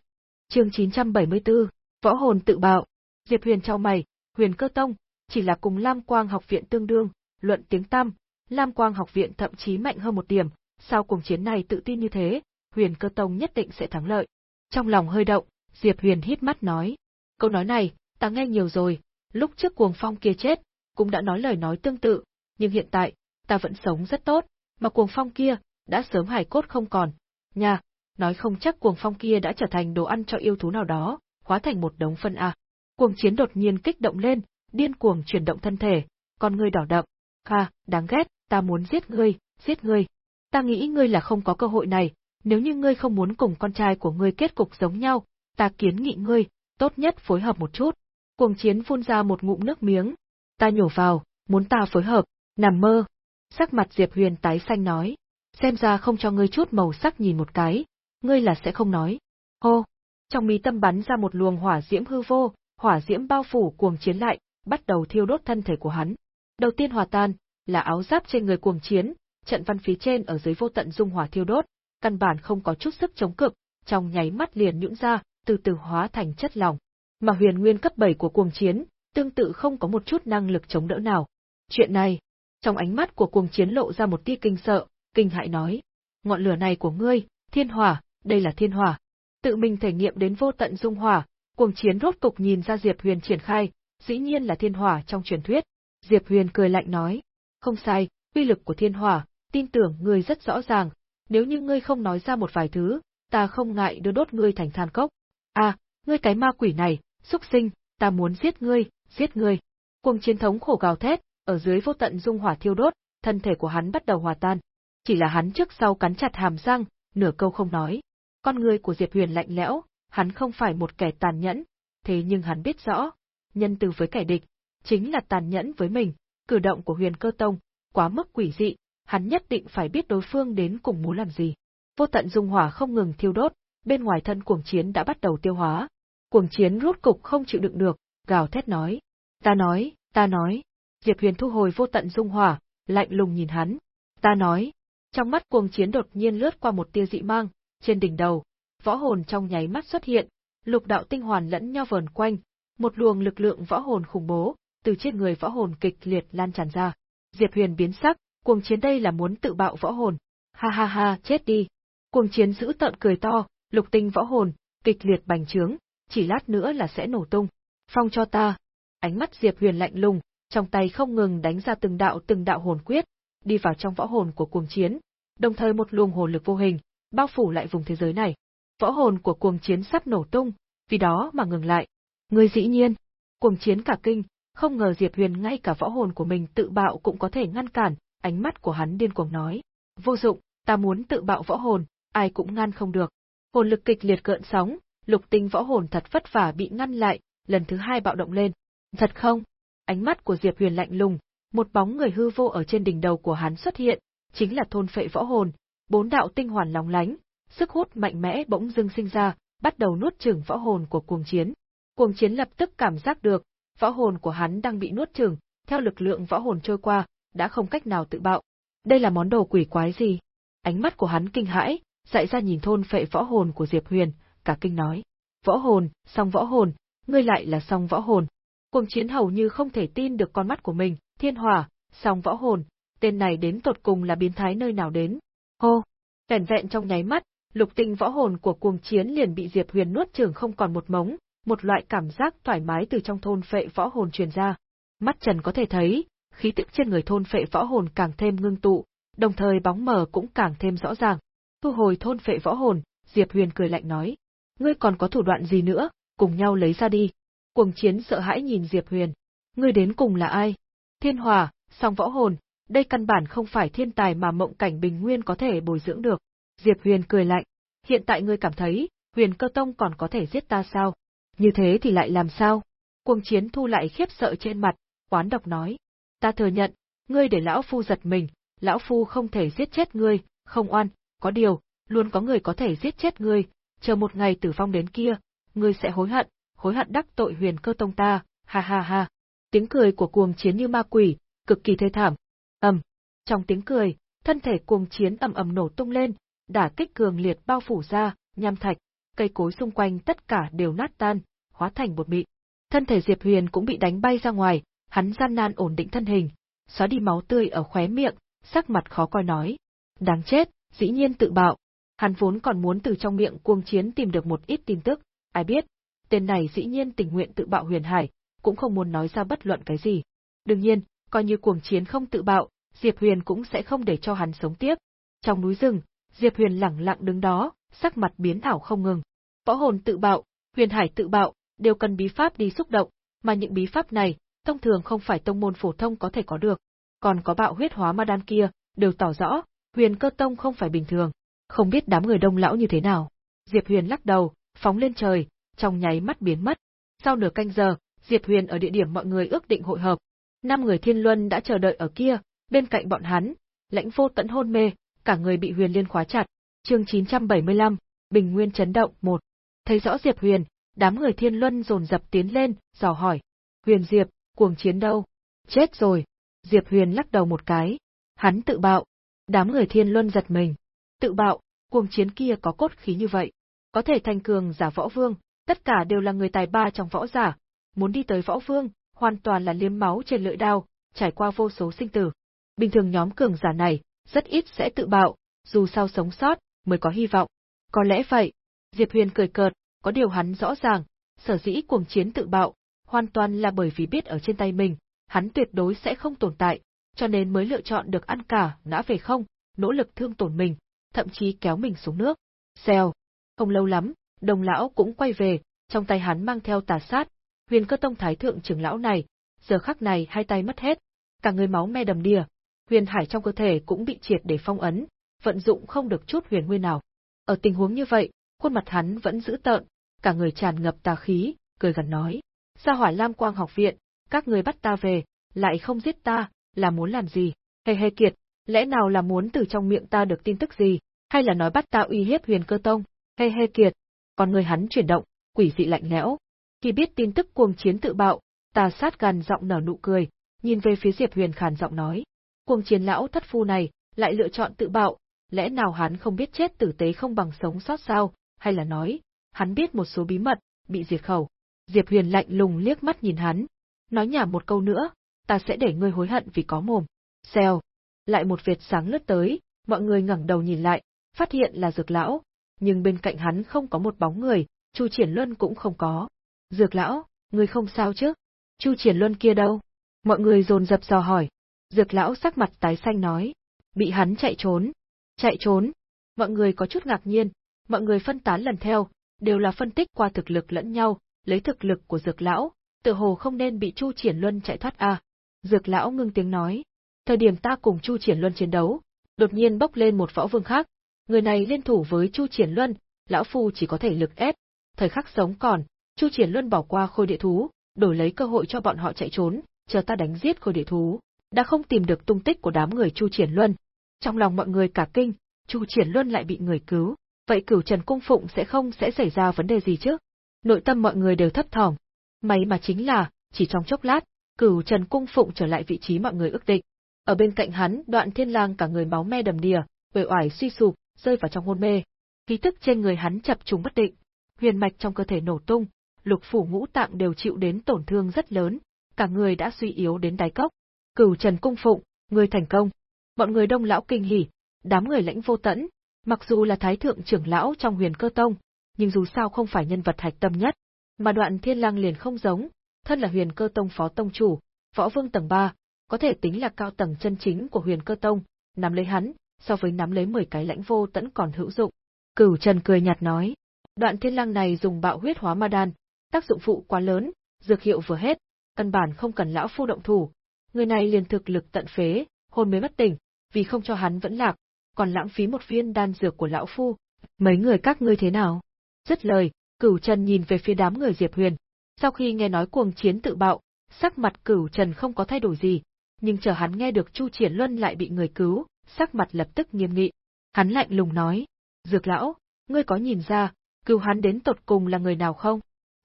Chương 974, Võ hồn tự bạo. Diệp Huyền trao mày, Huyền Cơ Tông, chỉ là cùng Lam Quang học viện tương đương, luận tiếng tăm, Lam Quang học viện thậm chí mạnh hơn một điểm, sao cuộc chiến này tự tin như thế, Huyền Cơ Tông nhất định sẽ thắng lợi. Trong lòng hơi động, Diệp Huyền hít mắt nói, câu nói này, ta nghe nhiều rồi, lúc trước cuồng phong kia chết, cũng đã nói lời nói tương tự, nhưng hiện tại, ta vẫn sống rất tốt, mà cuồng phong kia, đã sớm hài cốt không còn. Nha, nói không chắc cuồng phong kia đã trở thành đồ ăn cho yêu thú nào đó, hóa thành một đống phân a. Cuồng chiến đột nhiên kích động lên, điên cuồng chuyển động thân thể, con ngươi đỏ đậm. Ha, đáng ghét, ta muốn giết ngươi, giết ngươi. Ta nghĩ ngươi là không có cơ hội này, nếu như ngươi không muốn cùng con trai của ngươi kết cục giống nhau, ta kiến nghị ngươi, tốt nhất phối hợp một chút. Cuồng chiến phun ra một ngụm nước miếng. Ta nhổ vào, muốn ta phối hợp, nằm mơ. Sắc mặt Diệp Huyền tái xanh nói, xem ra không cho ngươi chút màu sắc nhìn một cái, ngươi là sẽ không nói. Hô, trong mí tâm bắn ra một luồng hỏa diễm hư vô, hỏa diễm bao phủ cuồng chiến lại, bắt đầu thiêu đốt thân thể của hắn. Đầu tiên hòa tan, là áo giáp trên người cuồng chiến, trận văn phía trên ở dưới vô tận dung hỏa thiêu đốt, căn bản không có chút sức chống cự, trong nháy mắt liền nhũn ra, từ từ hóa thành chất lỏng. Mà huyền nguyên cấp 7 của cuồng chiến, tương tự không có một chút năng lực chống đỡ nào. Chuyện này, trong ánh mắt của cuồng chiến lộ ra một tia kinh sợ, kinh hại nói. Ngọn lửa này của ngươi, thiên hỏa, đây là thiên hỏa. Tự mình thể nghiệm đến vô tận dung hỏa, cuồng chiến rốt cục nhìn ra Diệp Huyền triển khai, dĩ nhiên là thiên hỏa trong truyền thuyết. Diệp Huyền cười lạnh nói, không sai, uy lực của thiên hỏa, tin tưởng ngươi rất rõ ràng, nếu như ngươi không nói ra một vài thứ, ta không ngại đưa đốt ngươi thành than cốc. À, ngươi cái ma quỷ này, xúc sinh, ta muốn giết ngươi, giết ngươi. Cuồng chiến thống khổ gào thét, ở dưới vô tận dung hỏa thiêu đốt, thân thể của hắn bắt đầu hòa tan. Chỉ là hắn trước sau cắn chặt hàm răng, nửa câu không nói. Con người của Diệp Huyền lạnh lẽo, hắn không phải một kẻ tàn nhẫn, thế nhưng hắn biết rõ, nhân từ với kẻ địch, chính là tàn nhẫn với mình, cử động của Huyền Cơ Tông, quá mức quỷ dị, hắn nhất định phải biết đối phương đến cùng muốn làm gì. Vô tận dung hỏa không ngừng thiêu đốt, bên ngoài thân cuồng chiến đã bắt đầu tiêu hóa. Cuồng chiến rốt cục không chịu đựng được, gào thét nói. Ta nói, ta nói. Diệp Huyền thu hồi vô tận dung hỏa, lạnh lùng nhìn hắn. Ta nói. Trong mắt cuồng chiến đột nhiên lướt qua một tia dị mang, trên đỉnh đầu, võ hồn trong nháy mắt xuất hiện, lục đạo tinh hoàn lẫn nhau vờn quanh, một luồng lực lượng võ hồn khủng bố, từ trên người võ hồn kịch liệt lan tràn ra. Diệp Huyền biến sắc, cuồng chiến đây là muốn tự bạo võ hồn. Ha ha ha, chết đi. Cuồng chiến giữ tận cười to, lục tinh võ hồn, kịch liệt bành trướng, chỉ lát nữa là sẽ nổ tung. Phong cho ta. Ánh mắt Diệp Huyền lạnh lùng, trong tay không ngừng đánh ra từng đạo từng đạo hồn quyết, đi vào trong võ hồn của cuồng chiến, đồng thời một luồng hồn lực vô hình, bao phủ lại vùng thế giới này. Võ hồn của cuồng chiến sắp nổ tung, vì đó mà ngừng lại. Người dĩ nhiên, cuồng chiến cả kinh, không ngờ Diệp Huyền ngay cả võ hồn của mình tự bạo cũng có thể ngăn cản, ánh mắt của hắn điên cuồng nói. Vô dụng, ta muốn tự bạo võ hồn, ai cũng ngăn không được. Hồn lực kịch liệt gợn sóng, lục tinh võ hồn thật vất vả bị ngăn lại, lần thứ hai bạo động lên. Thật không? Ánh mắt của Diệp Huyền lạnh lùng, một bóng người hư vô ở trên đỉnh đầu của hắn xuất hiện, chính là thôn phệ võ hồn, bốn đạo tinh hoàn lóng lánh, sức hút mạnh mẽ bỗng dưng sinh ra, bắt đầu nuốt chửng võ hồn của cuồng chiến. Cuồng chiến lập tức cảm giác được, võ hồn của hắn đang bị nuốt chửng, theo lực lượng võ hồn trôi qua, đã không cách nào tự bạo. Đây là món đồ quỷ quái gì? Ánh mắt của hắn kinh hãi, dại ra nhìn thôn phệ võ hồn của Diệp Huyền, cả kinh nói. Võ hồn, song võ hồn, ngươi lại là song võ hồn. Cuồng chiến hầu như không thể tin được con mắt của mình, thiên hỏa, song võ hồn, tên này đến tột cùng là biến thái nơi nào đến. Hô! Vẻn vẹn trong nháy mắt, lục tinh võ hồn của cuồng chiến liền bị Diệp Huyền nuốt chửng không còn một mống, một loại cảm giác thoải mái từ trong thôn phệ võ hồn truyền ra. Mắt Trần có thể thấy, khí tức trên người thôn phệ võ hồn càng thêm ngưng tụ, đồng thời bóng mờ cũng càng thêm rõ ràng. Thu hồi thôn phệ võ hồn, Diệp Huyền cười lạnh nói, ngươi còn có thủ đoạn gì nữa, cùng nhau lấy ra đi. Cuồng chiến sợ hãi nhìn Diệp Huyền, ngươi đến cùng là ai? Thiên Hòa, song võ hồn, đây căn bản không phải thiên tài mà mộng cảnh bình nguyên có thể bồi dưỡng được. Diệp Huyền cười lạnh, hiện tại ngươi cảm thấy, Huyền Cơ Tông còn có thể giết ta sao? Như thế thì lại làm sao? Cuồng chiến thu lại khiếp sợ trên mặt, oán độc nói, ta thừa nhận, ngươi để lão phu giật mình, lão phu không thể giết chết ngươi, không oan, có điều, luôn có người có thể giết chết ngươi, chờ một ngày tử vong đến kia, ngươi sẽ hối hận, hối hận đắc tội huyền cơ tông ta, ha ha ha. Tiếng cười của cuồng chiến như ma quỷ, cực kỳ thê thảm. Ầm. Trong tiếng cười, thân thể cuồng chiến ầm ầm nổ tung lên, đả kích cường liệt bao phủ ra, nham thạch, cây cối xung quanh tất cả đều nát tan, hóa thành bột mịn. Thân thể Diệp Huyền cũng bị đánh bay ra ngoài, hắn gian nan ổn định thân hình, xóa đi máu tươi ở khóe miệng, sắc mặt khó coi nói. Đáng chết, dĩ nhiên tự bạo. Hắn vốn còn muốn từ trong miệng cuồng chiến tìm được một ít tin tức, ai biết, tên này dĩ nhiên tình nguyện tự bạo huyền hải, cũng không muốn nói ra bất luận cái gì. Đương nhiên, coi như cuồng chiến không tự bạo, Diệp Huyền cũng sẽ không để cho hắn sống tiếp. Trong núi rừng, Diệp Huyền lẳng lặng đứng đó, sắc mặt biến ảo không ngừng. Võ hồn tự bạo, huyền hải tự bạo, đều cần bí pháp đi xúc động, mà những bí pháp này, thông thường không phải tông môn phổ thông có thể có được. Còn có bạo huyết hóa ma đan kia, đều tỏ rõ, huyền cơ tông không phải bình thường. Không biết đám người đông lão như thế nào. Diệp Huyền lắc đầu, phóng lên trời, trong nháy mắt biến mất. Sau nửa canh giờ, Diệp Huyền ở địa điểm mọi người ước định hội hợp. Năm người Thiên Luân đã chờ đợi ở kia, bên cạnh bọn hắn, lãnh vô tận hôn mê, cả người bị Huyền Liên khóa chặt. Chương 975, Bình Nguyên chấn động 1. Thấy rõ Diệp Huyền, đám người Thiên Luân dồn dập tiến lên, dò hỏi. Huyền Diệp, cuồng chiến đâu? Chết rồi. Diệp Huyền lắc đầu một cái. Hắn tự bạo. Đám người Thiên Luân giật mình. Tự bạo, cuồng chiến kia có cốt khí như vậy. Có thể thành cường giả võ vương, tất cả đều là người tài ba trong võ giả. Muốn đi tới võ vương, hoàn toàn là liếm máu trên lưỡi đao, trải qua vô số sinh tử. Bình thường nhóm cường giả này, rất ít sẽ tự bạo, dù sao sống sót, mới có hy vọng. Có lẽ vậy. Diệp Huyền cười cợt, có điều hắn rõ ràng, sở dĩ cuồng chiến tự bạo, hoàn toàn là bởi vì biết ở trên tay mình, hắn tuyệt đối sẽ không tồn tại, cho nên mới lựa chọn được ăn cả, ngã về không, nỗ lực thương tổn mình, thậm chí kéo mình xuống nước. Xèo. Không lâu lắm, đồng lão cũng quay về, trong tay hắn mang theo tà sát, huyền cơ tông thái thượng trưởng lão này, giờ khắc này hai tay mất hết, cả người máu me đầm đìa, huyền hải trong cơ thể cũng bị triệt để phong ấn, vận dụng không được chút huyền nguyên nào. Ở tình huống như vậy, khuôn mặt hắn vẫn giữ tợn, cả người tràn ngập tà khí, cười gần nói. Sa hỏa Lam Quang học viện, các người bắt ta về, lại không giết ta, là muốn làm gì? Hề hề kiệt, lẽ nào là muốn từ trong miệng ta được tin tức gì, hay là nói bắt ta uy hiếp huyền cơ tông? Hề hề kiệt, còn người hắn chuyển động, quỷ dị lạnh lẽo. Khi biết tin tức cuồng chiến tự bạo, tà sát gần giọng nở nụ cười, nhìn về phía Diệp Huyền khàn giọng nói. Cuồng chiến lão thất phu này, lại lựa chọn tự bạo, lẽ nào hắn không biết chết tử tế không bằng sống sót sao, hay là nói, hắn biết một số bí mật, bị diệt khẩu. Diệp Huyền lạnh lùng liếc mắt nhìn hắn, nói nhả một câu nữa, ta sẽ để ngươi hối hận vì có mồm. Xèo, lại một vệt sáng lướt tới, mọi người ngẩng đầu nhìn lại, phát hiện là Dược lão, nhưng bên cạnh hắn không có một bóng người, Chu Triển Luân cũng không có. Dược lão, người không sao chứ? Chu Triển Luân kia đâu? Mọi người dồn dập dò hỏi. Dược lão sắc mặt tái xanh nói, bị hắn chạy trốn. Chạy trốn? Mọi người có chút ngạc nhiên, mọi người phân tán lần theo, đều là phân tích qua thực lực lẫn nhau, lấy thực lực của dược lão, tự hồ không nên bị Chu Triển Luân chạy thoát à. Dược lão ngưng tiếng nói, thời điểm ta cùng Chu Triển Luân chiến đấu, đột nhiên bốc lên một võ vương khác, người này liên thủ với Chu Triển Luân, lão phu chỉ có thể lực ép, thời khắc sống còn, Chu Triển Luân bỏ qua khôi địa thú, đổi lấy cơ hội cho bọn họ chạy trốn, chờ ta đánh giết khôi địa thú, đã không tìm được tung tích của đám người Chu Triển Luân. Trong lòng mọi người cả kinh, Chu Triển Luân lại bị người cứu, vậy cửu Trần Cung Phụng sẽ không sẽ xảy ra vấn đề gì chứ? Nội tâm mọi người đều thấp thỏm. May mà chính là, chỉ trong chốc lát, cửu Trần Cung Phụng trở lại vị trí mọi người ước định. Ở bên cạnh hắn, đoạn thiên lang cả người máu me đầm đìa, uể oải suy sụp, rơi vào trong hôn mê. Khí tức trên người hắn chập trùng bất định, huyền mạch trong cơ thể nổ tung, lục phủ ngũ tạng đều chịu đến tổn thương rất lớn, cả người đã suy yếu đến đáy cốc. Cửu Trần Cung Phụng, người thành công. Bọn người đông lão kinh hỉ, đám người lãnh vô tẫn, mặc dù là thái thượng trưởng lão trong huyền cơ tông, nhưng dù sao không phải nhân vật hạch tâm nhất, mà đoạn thiên lang liền không giống, thân là huyền cơ tông phó tông chủ, võ vương tầng 3, có thể tính là cao tầng chân chính của huyền cơ tông, nắm lấy hắn, so với nắm lấy 10 cái lãnh vô tẫn còn hữu dụng. Cửu Trần cười nhạt nói, đoạn thiên lang này dùng bạo huyết hóa ma đan, tác dụng phụ quá lớn, dược hiệu vừa hết, căn bản không cần lão phu động thủ. Người này liền thực lực tận phế, hôn mới mất tỉnh, vì không cho hắn vẫn lạc, còn lãng phí một viên đan dược của lão phu. Mấy người các ngươi thế nào? Dứt lời, Cửu Trần nhìn về phía đám người Diệp Huyền. Sau khi nghe nói cuồng chiến tự bạo, sắc mặt Cửu Trần không có thay đổi gì, nhưng chờ hắn nghe được Chu Triển Luân lại bị người cứu, sắc mặt lập tức nghiêm nghị. Hắn lạnh lùng nói: "Dược lão, ngươi có nhìn ra, cứu hắn đến tột cùng là người nào không?"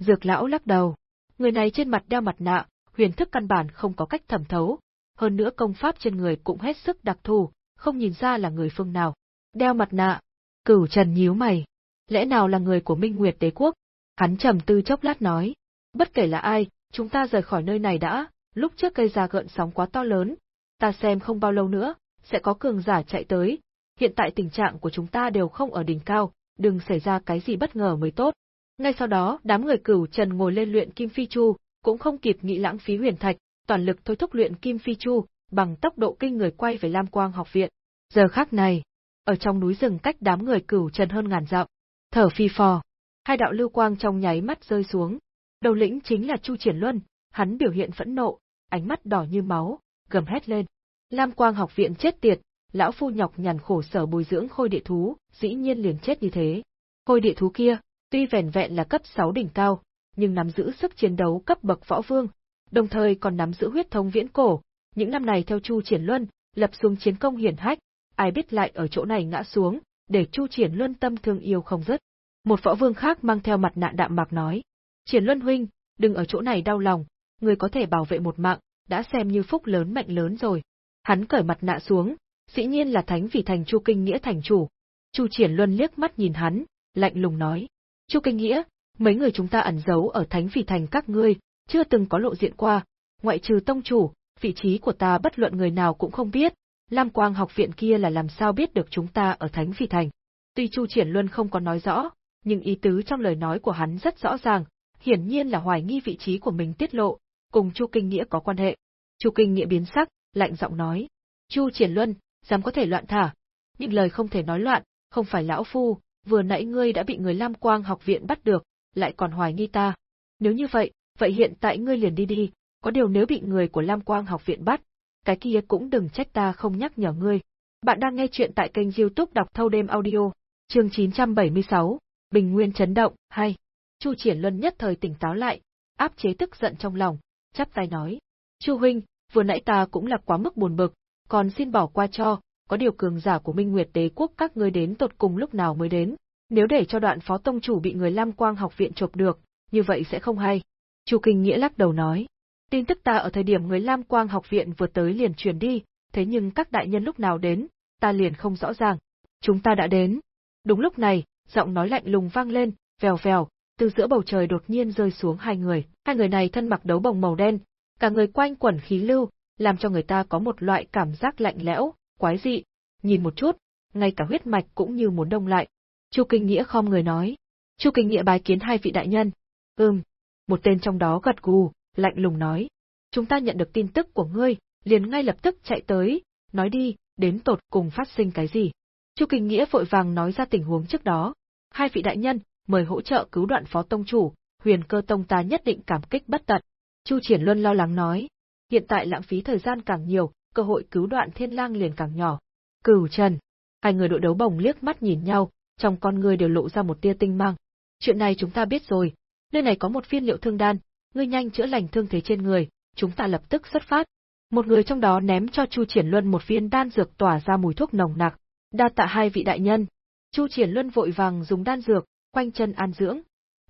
Dược lão lắc đầu. Người này trên mặt đeo mặt nạ, huyền thức căn bản không có cách thẩm thấu, hơn nữa công pháp trên người cũng hết sức đặc thù, không nhìn ra là người phương nào. Đeo mặt nạ, cửu trần nhíu mày. Lẽ nào là người của Minh Nguyệt Đế Quốc? Hắn trầm tư chốc lát nói. Bất kể là ai, chúng ta rời khỏi nơi này đã, lúc trước cây ra gợn sóng quá to lớn. Ta xem không bao lâu nữa, sẽ có cường giả chạy tới. Hiện tại tình trạng của chúng ta đều không ở đỉnh cao, đừng xảy ra cái gì bất ngờ mới tốt. Ngay sau đó, đám người cửu trần ngồi lên luyện kim phi chu, cũng không kịp nghĩ lãng phí huyền thạch, toàn lực thôi thúc luyện kim phi chu, bằng tốc độ kinh người quay về Lam Quang học viện. Giờ khắc này, ở trong núi rừng cách đám người cửu trần hơn ngàn dặm, thở phi phò, hai đạo lưu quang trong nháy mắt rơi xuống. Đầu lĩnh chính là Chu Triển Luân, hắn biểu hiện phẫn nộ, ánh mắt đỏ như máu, gầm hét lên. Lam Quang học viện chết tiệt, lão phu nhọc nhằn khổ sở bồi dưỡng khôi địa thú, dĩ nhiên liền chết như thế. Khôi địa thú kia, tuy vẻn vẹn là cấp 6 đỉnh cao, nhưng nắm giữ sức chiến đấu cấp bậc võ vương, đồng thời còn nắm giữ huyết thống viễn cổ. Những năm này theo Chu Triển Luân, lập xuống chiến công hiển hách, ai biết lại ở chỗ này ngã xuống, để Chu Triển Luân tâm thương yêu không dứt. Một võ vương khác mang theo mặt nạ đạm mạc nói: "Triển Luân huynh, đừng ở chỗ này đau lòng, người có thể bảo vệ một mạng, đã xem như phúc lớn mạnh lớn rồi." Hắn cởi mặt nạ xuống, dĩ nhiên là Thánh Vị Thành Chu Kinh Nghĩa thành chủ. Chu Triển Luân liếc mắt nhìn hắn, lạnh lùng nói: "Chu Kinh Nghĩa, mấy người chúng ta ẩn giấu ở Thánh Phỉ Thành các ngươi, chưa từng có lộ diện qua, ngoại trừ tông chủ, vị trí của ta bất luận người nào cũng không biết, Lam Quang học viện kia là làm sao biết được chúng ta ở Thánh Phỉ Thành. Tuy Chu Triển Luân không có nói rõ, nhưng ý tứ trong lời nói của hắn rất rõ ràng, hiển nhiên là hoài nghi vị trí của mình tiết lộ, cùng Chu Kinh Nghĩa có quan hệ. Chu Kinh Nghĩa biến sắc, lạnh giọng nói: "Chu Triển Luân, dám có thể loạn thả? Những lời không thể nói loạn, không phải lão phu, vừa nãy ngươi đã bị người Lam Quang học viện bắt được, lại còn hoài nghi ta. Nếu như vậy, vậy hiện tại ngươi liền đi đi, có điều nếu bị người của Lam Quang học viện bắt, cái kia cũng đừng trách ta không nhắc nhở ngươi. Bạn đang nghe chuyện tại kênh youtube đọc thâu đêm audio, chương 976, Bình Nguyên chấn động, hay. Chu Triển Luân nhất thời tỉnh táo lại, áp chế tức giận trong lòng, chắp tay nói. Chu huynh, vừa nãy ta cũng là quá mức buồn bực, còn xin bỏ qua cho, có điều cường giả của Minh Nguyệt Đế quốc các ngươi đến tột cùng lúc nào mới đến, nếu để cho đoạn phó tông chủ bị người Lam Quang học viện chộp được, như vậy sẽ không hay. Chu Kinh Nghĩa lắc đầu nói, tin tức ta ở thời điểm người Lam Quang học viện vừa tới liền truyền đi, thế nhưng các đại nhân lúc nào đến, ta liền không rõ ràng. Chúng ta đã đến. Đúng lúc này, giọng nói lạnh lùng vang lên, vèo vèo, từ giữa bầu trời đột nhiên rơi xuống hai người. Hai người này thân mặc đấu bồng màu đen, cả người quanh quẩn khí lưu, làm cho người ta có một loại cảm giác lạnh lẽo, quái dị. Nhìn một chút, ngay cả huyết mạch cũng như muốn đông lại. Chu Kinh Nghĩa khom người nói. Chu Kinh Nghĩa bái kiến hai vị đại nhân. Ừm. Một tên trong đó gật gù, lạnh lùng nói. Chúng ta nhận được tin tức của ngươi, liền ngay lập tức chạy tới, nói đi, đến tột cùng phát sinh cái gì. Chu Kinh Nghĩa vội vàng nói ra tình huống trước đó. Hai vị đại nhân, mời hỗ trợ cứu đoạn phó tông chủ, huyền cơ tông ta nhất định cảm kích bất tận. Chu Triển Luân lo lắng nói. Hiện tại lãng phí thời gian càng nhiều, cơ hội cứu đoạn thiên lang liền càng nhỏ. Cửu Trần. Hai người đội đấu bồng liếc mắt nhìn nhau, trong con người đều lộ ra một tia tinh mang. Chuyện này chúng ta biết rồi, nơi này có một viên liệu thương đan, ngươi nhanh chữa lành thương thế trên người, chúng ta lập tức xuất phát. Một người trong đó ném cho Chu Triển Luân một viên đan dược tỏa ra mùi thuốc nồng nặc. Đa tạ hai vị đại nhân. Chu Triển Luân vội vàng dùng đan dược, quanh chân an dưỡng.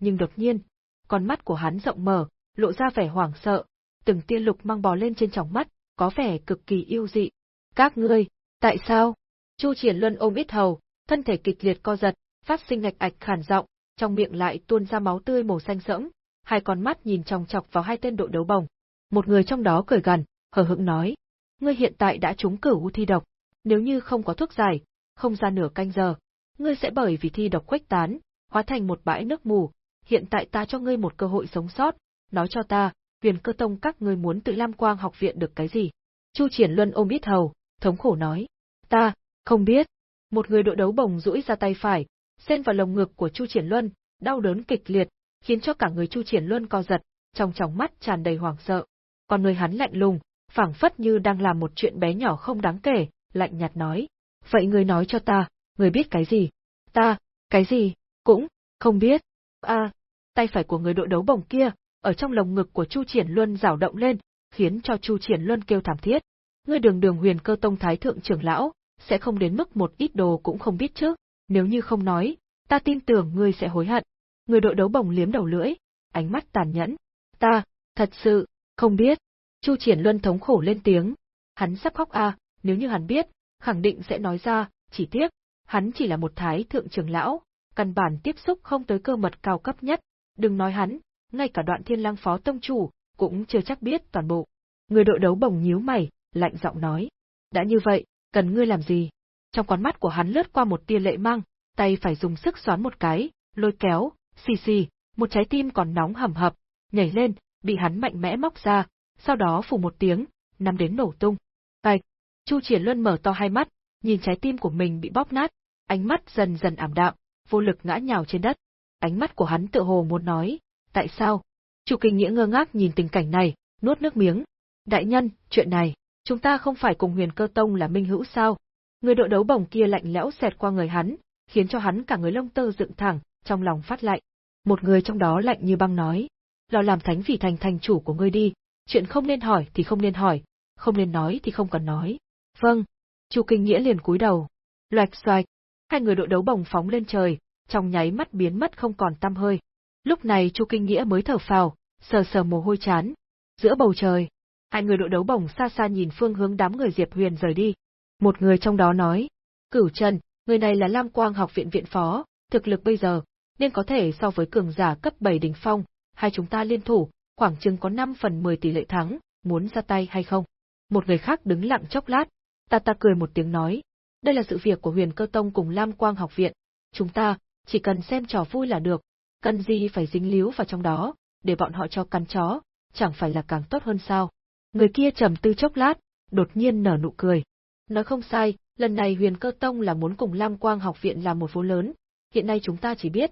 Nhưng đột nhiên, con mắt của hắn rộng mở, lộ ra vẻ hoảng sợ, từng tia lục mang bò lên trên tròng mắt, có vẻ cực kỳ yêu dị. Các ngươi, tại sao? Chu Triển Luân ôm ít hầu, thân thể kịch liệt co giật, phát sinh ngạch ạch khản giọng, trong miệng lại tuôn ra máu tươi màu xanh sẫm, hai con mắt nhìn chòng chọc vào hai tên đội đấu bồng. Một người trong đó cười gần, hờ hững nói: "Ngươi hiện tại đã trúng cửu thi độc, nếu như không có thuốc giải, không ra nửa canh giờ, ngươi sẽ bởi vì thi độc khuếch tán, hóa thành một bãi nước mù. Hiện tại ta cho ngươi một cơ hội sống sót, nói cho ta, Huyền Cơ Tông các ngươi muốn tự Lam Quang học viện được cái gì?" Chu Triển Luân ôm ít hầu, thống khổ nói: "Ta không biết." Một người đội đấu bồng rũi ra tay phải, xen vào lồng ngực của Chu Triển Luân, đau đớn kịch liệt, khiến cho cả người Chu Triển Luân co giật, trong tròng mắt tràn đầy hoảng sợ. Còn người hắn lạnh lùng, phảng phất như đang làm một chuyện bé nhỏ không đáng kể, lạnh nhạt nói: "Vậy người nói cho ta, người biết cái gì?" "Ta, cái gì? Cũng không biết." A, tay phải của người đội đấu bồng kia, ở trong lồng ngực của Chu Triển Luân rảo động lên, khiến cho Chu Triển Luân kêu thảm thiết. Ngươi đường đường huyền cơ tông thái thượng trưởng lão, sẽ không đến mức một ít đồ cũng không biết chứ, nếu như không nói, ta tin tưởng ngươi sẽ hối hận. Người đội đấu bồng liếm đầu lưỡi, ánh mắt tàn nhẫn. Ta, thật sự, Không biết. Chu Triển Luân thống khổ lên tiếng. Hắn sắp khóc à, nếu như hắn biết, khẳng định sẽ nói ra, chỉ tiếc, hắn chỉ là một thái thượng trưởng lão, căn bản tiếp xúc không tới cơ mật cao cấp nhất, đừng nói hắn, ngay cả đoạn thiên lang phó tông chủ, cũng chưa chắc biết toàn bộ. Người đội đấu bồng nhíu mày, lạnh giọng nói. Đã như vậy, cần ngươi làm gì? Trong con mắt của hắn lướt qua một tia lệ mang, tay phải dùng sức xoắn một cái, lôi kéo, xì xì, một trái tim còn nóng hầm hập, nhảy lên, bị hắn mạnh mẽ móc ra, sau đó phủ một tiếng, nắm đến nổ tung. Bạch, Chu Triển Luân mở to hai mắt, nhìn trái tim của mình bị bóp nát, ánh mắt dần dần ảm đạm, vô lực ngã nhào trên đất. Ánh mắt của hắn tựa hồ muốn nói, tại sao? Chủ Kinh Nghĩa ngơ ngác nhìn tình cảnh này, nuốt nước miếng. Đại nhân, chuyện này, chúng ta không phải cùng huyền cơ tông là minh hữu sao? Người đội đấu bổng kia lạnh lẽo xẹt qua người hắn, khiến cho hắn cả người lông tơ dựng thẳng, trong lòng phát lạnh. Một người trong đó lạnh như băng nói, lo làm thánh vì thành thành chủ của ngươi đi, chuyện không nên hỏi thì không nên hỏi, không nên nói thì không cần nói. Vâng. Chu Kinh Nghĩa liền cúi đầu. Loạch xoạch, hai người đội đấu bồng phóng lên trời, trong nháy mắt biến mất không còn tăm hơi. Lúc này Chu Kinh Nghĩa mới thở phào, sờ sờ mồ hôi chán. Giữa bầu trời, hai người đội đấu bồng xa xa nhìn phương hướng đám người Diệp Huyền rời đi. Một người trong đó nói, Cửu Trần, người này là Lam Quang học viện viện phó, thực lực bây giờ, nên có thể so với cường giả cấp 7 đỉnh phong, hai chúng ta liên thủ, khoảng chừng có 5 phần 10 tỷ lệ thắng, muốn ra tay hay không? Một người khác đứng lặng chốc lát, ta ta cười một tiếng nói, đây là sự việc của huyền cơ tông cùng Lam Quang học viện, chúng ta, chỉ cần xem trò vui là được, cần gì phải dính líu vào trong đó, để bọn họ cho cắn chó, chẳng phải là càng tốt hơn sao. Người kia trầm tư chốc lát, đột nhiên nở nụ cười. Nói không sai, lần này huyền cơ tông là muốn cùng Lam Quang học viện làm một phố lớn, hiện nay chúng ta chỉ biết,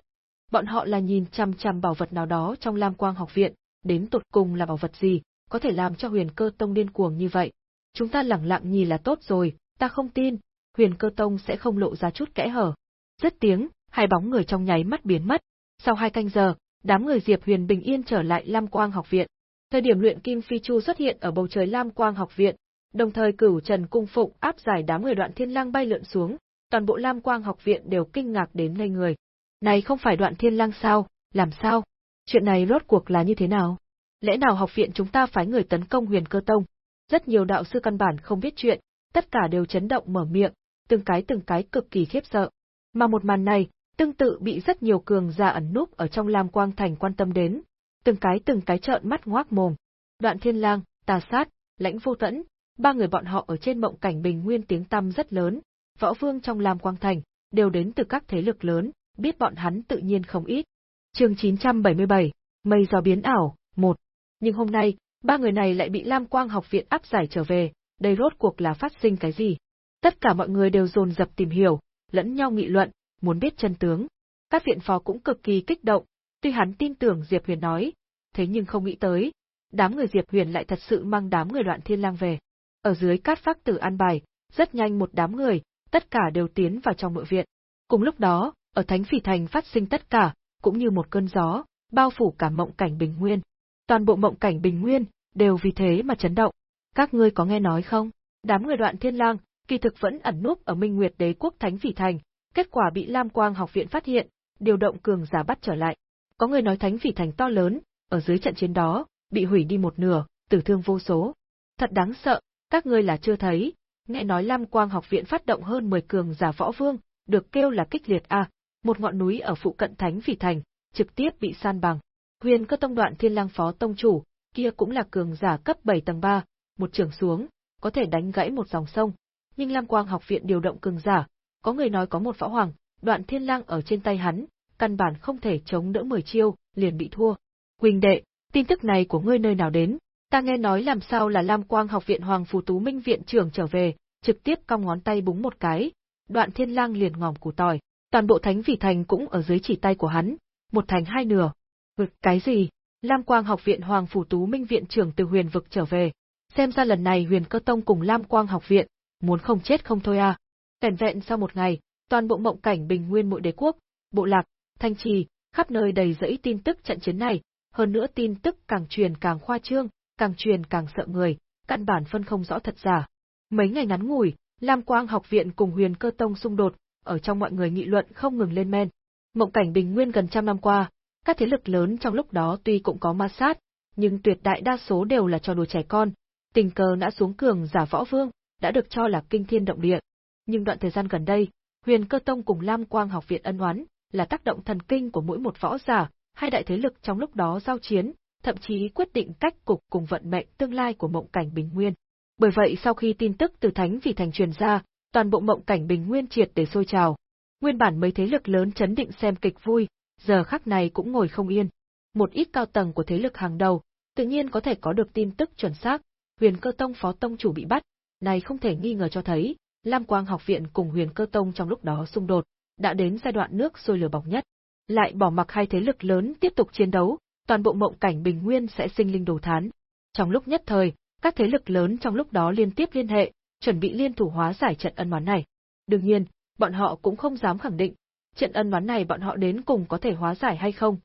bọn họ là nhìn chăm chăm bảo vật nào đó trong Lam Quang học viện, đến tột cùng là bảo vật gì, có thể làm cho huyền cơ tông điên cuồng như vậy. Chúng ta lẳng lặng nhìn là tốt rồi, ta không tin, huyền cơ tông sẽ không lộ ra chút kẽ hở. Rất tiếng, hai bóng người trong nháy mắt biến mất. Sau hai canh giờ, đám người Diệp Huyền bình yên trở lại Lam Quang học viện. Thời điểm luyện kim phi chu xuất hiện ở bầu trời Lam Quang học viện, đồng thời cửu Trần cung phụng áp giải đám người đoạn thiên lang bay lượn xuống, toàn bộ Lam Quang học viện đều kinh ngạc đến ngây người. Này không phải đoạn thiên lang sao, làm sao? Chuyện này rốt cuộc là như thế nào? Lẽ nào học viện chúng ta phái người tấn công huyền cơ tông? Rất nhiều đạo sư căn bản không biết chuyện, tất cả đều chấn động mở miệng, từng cái từng cái cực kỳ khiếp sợ. Mà một màn này, tương tự bị rất nhiều cường giả ẩn núp ở trong Lam Quang Thành quan tâm đến, từng cái từng cái trợn mắt ngoác mồm. Đoạn Thiên Lang, Tà Sát, Lãnh Vô Tẫn, ba người bọn họ ở trên mộng cảnh bình nguyên tiếng tăm rất lớn, võ vương trong Lam Quang Thành, đều đến từ các thế lực lớn, biết bọn hắn tự nhiên không ít. Chương 977, Mây gió biến ảo, 1. Nhưng hôm nay, ba người này lại bị Lam Quang học viện áp giải trở về, đây rốt cuộc là phát sinh cái gì? Tất cả mọi người đều dồn dập tìm hiểu, lẫn nhau nghị luận, muốn biết chân tướng. Các viện phó cũng cực kỳ kích động, tuy hắn tin tưởng Diệp Huyền nói, thế nhưng không nghĩ tới, đám người Diệp Huyền lại thật sự mang đám người đoạn thiên lang về. Ở dưới cát phác tử an bài, rất nhanh một đám người, tất cả đều tiến vào trong nội viện. Cùng lúc đó, ở Thánh Phỉ Thành phát sinh tất cả, cũng như một cơn gió, bao phủ cả mộng cảnh bình nguyên. Toàn bộ mộng cảnh bình nguyên, đều vì thế mà chấn động. Các ngươi có nghe nói không? Đám người đoạn thiên lang, kỳ thực vẫn ẩn núp ở Minh Nguyệt Đế quốc Thánh Phỉ Thành, kết quả bị Lam Quang học viện phát hiện, điều động cường giả bắt trở lại. Có người nói Thánh Phỉ Thành to lớn, ở dưới trận chiến đó, bị hủy đi một nửa, tử thương vô số. Thật đáng sợ, các ngươi là chưa thấy, nghe nói Lam Quang học viện phát động hơn 10 cường giả võ vương, được kêu là kích liệt a, một ngọn núi ở phụ cận Thánh Phỉ Thành, trực tiếp bị san bằng. Huyền cơ tông đoạn thiên lang phó tông chủ, kia cũng là cường giả cấp 7 tầng 3, một trường xuống, có thể đánh gãy một dòng sông. Nhưng Lam Quang học viện điều động cường giả, có người nói có một võ hoàng, đoạn thiên lang ở trên tay hắn, căn bản không thể chống đỡ 10 chiêu, liền bị thua. Quỳnh đệ, tin tức này của ngươi nơi nào đến? Ta nghe nói làm sao là Lam Quang học viện Hoàng Phù Tú Minh viện trưởng trở về, trực tiếp cong ngón tay búng một cái, đoạn thiên lang liền ngòm củ tỏi, toàn bộ thánh vị thành cũng ở dưới chỉ tay của hắn, một thành hai nửa. Vực cái gì? Lam Quang học viện Hoàng Phủ Tú Minh viện trưởng từ huyền vực trở về. Xem ra lần này huyền cơ tông cùng Lam Quang học viện, muốn không chết không thôi à. Vẹn vẹn sau một ngày, toàn bộ mộng cảnh bình nguyên mỗi đế quốc, bộ lạc, thanh trì, khắp nơi đầy rẫy tin tức trận chiến này, hơn nữa tin tức càng truyền càng khoa trương, càng truyền càng sợ người, căn bản phân không rõ thật giả. Mấy ngày ngắn ngủi, Lam Quang học viện cùng Huyền Cơ Tông xung đột, ở trong mọi người nghị luận không ngừng lên men. Mộng cảnh bình nguyên gần trăm năm qua, các thế lực lớn trong lúc đó tuy cũng có ma sát, nhưng tuyệt đại đa số đều là trò đùa trẻ con, tình cờ ngã xuống cường giả võ vương, đã được cho là kinh thiên động địa. Nhưng đoạn thời gian gần đây, Huyền Cơ Tông cùng Lam Quang học viện ân oán, là tác động thần kinh của mỗi một võ giả, hai đại thế lực trong lúc đó giao chiến, thậm chí quyết định cách cục cùng vận mệnh tương lai của mộng cảnh Bình Nguyên. Bởi vậy sau khi tin tức từ Thánh Vị Thành truyền ra, toàn bộ mộng cảnh Bình Nguyên triệt để sôi trào. Nguyên bản mấy thế lực lớn chấn định xem kịch vui, giờ khắc này cũng ngồi không yên. Một ít cao tầng của thế lực hàng đầu, tự nhiên có thể có được tin tức chuẩn xác, Huyền Cơ Tông phó tông chủ bị bắt, này không thể nghi ngờ cho thấy, Lam Quang học viện cùng Huyền Cơ Tông trong lúc đó xung đột, đã đến giai đoạn nước sôi lửa bỏng nhất. Lại bỏ mặc hai thế lực lớn tiếp tục chiến đấu, toàn bộ mộng cảnh bình nguyên sẽ sinh linh đồ thán. Trong lúc nhất thời, các thế lực lớn trong lúc đó liên tiếp liên hệ, chuẩn bị liên thủ hóa giải trận ân oán này. Đương nhiên, bọn họ cũng không dám khẳng định, trận ân oán này bọn họ đến cùng có thể hóa giải hay không.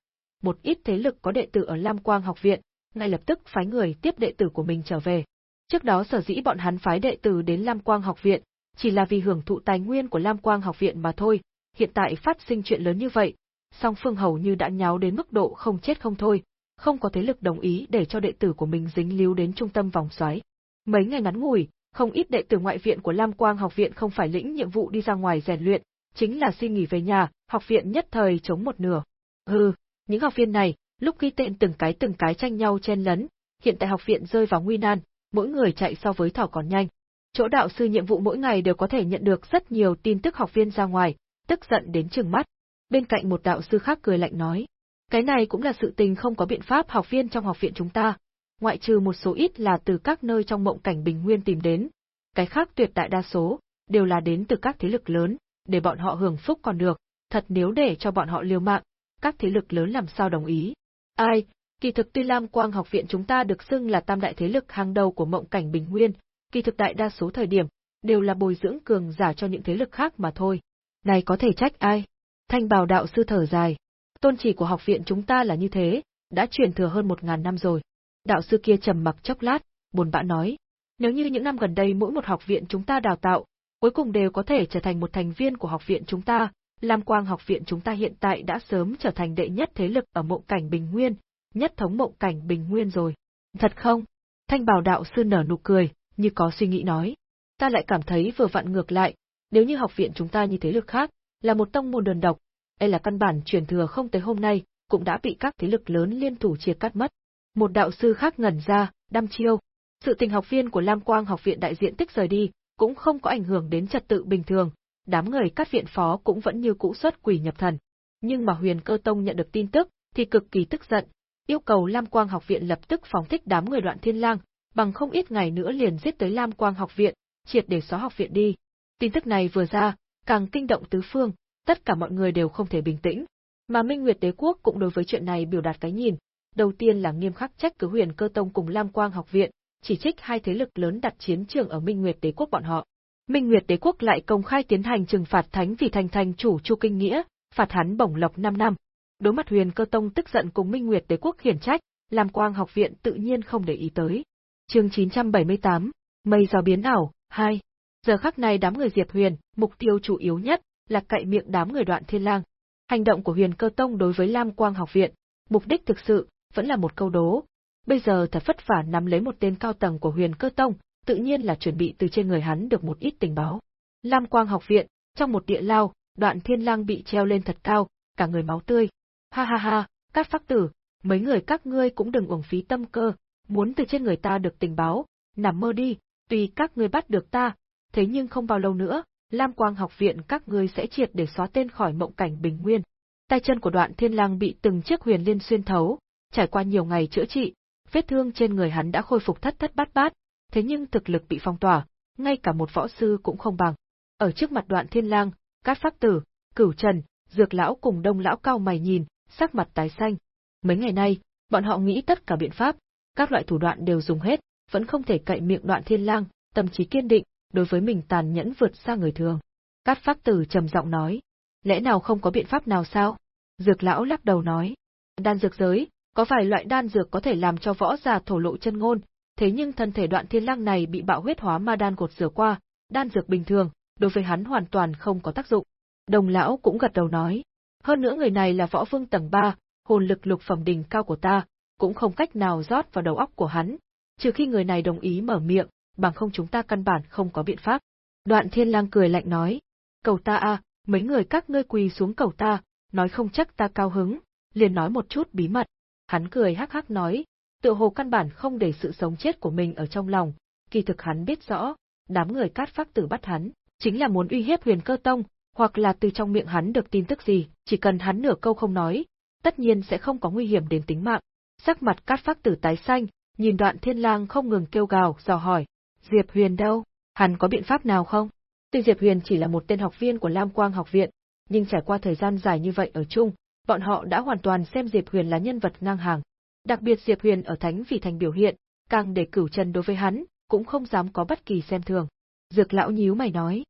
Một ít thế lực có đệ tử ở Lam Quang học viện, ngay lập tức phái người tiếp đệ tử của mình trở về. Trước đó sở dĩ bọn hắn phái đệ tử đến Lam Quang học viện, chỉ là vì hưởng thụ tài nguyên của Lam Quang học viện mà thôi, hiện tại phát sinh chuyện lớn như vậy, song phương hầu như đã nháo đến mức độ không chết không thôi, không có thế lực đồng ý để cho đệ tử của mình dính líu đến trung tâm vòng xoáy. Mấy ngày ngắn ngủi, không ít đệ tử ngoại viện của Lam Quang học viện không phải lĩnh nhiệm vụ đi ra ngoài rèn luyện, chính là xin nghỉ về nhà, học viện nhất thời chống một nửa. Hừ, những học viên này, lúc ghi tên từng cái từng cái tranh nhau chen lấn, hiện tại học viện rơi vào nguy nan, mỗi người chạy so với thỏ còn nhanh. Chỗ đạo sư nhiệm vụ mỗi ngày đều có thể nhận được rất nhiều tin tức học viên ra ngoài, tức giận đến trừng mắt. Bên cạnh một đạo sư khác cười lạnh nói, cái này cũng là sự tình không có biện pháp học viên trong học viện chúng ta, ngoại trừ một số ít là từ các nơi trong mộng cảnh bình nguyên tìm đến, cái khác tuyệt đại đa số đều là đến từ các thế lực lớn, để bọn họ hưởng phúc còn được, thật nếu để cho bọn họ liều mạng, các thế lực lớn làm sao đồng ý. Ai, kỳ thực tuy Lam Quang học viện chúng ta được xưng là tam đại thế lực hàng đầu của mộng cảnh bình nguyên, kỳ thực đại đa số thời điểm, đều là bồi dưỡng cường giả cho những thế lực khác mà thôi. Này có thể trách ai? Thanh bào đạo sư thở dài. Tôn chỉ của học viện chúng ta là như thế, đã truyền thừa hơn một ngàn năm rồi. Đạo sư kia trầm mặc chốc lát, buồn bã nói. Nếu như những năm gần đây mỗi một học viện chúng ta đào tạo, cuối cùng đều có thể trở thành một thành viên của học viện chúng ta, Lam Quang học viện chúng ta hiện tại đã sớm trở thành đệ nhất thế lực ở mộng cảnh Bình Nguyên, nhất thống mộng cảnh Bình Nguyên rồi. Thật không? Thanh bào đạo sư nở nụ cười, như có suy nghĩ nói. Ta lại cảm thấy vừa vặn ngược lại, nếu như học viện chúng ta như thế lực khác, là một tông môn đơn độc, đây là căn bản truyền thừa không tới hôm nay, cũng đã bị các thế lực lớn liên thủ chia cắt mất. Một đạo sư khác ngẩn ra, đăm chiêu. Sự tình học viên của Lam Quang học viện đại diện tích rời đi, cũng không có ảnh hưởng đến trật tự bình thường, đám người cắt viện phó cũng vẫn như cũ xuất quỷ nhập thần. Nhưng mà huyền cơ tông nhận được tin tức, thì cực kỳ tức giận, yêu cầu Lam Quang học viện lập tức phóng thích đám người đoạn thiên lang, bằng không ít ngày nữa liền giết tới Lam Quang học viện, triệt để xóa học viện đi. Tin tức này vừa ra, càng kinh động tứ phương, tất cả mọi người đều không thể bình tĩnh. Mà Minh Nguyệt Đế Quốc cũng đối với chuyện này biểu đạt cái nhìn, đầu tiên là nghiêm khắc trách cứ Huyền Cơ Tông cùng Lam Quang học viện, chỉ trích hai thế lực lớn đặt chiến trường ở Minh Nguyệt Đế Quốc bọn họ. Minh Nguyệt Đế Quốc lại công khai tiến hành trừng phạt Thánh vì thành thành chủ Chu Kinh Nghĩa, phạt hắn bổng lộc 5 năm. Đối mặt Huyền Cơ Tông tức giận cùng Minh Nguyệt Đế Quốc khiển trách, Lam Quang học viện tự nhiên không để ý tới. Chương 978, Mây gió biến ảo, 2. Giờ khắc này đám người Diệp Huyền, mục tiêu chủ yếu nhất là cậy miệng đám người Đoạn Thiên Lang. Hành động của Huyền Cơ Tông đối với Lam Quang học viện, mục đích thực sự vẫn là một câu đố. Bây giờ thật vất vả nắm lấy một tên cao tầng của Huyền Cơ Tông, tự nhiên là chuẩn bị từ trên người hắn được một ít tình báo. Lam Quang học viện, trong một địa lao, Đoạn Thiên Lang bị treo lên thật cao, cả người máu tươi. Ha ha ha, các phác tử, mấy người các ngươi cũng đừng uổng phí tâm cơ, muốn từ trên người ta được tình báo, nằm mơ đi, tùy các ngươi bắt được ta, thế nhưng không bao lâu nữa, Lam Quang học viện các ngươi sẽ triệt để xóa tên khỏi mộng cảnh bình nguyên. Tay chân của đoạn thiên lang bị từng chiếc huyền liên xuyên thấu, trải qua nhiều ngày chữa trị, vết thương trên người hắn đã khôi phục thất thất bát bát, thế nhưng thực lực bị phong tỏa, ngay cả một võ sư cũng không bằng. Ở trước mặt đoạn thiên lang, cát pháp tử, cửu trần, dược lão cùng đông lão cao mày nhìn, sắc mặt tái xanh. Mấy ngày nay, bọn họ nghĩ tất cả biện pháp, các loại thủ đoạn đều dùng hết, vẫn không thể cậy miệng đoạn thiên lang, tâm trí kiên định, đối với mình tàn nhẫn vượt xa người thường. Cát phát tử trầm giọng nói, lẽ nào không có biện pháp nào sao? Dược lão lắc đầu nói, đan dược giới, có vài loại đan dược có thể làm cho võ giả thổ lộ chân ngôn, thế nhưng thân thể đoạn thiên lang này bị bạo huyết hóa ma đan gột rửa qua, đan dược bình thường, đối với hắn hoàn toàn không có tác dụng. Đồng lão cũng gật đầu nói, hơn nữa người này là võ vương tầng 3, hồn lực lục phẩm đỉnh cao của ta, cũng không cách nào rót vào đầu óc của hắn, trừ khi người này đồng ý mở miệng, bằng không chúng ta căn bản không có biện pháp. Đoạn Thiên Lang cười lạnh nói, cầu ta a, mấy người các ngươi quỳ xuống cầu ta, nói không chắc ta cao hứng, liền nói một chút bí mật. Hắn cười hắc hắc nói, tự hồ căn bản không để sự sống chết của mình ở trong lòng, kỳ thực hắn biết rõ, đám người cát phác tử bắt hắn, chính là muốn uy hiếp huyền cơ tông, hoặc là từ trong miệng hắn được tin tức gì, chỉ cần hắn nửa câu không nói, tất nhiên sẽ không có nguy hiểm đến tính mạng. Sắc mặt cát phác tử tái xanh, nhìn đoạn thiên lang không ngừng kêu gào, dò hỏi, Diệp Huyền đâu? Hắn có biện pháp nào không? Tuy Diệp Huyền chỉ là một tên học viên của Lam Quang học viện, nhưng trải qua thời gian dài như vậy ở chung, bọn họ đã hoàn toàn xem Diệp Huyền là nhân vật ngang hàng. Đặc biệt Diệp Huyền ở Thánh Vị Thành biểu hiện, càng để cửu chân đối với hắn, cũng không dám có bất kỳ xem thường. Dược lão nhíu mày nói,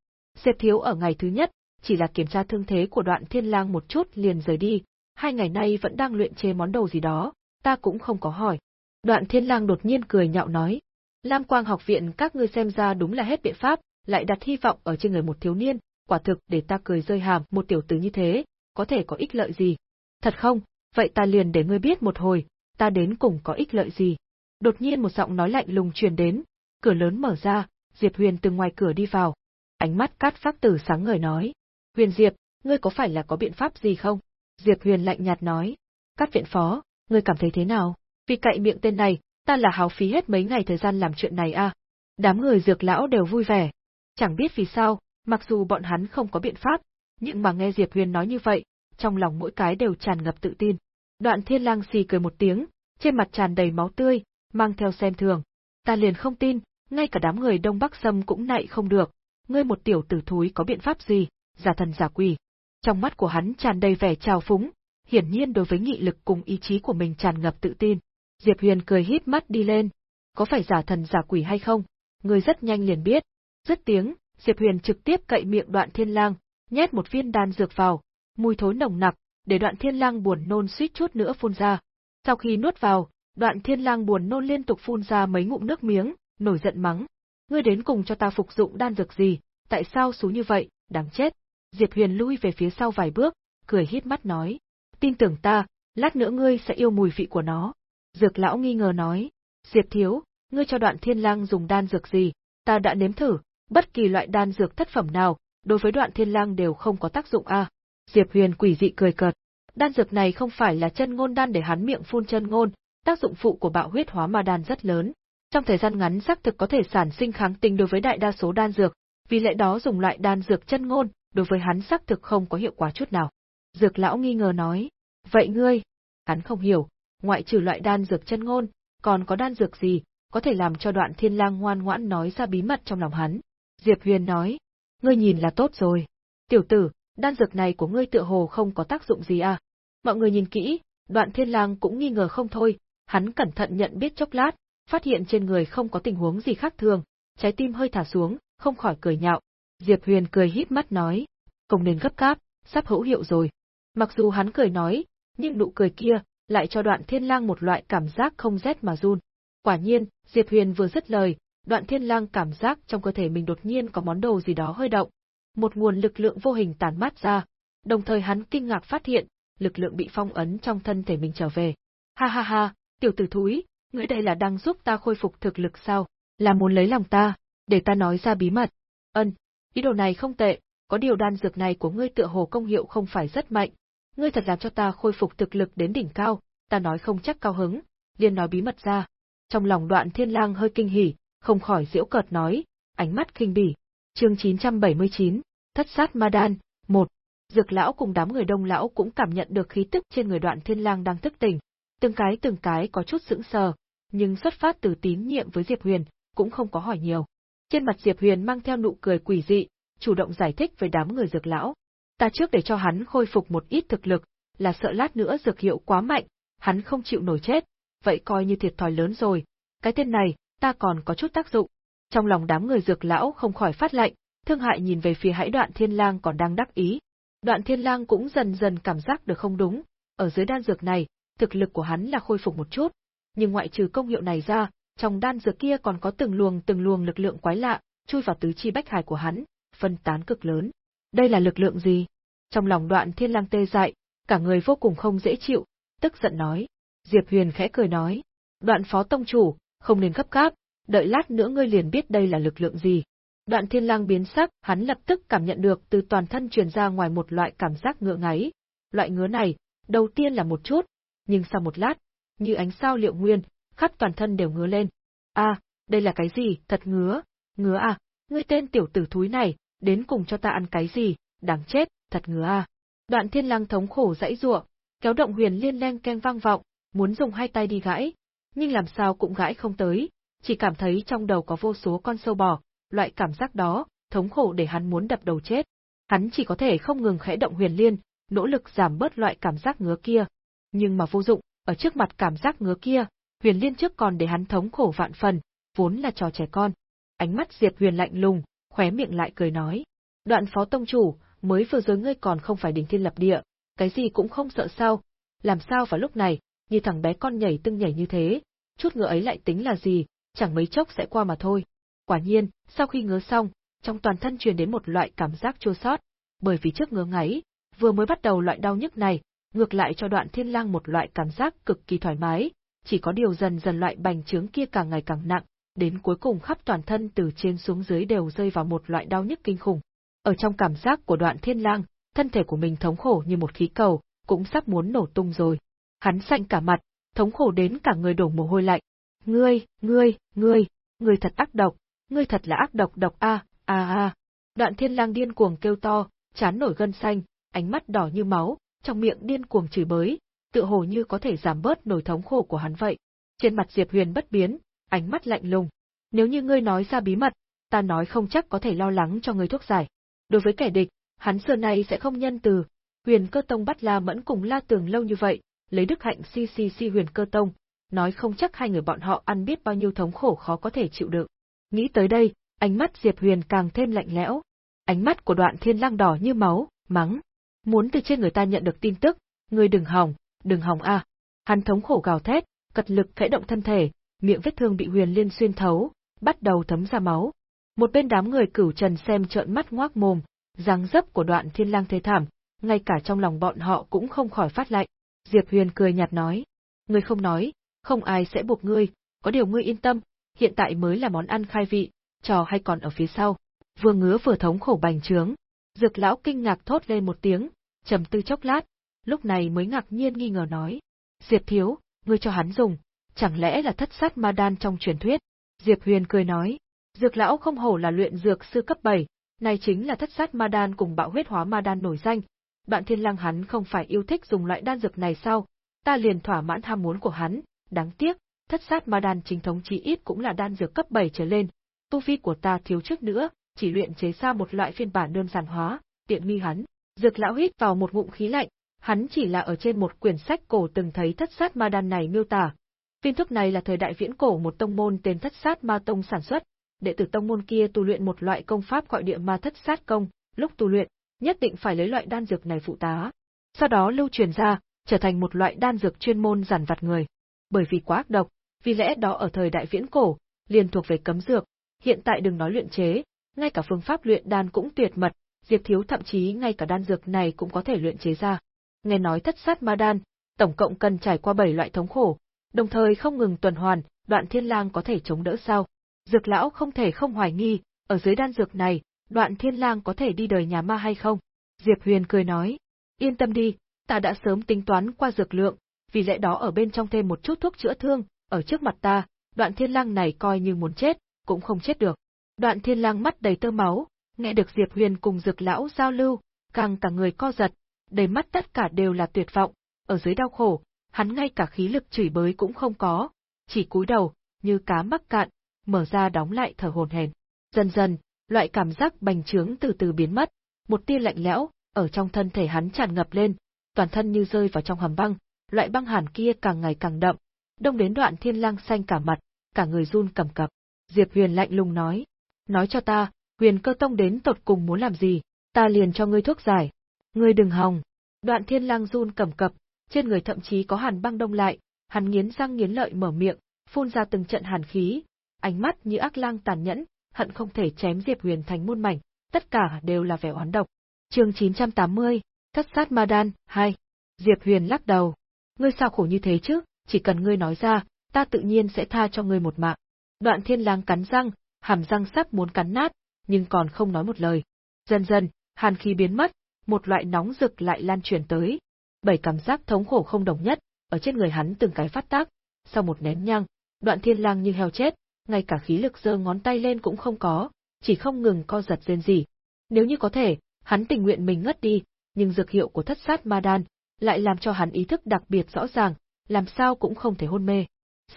Diệp Thiếu ở ngày thứ nhất, chỉ là kiểm tra thương thế của đoạn thiên lang một chút liền rời đi, hai ngày nay vẫn đang luyện chế món đồ gì đó, ta cũng không có hỏi. Đoạn thiên lang đột nhiên cười nhạo nói, Lam Quang học viện các ngươi xem ra đúng là hết biện pháp, lại đặt hy vọng ở trên người một thiếu niên, quả thực để ta cười rơi hàm một tiểu tử như thế, có thể có ích lợi gì. Thật không, vậy ta liền để ngươi biết một hồi, ta đến cùng có ích lợi gì. Đột nhiên một giọng nói lạnh lùng truyền đến, cửa lớn mở ra, Diệp Huyền từ ngoài cửa đi vào. Ánh mắt cát phác tử sáng ngời nói, Huyền Diệp, ngươi có phải là có biện pháp gì không? Diệp Huyền lạnh nhạt nói, cát viện phó, ngươi cảm thấy thế nào? Vì cậy miệng tên này, ta là hào phí hết mấy ngày thời gian làm chuyện này à. Đám người dược lão đều vui vẻ. Chẳng biết vì sao, mặc dù bọn hắn không có biện pháp, nhưng mà nghe Diệp Huyền nói như vậy, trong lòng mỗi cái đều tràn ngập tự tin. Đoạn thiên lang xì cười một tiếng, trên mặt tràn đầy máu tươi, mang theo xem thường. Ta liền không tin, ngay cả đám người Đông Bắc Sâm cũng nạy không được, ngươi một tiểu tử thúi có biện pháp gì, giả thần giả quỷ. Trong mắt của hắn tràn đầy vẻ trào phúng, hiển nhiên đối với nghị lực cùng ý chí của mình tràn ngập tự tin. Diệp Huyền cười híp mắt đi lên, có phải giả thần giả quỷ hay không? Ngươi rất nhanh liền biết. Dứt tiếng, Diệp Huyền trực tiếp cậy miệng Đoạn Thiên Lang, nhét một viên đan dược vào, mùi thối nồng nặc, để Đoạn Thiên Lang buồn nôn suýt chút nữa phun ra. Sau khi nuốt vào, Đoạn Thiên Lang buồn nôn liên tục phun ra mấy ngụm nước miếng, nổi giận mắng: "Ngươi đến cùng cho ta phục dụng đan dược gì, tại sao xú như vậy, đáng chết." Diệp Huyền lui về phía sau vài bước, cười hít mắt nói: "Tin tưởng ta, lát nữa ngươi sẽ yêu mùi vị của nó." Dược lão nghi ngờ nói: "Diệp thiếu, ngươi cho Đoạn Thiên Lang dùng đan dược gì? Ta đã nếm thử, bất kỳ loại đan dược thất phẩm nào, đối với Đoạn Thiên Lang đều không có tác dụng a." Diệp Huyền quỷ dị cười cợt. Đan dược này không phải là chân ngôn đan để hắn miệng phun chân ngôn, tác dụng phụ của bạo huyết hóa ma đan rất lớn. Trong thời gian ngắn xác thực có thể sản sinh kháng tinh đối với đại đa số đan dược, vì lẽ đó dùng loại đan dược chân ngôn, đối với hắn xác thực không có hiệu quả chút nào. Dược lão nghi ngờ nói, vậy ngươi, hắn không hiểu, ngoại trừ loại đan dược chân ngôn, còn có đan dược gì, có thể làm cho đoạn thiên lang ngoan ngoãn nói ra bí mật trong lòng hắn. Diệp Huyền nói, ngươi nhìn là tốt rồi. Tiểu tử, đan dược này của ngươi tựa hồ không có tác dụng gì à? Mọi người nhìn kỹ, đoạn thiên lang cũng nghi ngờ không thôi, hắn cẩn thận nhận biết chốc lát, phát hiện trên người không có tình huống gì khác thường, trái tim hơi thả xuống, không khỏi cười nhạo. Diệp Huyền cười híp mắt nói, không nên gấp gáp, sắp hữu hiệu rồi. Mặc dù hắn cười nói, nhưng nụ cười kia lại cho đoạn thiên lang một loại cảm giác không rét mà run. Quả nhiên, Diệp Huyền vừa dứt lời, đoạn thiên lang cảm giác trong cơ thể mình đột nhiên có món đồ gì đó hơi động. Một nguồn lực lượng vô hình tản mát ra, đồng thời hắn kinh ngạc phát hiện, lực lượng bị phong ấn trong thân thể mình trở về. Ha ha ha, tiểu tử thúi, ngươi đây là đang giúp ta khôi phục thực lực sao? Là muốn lấy lòng ta, để ta nói ra bí mật. Ân, ý đồ này không tệ, có điều đan dược này của ngươi tựa hồ công hiệu không phải rất mạnh. Ngươi thật làm cho ta khôi phục thực lực đến đỉnh cao, ta nói không chắc cao hứng, liền nói bí mật ra. Trong lòng đoạn thiên lang hơi kinh hỉ, không khỏi diễu cợt nói, ánh mắt kinh bỉ. Chương 979, Thất sát ma đan, 1. Dược lão cùng đám người đông lão cũng cảm nhận được khí tức trên người đoạn thiên lang đang thức tỉnh, từng cái từng cái có chút sững sờ, nhưng xuất phát từ tín nhiệm với Diệp Huyền, cũng không có hỏi nhiều. Trên mặt Diệp Huyền mang theo nụ cười quỷ dị, chủ động giải thích với đám người dược lão. Ta trước để cho hắn khôi phục một ít thực lực, là sợ lát nữa dược hiệu quá mạnh, hắn không chịu nổi chết, vậy coi như thiệt thòi lớn rồi. Cái tên này, ta còn có chút tác dụng. Trong lòng đám người dược lão không khỏi phát lạnh, thương hại nhìn về phía hãi đoạn thiên lang còn đang đắc ý. Đoạn thiên lang cũng dần dần cảm giác được không đúng, ở dưới đan dược này, thực lực của hắn là khôi phục một chút, nhưng ngoại trừ công hiệu này ra, trong đan dược kia còn có từng luồng từng luồng lực lượng quái lạ, chui vào tứ chi bách hải của hắn, phân tán cực lớn. Đây là lực lượng gì? Trong lòng đoạn thiên lang tê dại, cả người vô cùng không dễ chịu, tức giận nói. Diệp Huyền khẽ cười nói. Đoạn phó tông chủ, không nên gấp gáp, đợi lát nữa ngươi liền biết đây là lực lượng gì. Đoạn thiên lang biến sắc, hắn lập tức cảm nhận được từ toàn thân truyền ra ngoài một loại cảm giác ngựa ngáy. Loại ngứa này, đầu tiên là một chút, nhưng sau một lát, như ánh sao liệu nguyên, khắp toàn thân đều ngứa lên. A, à, đây là cái gì, thật ngứa, ngứa à, ngươi tên tiểu tử thúi này, đến cùng cho ta ăn cái gì, đáng chết, thật ngứa à. Đoạn thiên lang thống khổ dãy rủa, kéo động huyền liên len keng vang vọng, muốn dùng hai tay đi gãi, nhưng làm sao cũng gãi không tới, chỉ cảm thấy trong đầu có vô số con sâu bò, loại cảm giác đó, thống khổ để hắn muốn đập đầu chết. Hắn chỉ có thể không ngừng khẽ động huyền liên, nỗ lực giảm bớt loại cảm giác ngứa kia. Nhưng mà vô dụng, ở trước mặt cảm giác ngứa kia, huyền liên trước còn để hắn thống khổ vạn phần, vốn là trò trẻ con. Ánh mắt Diệp Huyền lạnh lùng, khóe miệng lại cười nói. Đoạn phó tông chủ, mới vừa rồi ngươi còn không phải đỉnh thiên lập địa, cái gì cũng không sợ sao, làm sao vào lúc này, như thằng bé con nhảy tưng nhảy như thế, chút ngựa ấy lại tính là gì, chẳng mấy chốc sẽ qua mà thôi. Quả nhiên, sau khi ngứa xong, trong toàn thân truyền đến một loại cảm giác chua xót, bởi vì trước ngứa ngáy, vừa mới bắt đầu loại đau nhức này, ngược lại cho đoạn thiên lang một loại cảm giác cực kỳ thoải mái, chỉ có điều dần dần loại bành trướng kia càng ngày càng nặng, đến cuối cùng khắp toàn thân từ trên xuống dưới đều rơi vào một loại đau nhức kinh khủng. Ở trong cảm giác của đoạn thiên lang, thân thể của mình thống khổ như một khí cầu, cũng sắp muốn nổ tung rồi. Hắn sạnh cả mặt, thống khổ đến cả người đổ mồ hôi lạnh. Ngươi, ngươi, ngươi, ngươi thật ác độc, ngươi thật là ác độc độc a, a a. Đoạn thiên lang điên cuồng kêu to, chán nổi gân xanh, ánh mắt đỏ như máu, trong miệng điên cuồng chửi bới, tựa hồ như có thể giảm bớt nỗi thống khổ của hắn vậy. Trên mặt Diệp Huyền bất biến, ánh mắt lạnh lùng. Nếu như ngươi nói ra bí mật, ta nói không chắc có thể lo lắng cho ngươi thuốc giải. Đối với kẻ địch, hắn xưa nay sẽ không nhân từ. Huyền Cơ Tông bắt La Mẫn cùng La Tường lâu như vậy, lấy đức hạnh si si si Huyền Cơ Tông, nói không chắc hai người bọn họ ăn biết bao nhiêu thống khổ khó có thể chịu đựng. Nghĩ tới đây, ánh mắt Diệp Huyền càng thêm lạnh lẽo. Ánh mắt của đoạn thiên lang đỏ như máu, mắng. Muốn từ trên người ta nhận được tin tức, ngươi đừng hòng, đừng hòng a. Hắn thống khổ gào thét, cật lực khẽ động thân thể, miệng vết thương bị huyền liên xuyên thấu, bắt đầu thấm ra máu. Một bên đám người cửu trần xem trợn mắt ngoác mồm, dáng dấp của đoạn thiên lang thê thảm, ngay cả trong lòng bọn họ cũng không khỏi phát lạnh. Diệp Huyền cười nhạt nói, ngươi không nói, không ai sẽ buộc ngươi, có điều ngươi yên tâm, hiện tại mới là món ăn khai vị, trò hay còn ở phía sau. Vừa ngứa vừa thống khổ bành trướng, Dược lão kinh ngạc thốt lên một tiếng, trầm tư chốc lát, lúc này mới ngạc nhiên nghi ngờ nói: "Diệp thiếu, ngươi cho hắn dùng, chẳng lẽ là thất sát ma đan trong truyền thuyết?" Diệp Huyền cười nói: "Dược lão không hổ là luyện dược sư cấp 7, này chính là thất sát ma đan cùng bạo huyết hóa ma đan nổi danh, bạn Thiên Lang hắn không phải yêu thích dùng loại đan dược này sao? Ta liền thỏa mãn ham muốn của hắn, đáng tiếc, thất sát ma đan chính thống chí ít cũng là đan dược cấp 7 trở lên, tu vi của ta thiếu trước nữa, chỉ luyện chế ra một loại phiên bản đơn giản hóa, tiện nghi hắn. Dược lão hít vào một ngụm khí lạnh, hắn chỉ là ở trên một quyển sách cổ từng thấy thất sát ma đan này miêu tả. Viên thuốc này là thời đại viễn cổ một tông môn tên thất sát ma tông sản xuất, đệ tử tông môn kia tu luyện một loại công pháp gọi địa ma thất sát công, lúc tu luyện, nhất định phải lấy loại đan dược này phụ tá. Sau đó lưu truyền ra, trở thành một loại đan dược chuyên môn giản vặt người. Bởi vì quá ác độc, vì lẽ đó ở thời đại viễn cổ, liền thuộc về cấm dược, hiện tại đừng nói luyện chế, ngay cả phương pháp luyện đan cũng tuyệt mật, Diệp Thiếu thậm chí ngay cả đan dược này cũng có thể luyện chế ra. Nghe nói thất sát ma đan, tổng cộng cần trải qua 7 loại thống khổ, đồng thời không ngừng tuần hoàn, đoạn thiên lang có thể chống đỡ sao? Dược lão không thể không hoài nghi, ở dưới đan dược này, đoạn thiên lang có thể đi đời nhà ma hay không? Diệp Huyền cười nói, yên tâm đi, ta đã sớm tính toán qua dược lượng, vì lẽ đó ở bên trong thêm một chút thuốc chữa thương, ở trước mặt ta, đoạn thiên lang này coi như muốn chết, cũng không chết được. Đoạn thiên lang mắt đầy tơ máu, nghe được Diệp Huyền cùng dược lão giao lưu, càng cả người co giật, đầy mắt tất cả đều là tuyệt vọng, ở dưới đau khổ, hắn ngay cả khí lực chửi bới cũng không có, chỉ cúi đầu, như cá mắc cạn, mở ra đóng lại thở hồn hển. Dần dần, loại cảm giác bành trướng từ từ biến mất, một tia lạnh lẽo ở trong thân thể hắn tràn ngập lên, toàn thân như rơi vào trong hầm băng, loại băng hàn kia càng ngày càng đậm, đông đến đoạn thiên lang xanh cả mặt, cả người run cầm cập. Diệp Huyền lạnh lùng nói, nói cho ta, huyền cơ tông đến tột cùng muốn làm gì, ta liền cho ngươi thuốc giải. Ngươi đừng hòng. Đoạn thiên lang run cầm cập, trên người thậm chí có hàn băng đông lại, hắn nghiến răng nghiến lợi mở miệng, phun ra từng trận hàn khí, ánh mắt như ác lang tàn nhẫn, hận không thể chém Diệp Huyền thành muôn mảnh, tất cả đều là vẻ oán độc. Chương 980, Thất sát ma đan 2. Diệp Huyền lắc đầu. Ngươi sao khổ như thế chứ, chỉ cần ngươi nói ra, ta tự nhiên sẽ tha cho ngươi một mạng. Đoạn thiên lang cắn răng, hàm răng sắp muốn cắn nát, nhưng còn không nói một lời. Dần dần, hàn khí biến mất, một loại nóng rực lại lan truyền tới. Bảy cảm giác thống khổ không đồng nhất, ở trên người hắn từng cái phát tác. Sau một nén nhang, đoạn thiên lang như heo chết, ngay cả khí lực giơ ngón tay lên cũng không có, chỉ không ngừng co giật rên rỉ. Nếu như có thể, hắn tình nguyện mình ngất đi, nhưng dược hiệu của thất sát ma đan lại làm cho hắn ý thức đặc biệt rõ ràng, làm sao cũng không thể hôn mê.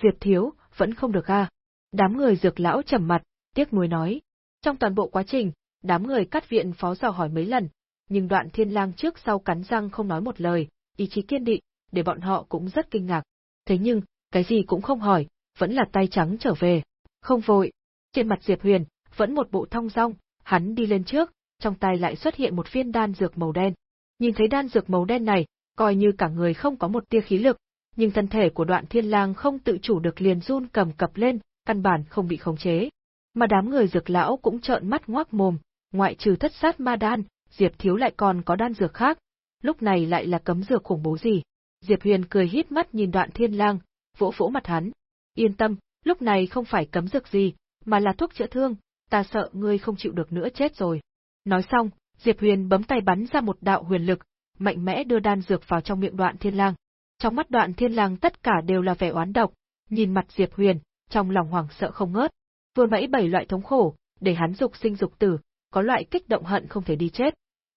Diệp thiếu, vẫn không được a. Đám người dược lão trầm mặt, tiếc nuối nói. Trong toàn bộ quá trình, đám người cắt viện phó dò hỏi mấy lần, nhưng đoạn thiên lang trước sau cắn răng không nói một lời, ý chí kiên định, để bọn họ cũng rất kinh ngạc. Thế nhưng, cái gì cũng không hỏi, vẫn là tay trắng trở về. Không vội. Trên mặt Diệp Huyền, vẫn một bộ thong dong, hắn đi lên trước, trong tay lại xuất hiện một viên đan dược màu đen. Nhìn thấy đan dược màu đen này, coi như cả người không có một tia khí lực, nhưng thân thể của đoạn thiên lang không tự chủ được liền run cầm cập lên, căn bản không bị khống chế. Mà đám người dược lão cũng trợn mắt ngoác mồm, ngoại trừ thất sát ma đan, Diệp Thiếu lại còn có đan dược khác, lúc này lại là cấm dược khủng bố gì. Diệp Huyền cười hít mắt nhìn đoạn thiên lang, vỗ vỗ mặt hắn. Yên tâm, lúc này không phải cấm dược gì, mà là thuốc chữa thương, ta sợ ngươi không chịu được nữa chết rồi. Nói xong, Diệp Huyền bấm tay bắn ra một đạo huyền lực, mạnh mẽ đưa đan dược vào trong miệng đoạn thiên lang. Trong mắt đoạn thiên lang tất cả đều là vẻ oán độc, nhìn mặt Diệp Huyền, trong lòng hoảng sợ không ngớt. Vừa mãi bảy loại thống khổ, để hắn dục sinh dục tử, có loại kích động hận không thể đi chết.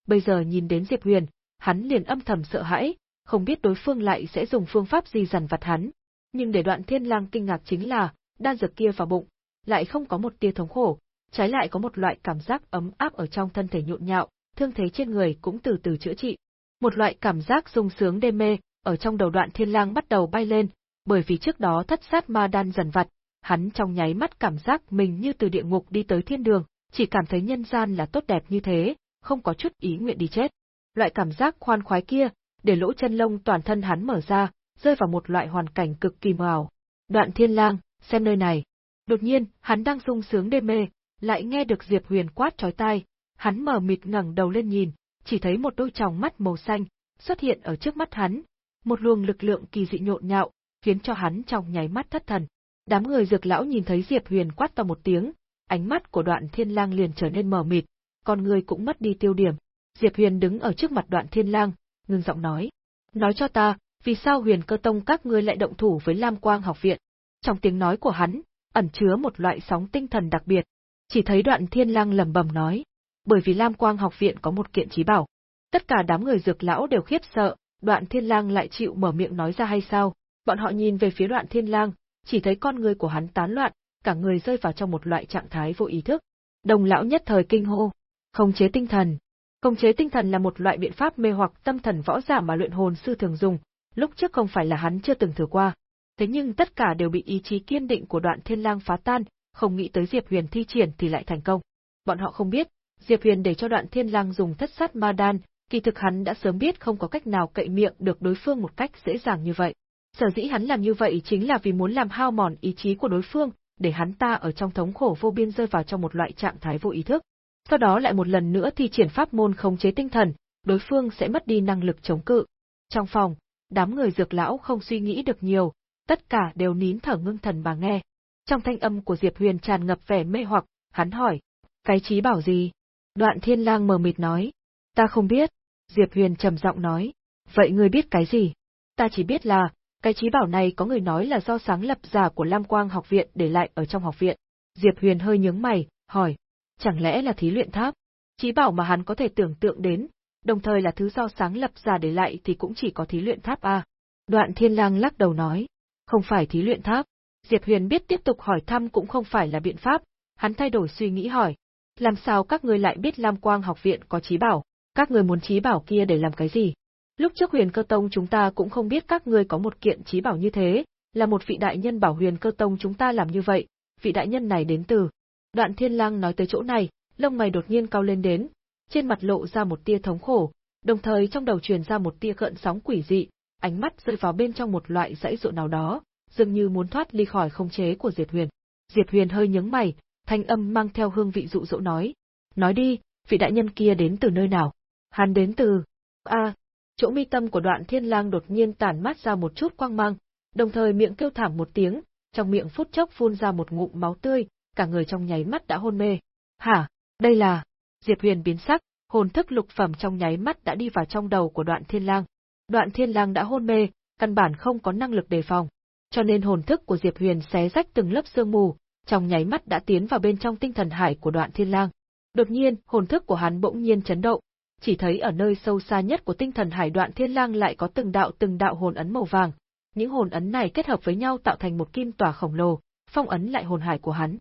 Bây giờ nhìn đến Diệp Huyền, hắn liền âm thầm sợ hãi, không biết đối phương lại sẽ dùng phương pháp gì dằn vặt hắn. Nhưng để đoạn thiên lang kinh ngạc chính là, đan dược kia vào bụng, lại không có một tia thống khổ, trái lại có một loại cảm giác ấm áp ở trong thân thể nhộn nhạo, thương thế trên người cũng từ từ chữa trị. Một loại cảm giác sung sướng đê mê, ở trong đầu đoạn thiên lang bắt đầu bay lên, bởi vì trước đó thất sát ma đan dần vặt, hắn trong nháy mắt cảm giác mình như từ địa ngục đi tới thiên đường, chỉ cảm thấy nhân gian là tốt đẹp như thế, không có chút ý nguyện đi chết. Loại cảm giác khoan khoái kia, để lỗ chân lông toàn thân hắn mở ra, rơi vào một loại hoàn cảnh cực kỳ mờ ảo. Đoạn Thiên Lang, xem nơi này. Đột nhiên, hắn đang sung sướng đê mê, lại nghe được Diệp Huyền quát chói tai, hắn mở mịt ngẩng đầu lên nhìn, chỉ thấy một đôi tròng mắt màu xanh xuất hiện ở trước mắt hắn, một luồng lực lượng kỳ dị nhộn nhạo, khiến cho hắn trong nháy mắt thất thần. Đám người dược lão nhìn thấy Diệp Huyền quát to một tiếng, ánh mắt của đoạn thiên lang liền trở nên mờ mịt, con người cũng mất đi tiêu điểm. Diệp Huyền đứng ở trước mặt đoạn thiên lang, ngưng giọng nói. Nói cho ta, vì sao huyền cơ tông các ngươi lại động thủ với Lam Quang học viện? Trong tiếng nói của hắn, ẩn chứa một loại sóng tinh thần đặc biệt. Chỉ thấy đoạn thiên lang lẩm bẩm nói. Bởi vì Lam Quang học viện có một kiện trí bảo. Tất cả đám người dược lão đều khiếp sợ, đoạn thiên lang lại chịu mở miệng nói ra hay sao? Bọn họ nhìn về phía đoạn thiên lang, chỉ thấy con người của hắn tán loạn, cả người rơi vào trong một loại trạng thái vô ý thức. Đồng lão nhất thời kinh hô, khống chế tinh thần. Khống chế tinh thần là một loại biện pháp mê hoặc tâm thần võ giả mà luyện hồn sư thường dùng, lúc trước không phải là hắn chưa từng thử qua. Thế nhưng tất cả đều bị ý chí kiên định của đoạn thiên lang phá tan, không nghĩ tới Diệp Huyền thi triển thì lại thành công. Bọn họ không biết, Diệp Huyền để cho đoạn thiên lang dùng thất sát ma đan, kỳ thực hắn đã sớm biết không có cách nào cậy miệng được đối phương một cách dễ dàng như vậy. Sở dĩ hắn làm như vậy chính là vì muốn làm hao mòn ý chí của đối phương, để hắn ta ở trong thống khổ vô biên rơi vào trong một loại trạng thái vô ý thức. Sau đó lại một lần nữa thi triển pháp môn khống chế tinh thần, đối phương sẽ mất đi năng lực chống cự. Trong phòng, đám người dược lão không suy nghĩ được nhiều, tất cả đều nín thở ngưng thần mà nghe. Trong thanh âm của Diệp Huyền tràn ngập vẻ mê hoặc, hắn hỏi, cái trí bảo gì? Đoạn thiên lang mờ mịt nói, ta không biết. Diệp Huyền trầm giọng nói, vậy ngươi biết cái gì? Ta chỉ biết là, cái trí bảo này có người nói là do sáng lập giả của Lam Quang học viện để lại ở trong học viện. Diệp Huyền hơi nhướng mày, hỏi, chẳng lẽ là thí luyện tháp? Trí bảo mà hắn có thể tưởng tượng đến, đồng thời là thứ do sáng lập giả để lại thì cũng chỉ có thí luyện tháp a. Đoạn Thiên Lang lắc đầu nói, không phải thí luyện tháp. Diệp Huyền biết tiếp tục hỏi thăm cũng không phải là biện pháp, hắn thay đổi suy nghĩ hỏi, làm sao các ngươi lại biết Lam Quang học viện có trí bảo, các người muốn trí bảo kia để làm cái gì? Lúc trước huyền cơ tông chúng ta cũng không biết các ngươi có một kiện trí bảo như thế, là một vị đại nhân bảo huyền cơ tông chúng ta làm như vậy, vị đại nhân này đến từ. Đoạn thiên lang nói tới chỗ này, lông mày đột nhiên cao lên đến, trên mặt lộ ra một tia thống khổ, đồng thời trong đầu truyền ra một tia gợn sóng quỷ dị, ánh mắt rơi vào bên trong một loại dãy dụ nào đó, dường như muốn thoát ly khỏi không chế của Diệp Huyền. Diệp Huyền hơi nhướng mày, thanh âm mang theo hương vị dụ dỗ nói. Nói đi, vị đại nhân kia đến từ nơi nào? Hắn đến từ... a, chỗ mi tâm của đoạn thiên lang đột nhiên tản mát ra một chút quang mang, đồng thời miệng kêu thảm một tiếng, trong miệng phút chốc phun ra một ngụm máu tươi, cả người trong nháy mắt đã hôn mê. Hả, đây là... Diệp Huyền biến sắc, hồn thức lục phẩm trong nháy mắt đã đi vào trong đầu của đoạn thiên lang. Đoạn thiên lang đã hôn mê, căn bản không có năng lực đề phòng. Cho nên hồn thức của Diệp Huyền xé rách từng lớp sương mù, trong nháy mắt đã tiến vào bên trong tinh thần hải của đoạn thiên lang. Đột nhiên, hồn thức của hắn bỗng nhiên chấn động, chỉ thấy ở nơi sâu xa nhất của tinh thần hải đoạn thiên lang lại có từng đạo từng đạo hồn ấn màu vàng. Những hồn ấn này kết hợp với nhau tạo thành một kim tòa khổng lồ, phong ấn lại hồn hải của hắn.